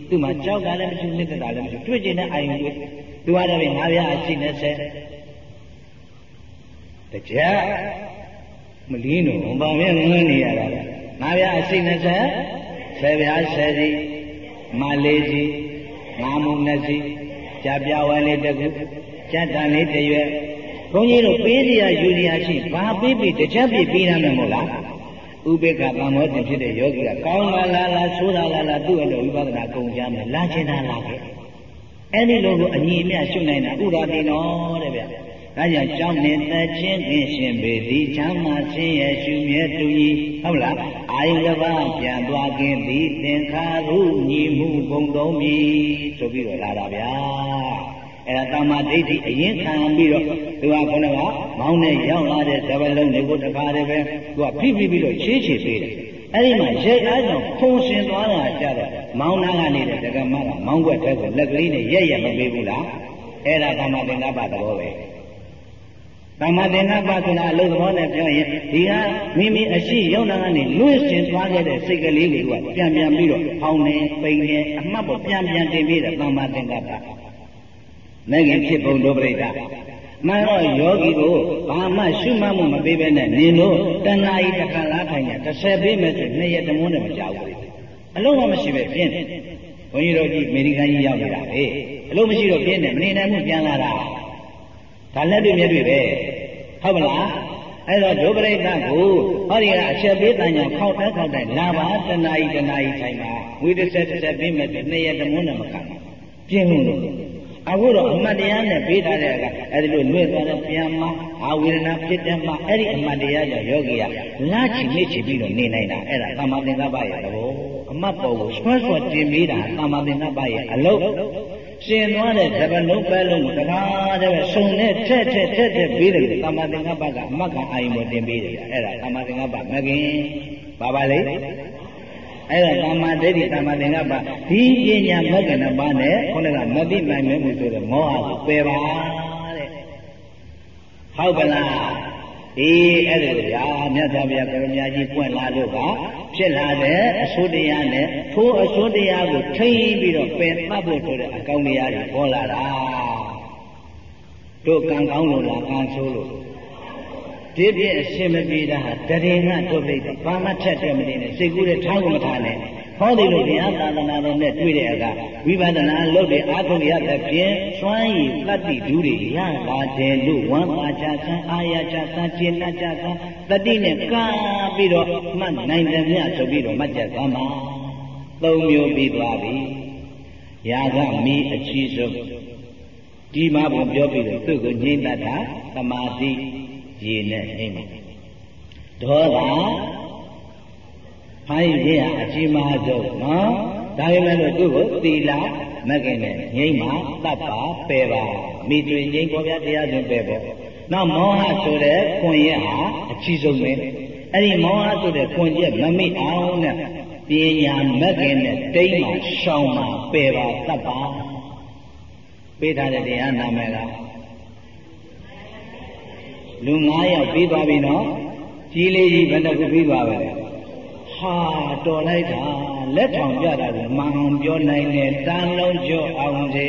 သူ့မှာကြောက်ကလည်းမရှိနှစ်သက်တာလည်းမရှိတွေ့ကျင်တဲ့အာယုံတွေ့သူကတော့ပဲငါးပြားအရှိနဲ့ဆဲတကြမလင်းတော့ဘာမှငန်းနေရတာလဲငါးပြားအရှိနဲ့ဆဲဆယ်ပြားဆယ်စီမလေးစီငါးမုံနှစ်စီကြပြဝဲလေးတစ်ခုကြက်တန်လေးတစ်ရွယ် ဘုန်းကြီးတို့ပေးစရာယူစရာရှိဘာပေးပြီးတချက်ပြပြီးရမယ်မို့လားဥပေက္ခသံမောတင်ဖြစ်တဲ့ယောဂီကကောင်းလာလာလာဆိုးလာလာလာသူ့အလိုဝိပဿနာကုန်ကြမယ်လာချင်တာလာခဲ့အဲ့ဒီလိုကိုအညီအမျှရှုနိုင်တာဥရာတိနော်တဲ့ဗျဒါကြောင့်ကြောင်းနေသက်ချင်းခင်းရှင်ပေသည်ချမ်းသာခြင်းရဲ့ရှုမြဲတူကြီးဟုတ်လားအာယုကပပြန်သွားခြင်းသည်သင်္ခါရုညီမှုဘုံသုံးပြီဆိုပြီးတော့လာတာဗျာ အဲ့ဒါတမ္မာဒိဋ္ဌိအရင်ခံပြီးတော့သူကခဏကမောင်းနဲ့ရောက်လာတဲ့သဘလုံးတွေကိုတခါတည်းပဲသူကဖိဖိပြီးတော့ချေးချေပေးတယ်အဲ့ဒီမှာရိတ်အားကြောင့်ဖုံရှင်သွားတာကြတော့မောင်းနာကနေတဲ့ဒကမကမောင်းွက်တဲ့ကိုလက်ကလေးနဲ့ရက်ရက်မပေးဘူးလားအဲ့ဒါကမ္မသင်္ကပ္ပသဘောပဲသမ္မာသင်္ကပ္ပဆိုတာအလုံးသဘောနဲ့ပြောရင်ဒီကမိမိအရှိယုံနာကနေလွင့်ရှင်သွားခဲ့တဲ့စိတ်ကလေးတွေကပြန်ပြန်ပြီးတော့ဟောင်းနေပိန်နေအမှတ်ပေါ်ပြန်ပြန်တင်ပြီးတဲ့သမ္မာသင်္ကပ္ပ မဲ့ခင်ဖြစ်ပုံတို့ပြိတ္တာမှန်တော့ယောဂီကိုဘာမှရှုမှတ်မှုမပေးဘဲနဲ့နင်တို့တဏှာဤတစ်ခါလားထိုင်ကြ30ပေးမယ်ဆိုနှစ်ရက်တမုန်းနဲ့မကြောက်ဘူးအလုံးမမရှိပဲပြင်းတယ်ဘုန်းကြီးတို့ကြီးအမေရိကန်ကြီးရောက်နေတာပဲအလုံးမရှိတော့ပြင်းတယ်မနေနိုင်မှုပြန်လာတာဒါလက်တွေ့မြတ်တွေ့ပဲဟုတ်မလားအဲ့တော့ဒုပရိသတ်ကိုဟောဒီကအချက်ပေးတန်ညာခောက်တဲ့ခောက်တဲ့လာပါတဏှာဤတဏှာဤထိုင်ပါဝိတ္တဆက်ဆက်ပေးမယ်ဆိုနှစ်ရက်တမုန်းနဲ့မခံပြင်းလို့ အခုတော့အမှတ်တရားနဲ့ပေးထားတဲ့အခါအဲဒီလိုလွဲ့သွားတဲ့ပြန်မအာဝေဒနာဖြစ်တဲ့မှာအဲ့ဒီအမှတ်တရားကြောင့်ယောဂီကလာချင်နေချင်ပြီးတော့နေနိုင်တာအဲ့ဒါသမ္မာသင်္ကပ္ပရဲ့သဘောအမှတ်ပေါ်ကိုဆွဲဆွဲတင်ပေးတာသမ္မာသင်္ကပ္ပရဲ့အလုပ်ရှင်သွားတဲ့သဘလုံးပဲလုံးကိုတကားတည်းပဲစုံနဲ့ထက်ထက်ထက်ထက်ပေးတယ်သမ္မာသင်္ကပ္ပကအမှတ်ကအာယုံကိုတင်ပေးတယ်အဲ့ဒါသမ္မာသင်္ကပ္ပမကင်ပါပါလေ အဲ့ဒါသမ္မာဒိဋ္ဌိသမ္မာသင်္ကပ္ပဒီပညာမဂ္ဂနပါနဲ့ခေါင်းကမသိနိုင်မဲမှုဆိုတဲ့မောဟကိုပယ်ပါတဲ့ဟုတ်ပါလားအေးအဲ့ဒါကြာမြတ်စွာဘုရားကရုဏာကြီးပွင့်လာလို့ကဖြစ်လာတဲ့အဆိုးတရားနဲ့ထိုးအဆိုးတရားကိုထိမ့်ပြီးတော့ပယ်သတ်ဖို့ဆိုတဲ့အကောင်းတရားတွေပေါ်လာတာတို့ကံကောင်းလို့လားကံဆိုးလို့ ဒီပြည့်အရှင်မပြေတာဟာတရင်ကတို့လိုက်တော့ဘာမှထက်တယ်မနေနဲ့စိတ်ကူးတဲ့ထားကုန်မထားနဲ့ဟောဒီလိုတရားသာသနာတော်နဲ့တွေ့တဲ့အခါဝိပဿနာလုပ်တဲ့အာထုံရတဲ့ဖြင့်စွမ်းရည်တတ္တိဒုတွေရလာတယ်လို့ဝမ်းသာချဆန်းအာရချဆန်းကျင့်တတ်ချဆန်းတတိနဲ့ကာပြီးတော့မှတ်နိုင်တယ်မြတ်ဆိုပြီးတော့မှတ်ချက်သွားမှာသုံးမျိုးပြီးသွားပြီရာဂမီအချီးဆုံးဒီမှာဘုံပြောပြီးတော့သူ့ကိုငြိမ့်တတ်တာသမာဓိ ရေနဲ့အိမ်မှာဒေါသဖိုင်းရအကြီးမားဆုံးနော်ဒါပေမဲ့လို့သူ့ကိုသီလမကင်နဲ့ငြိမ့်မှာတတ်ပါပယ်ပါမိတွေငြိမ့်ပေါ်ပြတရားစဉ်ပယ်ပေါ့နောက်မောဟဆိုတဲ့ခွန်ရက်ဟာအကြီးဆုံးပဲအဲ့ဒီမောဟဆိုတဲ့ခွန်ရက်မမိအောင်နဲ့ပညာမက်ကင်နဲ့တိမ့်မှရှောင်းမှပယ်ပါတတ်ပါပေးထားတဲ့တရားနာမည်က လူ9ယောက်ပြီးသွားပြီနော်ကြီးလေးကြီးဘယ်နှခုပြီးသွားပါလဲဟာတော်လိုက်တာလက်ထောင်ပြတာကမှန်အောင်ပြောနိုင်တယ်တန်လုံးကျော်အောင်စေ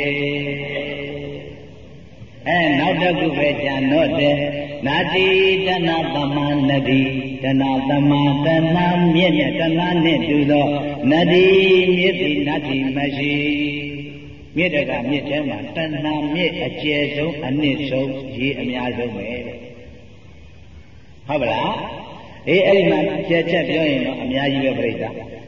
အဲနောက်တစ်ခုပဲကြံတော့တယ်နာတိတဏသမနတိတဏသမတဏမြင့်နဲ့တဏနဲ့တူသောနတိမြစ်တိနတိမရှိမြစ်တကမြစ်ထဲမှာတဏမြစ်အကျယ်ဆုံးအနည်းဆုံးရေအများဆုံးပဲ ဟုတ်ပါလားအေးအဲ့ဒီမှာချက်ချက်ပြောရင်တော့အများကြီးပဲပြိဿ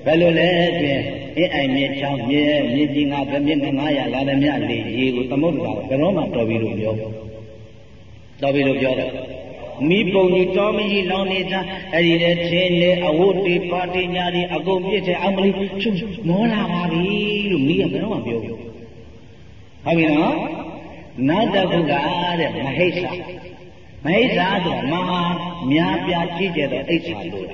ဘယ်လိုလဲအတွင်အင်းအိုင်မြစ်ချောင်းမြစ်မြစ်ကြီးငါဗမြစ်900လာသည်မြလေရေကိုသမုဒ္ဒရာဘယ်တော့မှတော်ပြီလို့ပြောတော်ပြီလို့ပြောတယ်မိပုံကြီးတော်မကြီးလောင်းနေတာအဲ့ဒီလေထင်းလေအဝတ်တွေပါတိညာတွေအကုန်ပြစ်တဲ့အောင်မလေးချွတ်မောလာပါပြီလို့မိကဘယ်တော့မှပြောဘူးဟုတ်ပြီနော်နောက်တစ်ခုကတဲ့မဟိစ္ဆာ မဟိစ္ဆာဆိုတာမဟာများပြားကြီးကျယ်သောအိဋ္ဌာလို့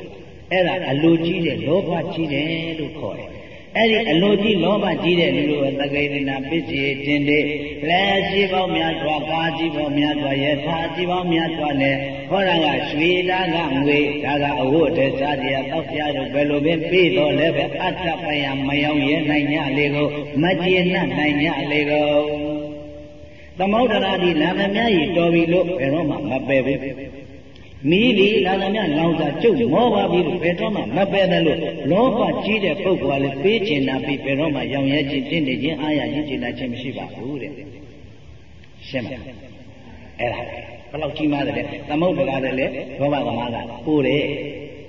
အဲ့ဒါအလိုကြီးတဲ့လောဘကြီးတယ်လို့ခေါ်တယ်အဲ့ဒီအလိုကြီးလောဘကြီးတဲ့လူလိုသကေရဏပစ္စည်းတင်တဲ့လက်ရှိပေါင်းများစွာကာကြီးပေါင်းများစွာယထာကြီးပေါင်းများစွာနဲ့ဟောတာကရွှေသားကငွေဒါကအဝတ်တည်းစားတရားတောက်ပြတော့ဘယ်လိုပင်ပြီးတော့လည်းပဲအတ္တပယမယောင်ရဲနိုင်ညလေကိုမကျေနပ်နိုင်ညလေကို သမုဒ္ဒရာဒီလာမမြကြီးတော်ပြီလို့ဘယ်တော့မှမပယ်ဘူးမီးလီလာသမျှလောင်စာကျုပ်မောပါပြီလို့ဘယ်တော့မှမပယ်တယ်လို့လောဘကြီးတဲ့ပုဂ္ဂိုလ်ကလည်းပေးချင်တာပြီးဘယ်တော့မှရောင်ရဲခြင်းတင့်နေခြင်းအားရခြင်းချင်တာခြင်းမရှိပါဘူးတဲ့ရှင်းမလားအဲ့ဒါဘယ်လောက်ကြီးမားတယ်လဲသမုဒ္ဒရာတဲ့လေဒေါဘသမားကပို့တယ်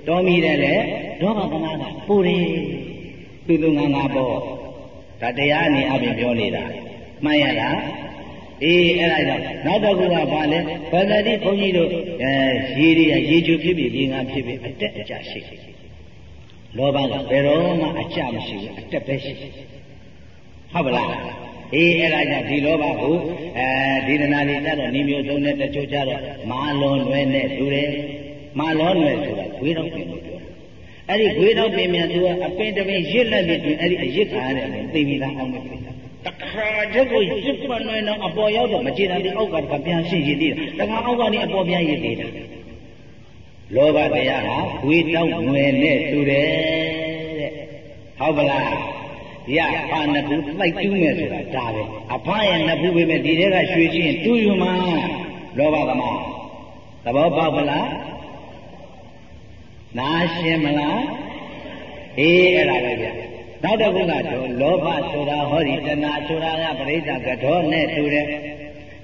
တော်မီတယ်လေဒေါဘသမားကပို့တယ်သူလူငါငါပေါ့ဒါတရားအနေအပြင်ပြောနေတာမှန်ရလား အေးအဲ့ဒါကြောင့်နောက်တစ်ခုကဘာလဲပဂတိဘုန်းကြီးတို့အဲရေတွေကရေချိုဖြစ်ဖြစ်ပြင်ငါဖြစ်ဖြစ်အတက်အကျရှိလောဘကဘယ်တော့မှအကျမရှိဘူးအတက်ပဲရှိဟုတ်ပါလားအေးအဲ့ဒါကြောင့်ဒီလောဘကိုအဲဒီဒနာလေးကြတော့နေမျိုးသုံးတဲ့တချို့ကြတော့မာလွန်လွဲနဲ့တူတယ်မာလွန်လွဲဆိုတာခွေးတော့ပြင်လို့ပြောအဲ့ဒီခွေးတော့ပြင်မြန်သူကအပင်တပင်ရစ်လက်ပြီးပြင်အဲ့ဒီအရစ်ခါရတယ်သိပြီလားအောင်မသိဘူး တခါတည်းကိုရစ်ပတ်နေတော့အပေါ်ရောက်တော့မကြည်တာဒီအောက်ကကပြန်ရှင်းရည်သေးတာတခါအောက်ကနေအပေါ်ပြန်ရည်သေးတာလောဘတရားဟာဝေတောက်ငွယ်နဲ့တူတယ်တဲ့ဟုတ်ပလားရဖာနှစ်ခုတိုက်တူးမယ်ဆိုတာဒါပဲအဖရဲ့နှစ်ခုပဲဒီထဲကရွှေချင်းတူးယူမှာလောဘသမားသဘောပေါက်ပလားနားရှင်းမလားအေးအဲ့ဒါပဲဗျ နောက်တစ်ခုကတော့လောဘဆိုတာဟောဒီတဏှာဆိုတာကပရိစ္ဆကထောနဲ့တူတယ်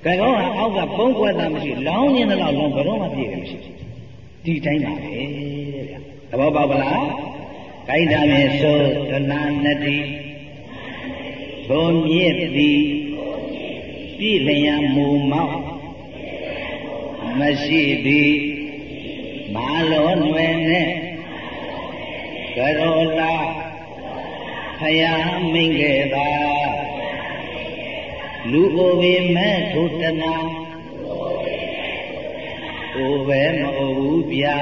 ကထောဟာအောက်ကပုံကွက်တာမရှိလောင်းနေတော့လောင်းဘယ်တော့မှပြည့်တယ်မရှိဒီတိုင်းပါပဲဗျသဘောပေါက်ပလားကိုင်းတာမြင်ဆိုတဏှာနတိသို့မြင့်သည်ပြည့်လျံမူမောက်မရှိသည်မာလောနွယ်နဲ့ကရောလာ ဖယားမိန်ခဲ့တာလူအိုပေမဲ့ထုတနာအိုပဲမဟုတ်ဘူးဗျာ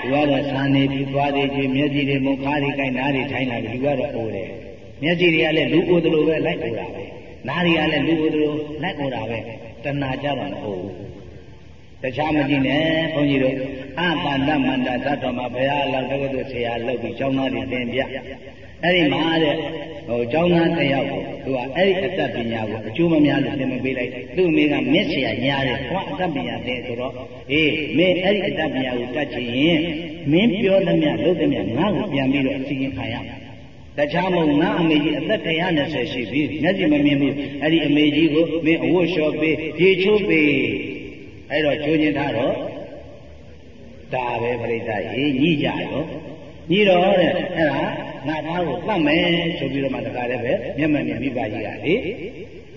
သူကတော့သာနေပြီးသွားသေးချင်းမျက်စိတွေမုခါးတွေကိုင်းနားတွေထိုင်းလာပြီးသူကတော့အိုတယ်မျက်စိတွေကလည်းလူအိုသလိုပဲလိုက်အိုတာပဲနားတွေကလည်းလူအိုသလိုလိုက်အိုတာပဲတဏှာကြတော့မဟုတ်ဘူး တခြားမကြည့်နဲ့ဘုန်းကြီးတို့အပန္တမန္တသတ္တမှာဘုရားလောက်တကယ်လို့ဆရာလောက်ပြီးကျောင်းသားတွေသင်ပြအဲ့ဒီမှာတဲ့ဟိုကျောင်းသားတယောက်ကိုသူကအဲ့ဒီအတတ်ပညာကိုအကျိုးမများလို့သင်မပေးလိုက်သူ့အမေကမြင့်ဆရာညားတယ်ဟောအတတ်ပညာသင်ဆိုတော့အေးမင်းအဲ့ဒီအတတ်ပညာကိုတတ်ချင်ရင်မင်းပြောသမျှလုပ်သမျှငါ့ကိုပြန်ပြီးတော့အစီရင်ခံရမယ်တခြားမဟုတ်ငါအမေကြီးအသက်120ရှိပြီမျက်စိမမြင်ဘူးအဲ့ဒီအမေကြီးကိုမင်းအဝတ်လျှော်ပေးရေချိုးပေး အဲ့တော့ကျိုးညင်ထားတော့ဒါပဲပြိဿရေညှိကြတော့ညှိတော့တဲ့အဲ့ဒါငါသားကိုတတ်မယ်ဆိုပြီးတော့မှတခါတည်းပဲမျက်မှန်နဲ့မိဘကြီးကလေ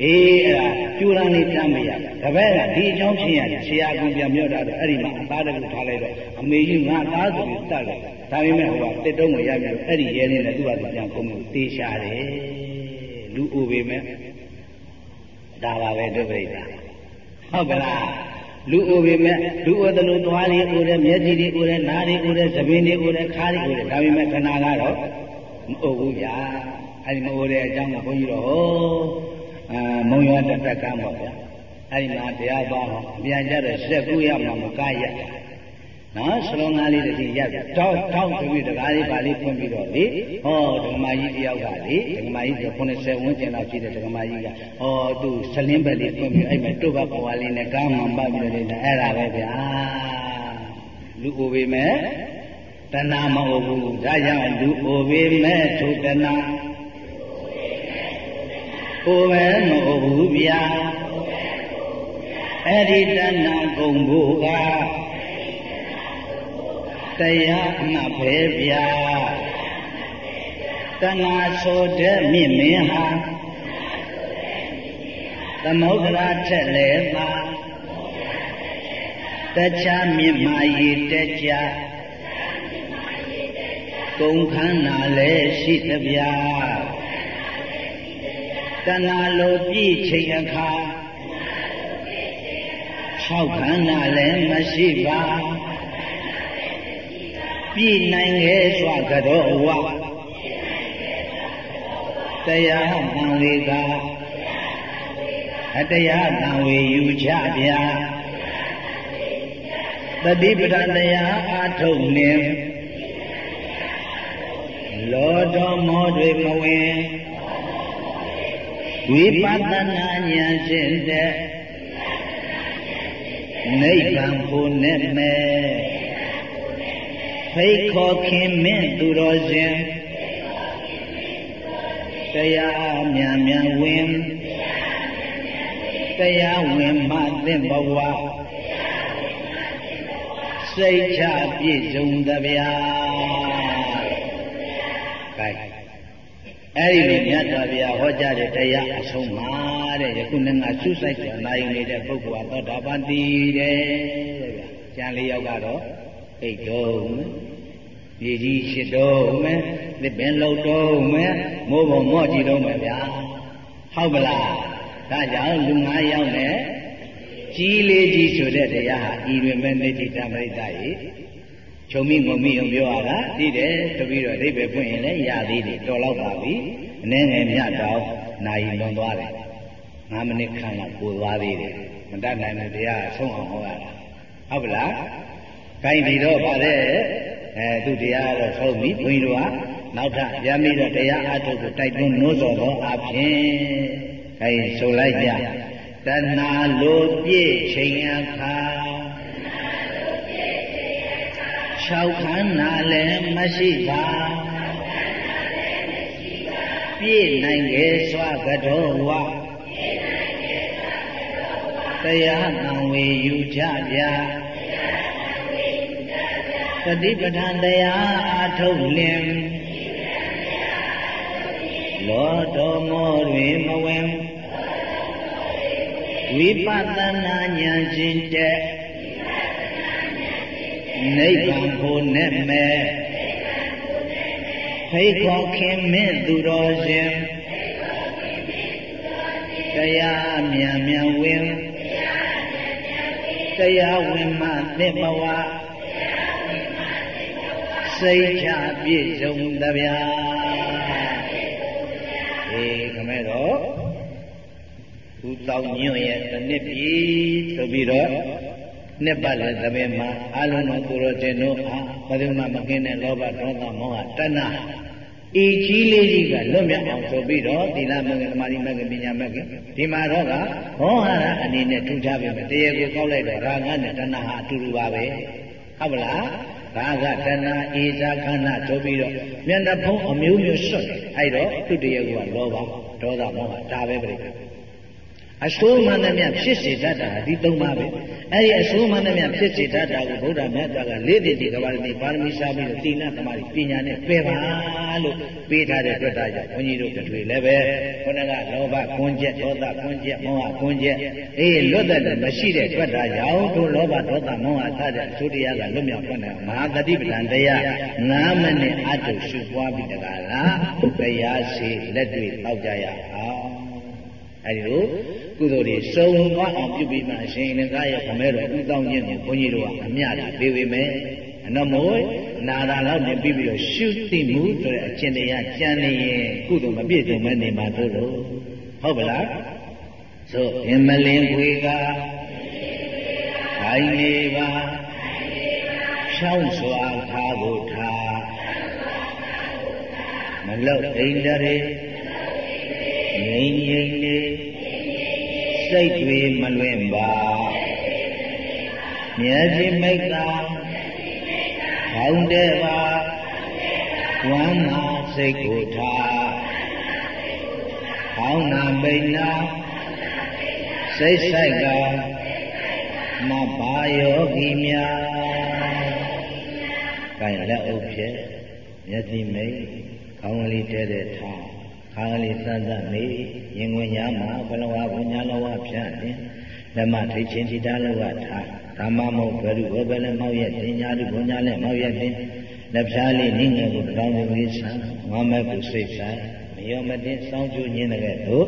အေးအဲ့ဒါကျူရန်လေးတမ်းမရတပည့်ကဒီအကြောင်းဖြစ်ရတယ်ဆရာကပြန်မြော့တာတော့အဲ့ဒီမှာအသားတကူထားလိုက်တော့အမေကြီးငါသားဆိုပြီးတတ်တယ်ဒါပေမဲ့ဟိုကတစ်တုံးကိုရပြီးအဲ့ဒီရဲလေးနဲ့သူ့ဘာသူပြန်ကုန်လို့တေးရှာတယ်လူအိုပေမဲ့ဒါပါပဲဒုပရိသဟုတ်ကလား လူအိုပေမဲ့လူအိုတယ်လို့သွားလေးအိုတယ်မျက်စိတွေအိုတယ်နားတွေအိုတယ်သပင်းတွေအိုတယ်ခါးတွေအိုတယ်ဒါပေမဲ့ခဏကတော့မအိုဘူးဗျာအဲဒီမအိုတဲ့အကြောင်းကိုဘုန်းကြီးတို့ဟောအာမုံရွာတက်တက်ကမ်းပါဗျာအဲဒီမှာတရားသွားဟောပြန်ကြတော့စက်ကူရမှာမကရ နော်စလုံးသားလေးတစ်ရက်တောက်တောက်တပြီးတကားလေးပါလေးဖွင့်ပြီးတော့လေဟောဒကမာကြီးတယောက်ကလေဒကမာကြီးဆို90ဝန်းကျင်လောက်ရှိတဲ့ဒကမာကြီးကဟောသူဆလင်းဘက်လေးဖွင့်ပြီးအဲ့မဲ့တုတ်ဘက်ပွားလေးနဲ့ကားမှန်ပတ်ပြီးတော့နေတာအဲ့ဒါပဲဗျာလူအိုပေမဲ့တဏမဟုတ်ဘူးဒါကြောင့်လူအိုပေမဲ့ထိုတဏကိုယ်ပဲမဟုတ်ဘူးဗျာအဲ့ဒီတဏကုံဖို့က တရားမှပဲဗျာတဏှာဆိုတဲ့မြင့်မင်းဟာသမုဒ္ဒရာထက်လေပါတခြားမြင့်မာရည်တကြကုံခန္ဓာလည်းရှိသဗျာတဏှာလိုပြည့်ချိန်အခါ၆ခန္ဓာလည်းမရှိပါ ပြည့်နိုင်ရဲ့စွာကတော့ဝတရားတန်ဝေကအတရားတန်ဝေယူချဗျာတတိပဒတရားအာထုတ်နေလောတော်မောတွေမဝင်ဝိပဿနာဉာဏ်ရှင်းတဲ့နိဗ္ဗာန်ကိုနဲ့မဲ့ ဖိတ်ခေါ်ခင်မင်းသူတော်ရှင်တရားမြန်မြန်ဝင်တရားဝင်မှသင်ဘဝစိတ်ချပြည့်စုံသဗျာကဲအဲ့ဒီလိုမြတ်စွာဘုရားဟောကြားတဲ့တရားအဆုံးမှာတဲ့ယခုနေ့ကဆုဆိုင်စွာနိုင်နေတဲ့ပုဂ္ဂိုလ်ဟာသောတာပန်တည်တယ်တဲ့ဗျာကျန်လေးယောက်ကတော့ အိတ်တော်မြေကြီးရှိတော်မယ်သစ်ပင်လုံတော်မယ်မိုးပုံမော့ကြည့်တော့မယ်ဗျာဟုတ်ပလားဒါကြောင့်လူ၅ယောက်နဲ့ကြီးလေးကြီးဆိုတဲ့တရားဟာဤတွင်ပဲနေတိတမရိတရေခြုံမိငုံမိအောင်ပြောရတာသိတယ်တပည့်တော့အိဗယ်ဖွင့်ရင်လည်းရသေးတယ်တော်တော့ပါပြီအနည်းငယ်မြတ်တော့နိုင်လွန်သွားတယ်5မိနစ်ခန့်လောက်ပိုသွားသေးတယ်မတတ်နိုင်တဲ့တရားအဆုံးအောင်ဟောရတာဟုတ်ပလား ခိုင်းဒီတော့ဗါတဲ့အဲသူတရားတော့ဆုံးပြီဘုန်းကြီးတို့ကနောက်ထပ်ရမ်းပြီးတော့တရားအထုတ်ကိုတိုက်တွန်းနှိုးဆော်သောအဖြစ်ခိုင်းဆိုလိုက်ကြတဏှာလိုပြည့်ချိန်အခါ၆ခန္ဓာလည်းမရှိပါပြည့်နိုင်ရဲ့စွာကတော်ဝတရားတံဝေယူကြဗျာ သတိပဋ္ဌာန်တရားအာထုတ်လင်လောတော်မောတွင်မဝင်ဝိပဿနာဉာဏ်ရှင်တဲ့နိဗ္ဗာန်ကိုနဲ့မဲ့ဖိတ်ခေါ်ခင်မင်းသူတော်ရှင်တရားမြန်မြန်ဝင်တရားဝင်မှသစ်ဘဝ စိတ်ချပြည့်စုံသဗျာအေးခမဲတော့သူတောင်းညွန့်ရဲ့တစ်နှစ်ပြီဆိုပြီးတော့နှစ်ပတ်လည်းသဘင်မှာအလုံးစုံကိုရောတင်တို့အားဘယ်သူမှမကင်းတဲ့လောဘဒေါသမောဟတဏှာဤကြီးလေးကြီးကလွတ်မြောက်အောင်ဆိုပြီးတော့သီလမဂ္ဂသမာဓိမဂ္ဂပညာမဂ္ဂဒီမှာတော့ကဘောဟာရအနေနဲ့ထူခြားပြီမယ်တရားကိုကောက်လိုက်တော့ရာဂနဲ့တဏှာဟာအတူတူပါပဲဟုတ်ပလား ဘာကတဏှာဧဇာခန္ဓာဆိုပြီးတော့မျက်နှာဖုံးအမျိုးမျိုးစွတ်တယ်အဲ့တော့သူတရားကလောဘဒေါသမောဟဒါပဲပြိတ္တာ အဆိုးမှန်သမျှဖြစ်စေတတ်တာဒီသုံးပါပဲအဲ့ဒီအဆိုးမှန်သမျှဖြစ်စေတတ်တာကိုဗုဒ္ဓမြတ်စွာကလေးတည်တည်ကဘာတိပါရမီစားပြီးတော့တိဏသမารီပညာနဲ့ပယ်ပါလို့ပေးထားတဲ့အတွက်ဒါကြောင့်ဘုန်းကြီးတို့တထွေလည်းပဲခုနကလောဘကွန်းချက်ဒေါသကွန်းချက်မောဟကွန်းချက်အေးလွတ်တဲ့မရှိတဲ့အတွက်ဒါကြောင့်တို့လောဘဒေါသမောဟစတဲ့အဆိုးတရားကလွတ်မြောက်ခွင့်တဲ့မဟာတတိပဒံတရား9မိနစ်အတုရှုပွားပြီးတကလားတရားစီလက်တွေ့ပေါက်ကြရအောင် အဲဒီလိုကုသိုလ်တွေစုံသွားအောင်ပြုပြီးမှအရှင်ငကားရဲ့ခမဲတော်ဥတောင်းခြင်းကိုဘုန်းကြီးတို့ကအမျှတာပေးပေမယ်အနော်မို့နာတာလောက်နဲ့ပြီးပြီးတော့ရှုသိမှုဆိုတဲ့အကျင့်တရားကြံနေရင်ကုသိုလ်မပြည့်စုံမဲနေမှာတို့လို့ဟုတ်ပါလားဆိုအမလင်ခွေကခိုင်နေပါရှောင်းစွာထားကိုထားမလုတ်အိန္ဒြေငိမ့်ငိမ့်နေ စိတ်တွေမလွင့်ပါမျက်စိမိတ်သာကောင်းတဲ့ပါဝမ်းသာစိတ်ကိုထားကောင်းနာပိဏစိတ်ဆိုင်ကမဘာယောဂီများကိုင်လက်အုပ်ဖြင့်မျက်စိမိတ်ခေါင်းလေးတဲတဲ့ထား ခါလေးစမ်းစမ်းမေးရင်ဝင်ညာမှာဘလဝဘုညာလဝဖြန့်တယ်လက်မထိတ်ချင်းထိတာလောကထားဓမ္မမဟုတ်ဘယ်လိုဘယ်လည်းမောက်ရဲ့တင်ညာတို့ဘုညာလည်းမောက်ရဲ့တင်လက်ဖြားလေးနိငယ်ကိုတောင်းလို့လေးဆန်းငါမဲ့ကိုစိတ်ဆိုင်မယောမတင်စောင်းကျညင်းတဲ့တို့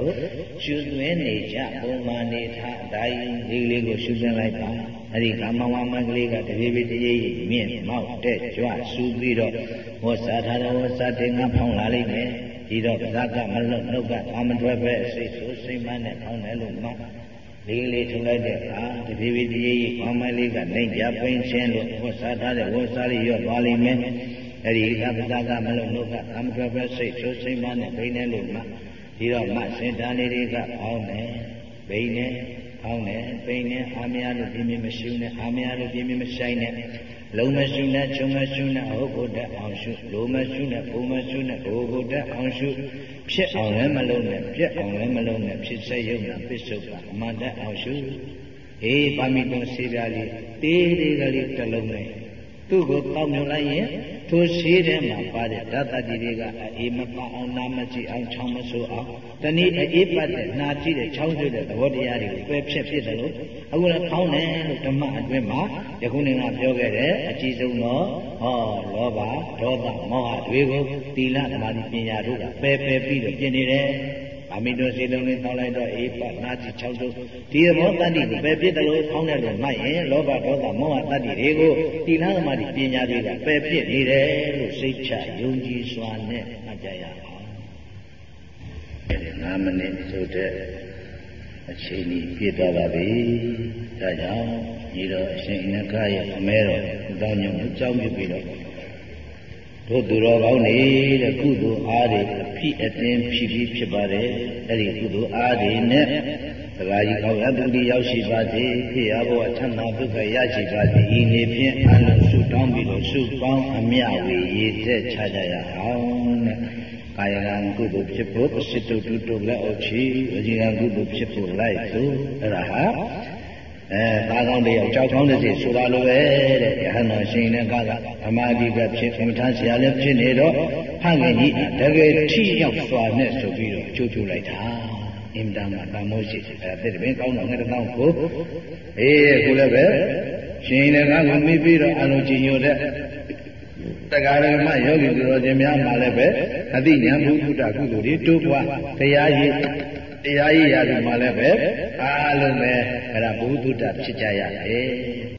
ရှုသွင်းနေကြပုံမှန်နေထားအတိုင်းလေးလေးကိုရှုသွင်းလိုက်ပါအဲ့ဒီကာမဝမကလေးကတပြေးပြေးတရေကြီးမြင့်မောက်တဲ့ကြွဆူပြီးတော့ဝတ်စားထားတဲ့ဝတ်စားတင်ငါဖောင်းလာလိမ့်မယ် ဒီတော့ဇာကမလွတ်နှုတ်ကအာမတွဲပဲစိတ်ဆိုးစိတ်မနဲ့ဖောင်းတယ်လို့မှလေးလေးထုံလိုက်တဲ့အခါတပြေးပြေးတရေကြီးကောင်းမလေးကနိုင်ကြပိန်ချင်းလို့ဝတ်စားထားတဲ့ဝတ်စားလေးရော့သွားလိမ့်မယ်အဲ့ဒီကပဇာကမလွတ်နှုတ်ကအာမတွဲပဲစိတ်ဆိုးစိတ်မနဲ့ပိန်တယ်လို့မှဒီတော့မှစင်တန်းလေးတွေကဖောင်းတယ်ပိန်တယ်ဖောင်းတယ်ပိန်တယ်အာမရလို့ပြင်းပြင်းမရှုနဲ့အာမရလို့ပြင်းပြင်းမဆိုင်နဲ့ လုံးမရှုနဲ့ချုံမရှုနဲ့ဟုတ်ဖို့တတ်အောင်ရှုလိုမရှုနဲ့ဘုံမရှုနဲ့ဘိုးဖို့တတ်အောင်ရှုဖြစ်အောင်လည်းမလုံးနဲ့ပြက်အောင်လည်းမလုံးနဲ့ဖြစ်ဆက်ရုံနဲ့ပစ္စုပ္ပန်အမှန်တတ်အောင်ရှုအေးပါမိတုံစေပြားလေးတေးသေးကလေးတစ်လုံးနဲ့ သူ့ကိုတောင်းမြလိုက်ရင်ထိုရှိတဲ့မှာပါတဲ့ဓာတ်တတိတွေကအေးမပအောင်နာမကြည့်အောင်ချောင်းမဆိုးအောင်တနည်းအေးပတ်တဲ့နာကြည့်တဲ့ချောင်းဆိုးတဲ့သဘောတရားတွေကိုပယ်ဖြစ်ဖြစ်တယ်လို့အခုလည်းခေါင်းတယ်လို့ဓမ္မအတွင်းမှာယခုနေ့ကပြောခဲ့တဲ့အကြည့်ဆုံးတော့ဟောလောဘဒေါသမောဟတွေကိုသီလသမာဓိပညာတို့ကပယ်ပယ်ပြီးတော့ပြင်နေတယ် အမိတို့စီလုံးလေးတောင်းလိုက်တော့အေးပတ်နာကြည့်ချောင်းဆိုးဒီမောတတ္တိကိုပယ်ဖြစ်တယ်လို့ခေါင်းတယ်လို့မှတ်ရင်လောဘဒေါသမောဟတတ္တိတွေကိုသီလသမာဓိပညာတွေကပယ်ဖြစ်နေတယ်လို့စိတ်ချယုံကြည်စွာနဲ့မှတ်ကြရအောင်9မိနစ်ဆိုတဲ့အချိန်ကြီးပြည့်သွားပါပြီဒါကြောင့်ညီတော်အရှင်အနကရဲ့အမဲတော်တောင်းညုံကိုကြောင်းပြပြီးတော့ တို့သူတော်ကောင်းနေတဲ့ကုသိုလ်အားတွေအဖြစ်အတင်းဖြစ်ပြီးဖြစ်ပါတယ်အဲ့ဒီကုသိုလ်အားတွေနဲ့သဘာကြီးကောင်းရတုတိရောက်ရှိပါစေဖြစ်ရဘဝထမ်းသာဒုက္ခရရှိပါစေဤနေဖြင့်အလုံးစုတောင်းပြီးတော့စုပေါင်းအမြဝေရည်တဲ့ချကြရအောင်တဲ့ကာယကံကုသိုလ်ဖြစ်ဖို့ပစိတုတုတုလက်အောက်ချီဝจีကံကုသိုလ်ဖြစ်ဖို့လိုက်သူအဲ့ဒါဟာ အဲသားကောင်းတယောက်ကြောက်ကောင်းတဲ့စိတ်ဆိုတာလိုပဲတဲ့ယဟန်တော်ရှင်နဲ့ကကဓမ္မအဓိကဖြစ်ကမ္မထာဆရာလည်းဖြစ်နေတော့ဖခင်ကြီးတကယ်ထိရောက်စွာနဲ့ဆိုပြီးတော့ကြိုးကြိုးလိုက်တာအင်တာမှာတမိုးရှိအဲတဲ့တပင်းကောင်းတော့ငါတောင်းကိုအေးခုလည်းပဲရှင်နဲ့ကကမိပြီးတော့အလုံးကြည်ညိုတဲ့တရားဓမ္မယောဂီသူတော်ရှင်များမှာလည်းပဲအတိညာဘုဒ္ဓကုသိုလ်တွေတိုးပွားတရားရည် တရားရည်ရာဒီမှာလည်းပဲအားလုံးပဲအဲ့ဒါဘုဒ္ဓဖြစ်ကြရတယ်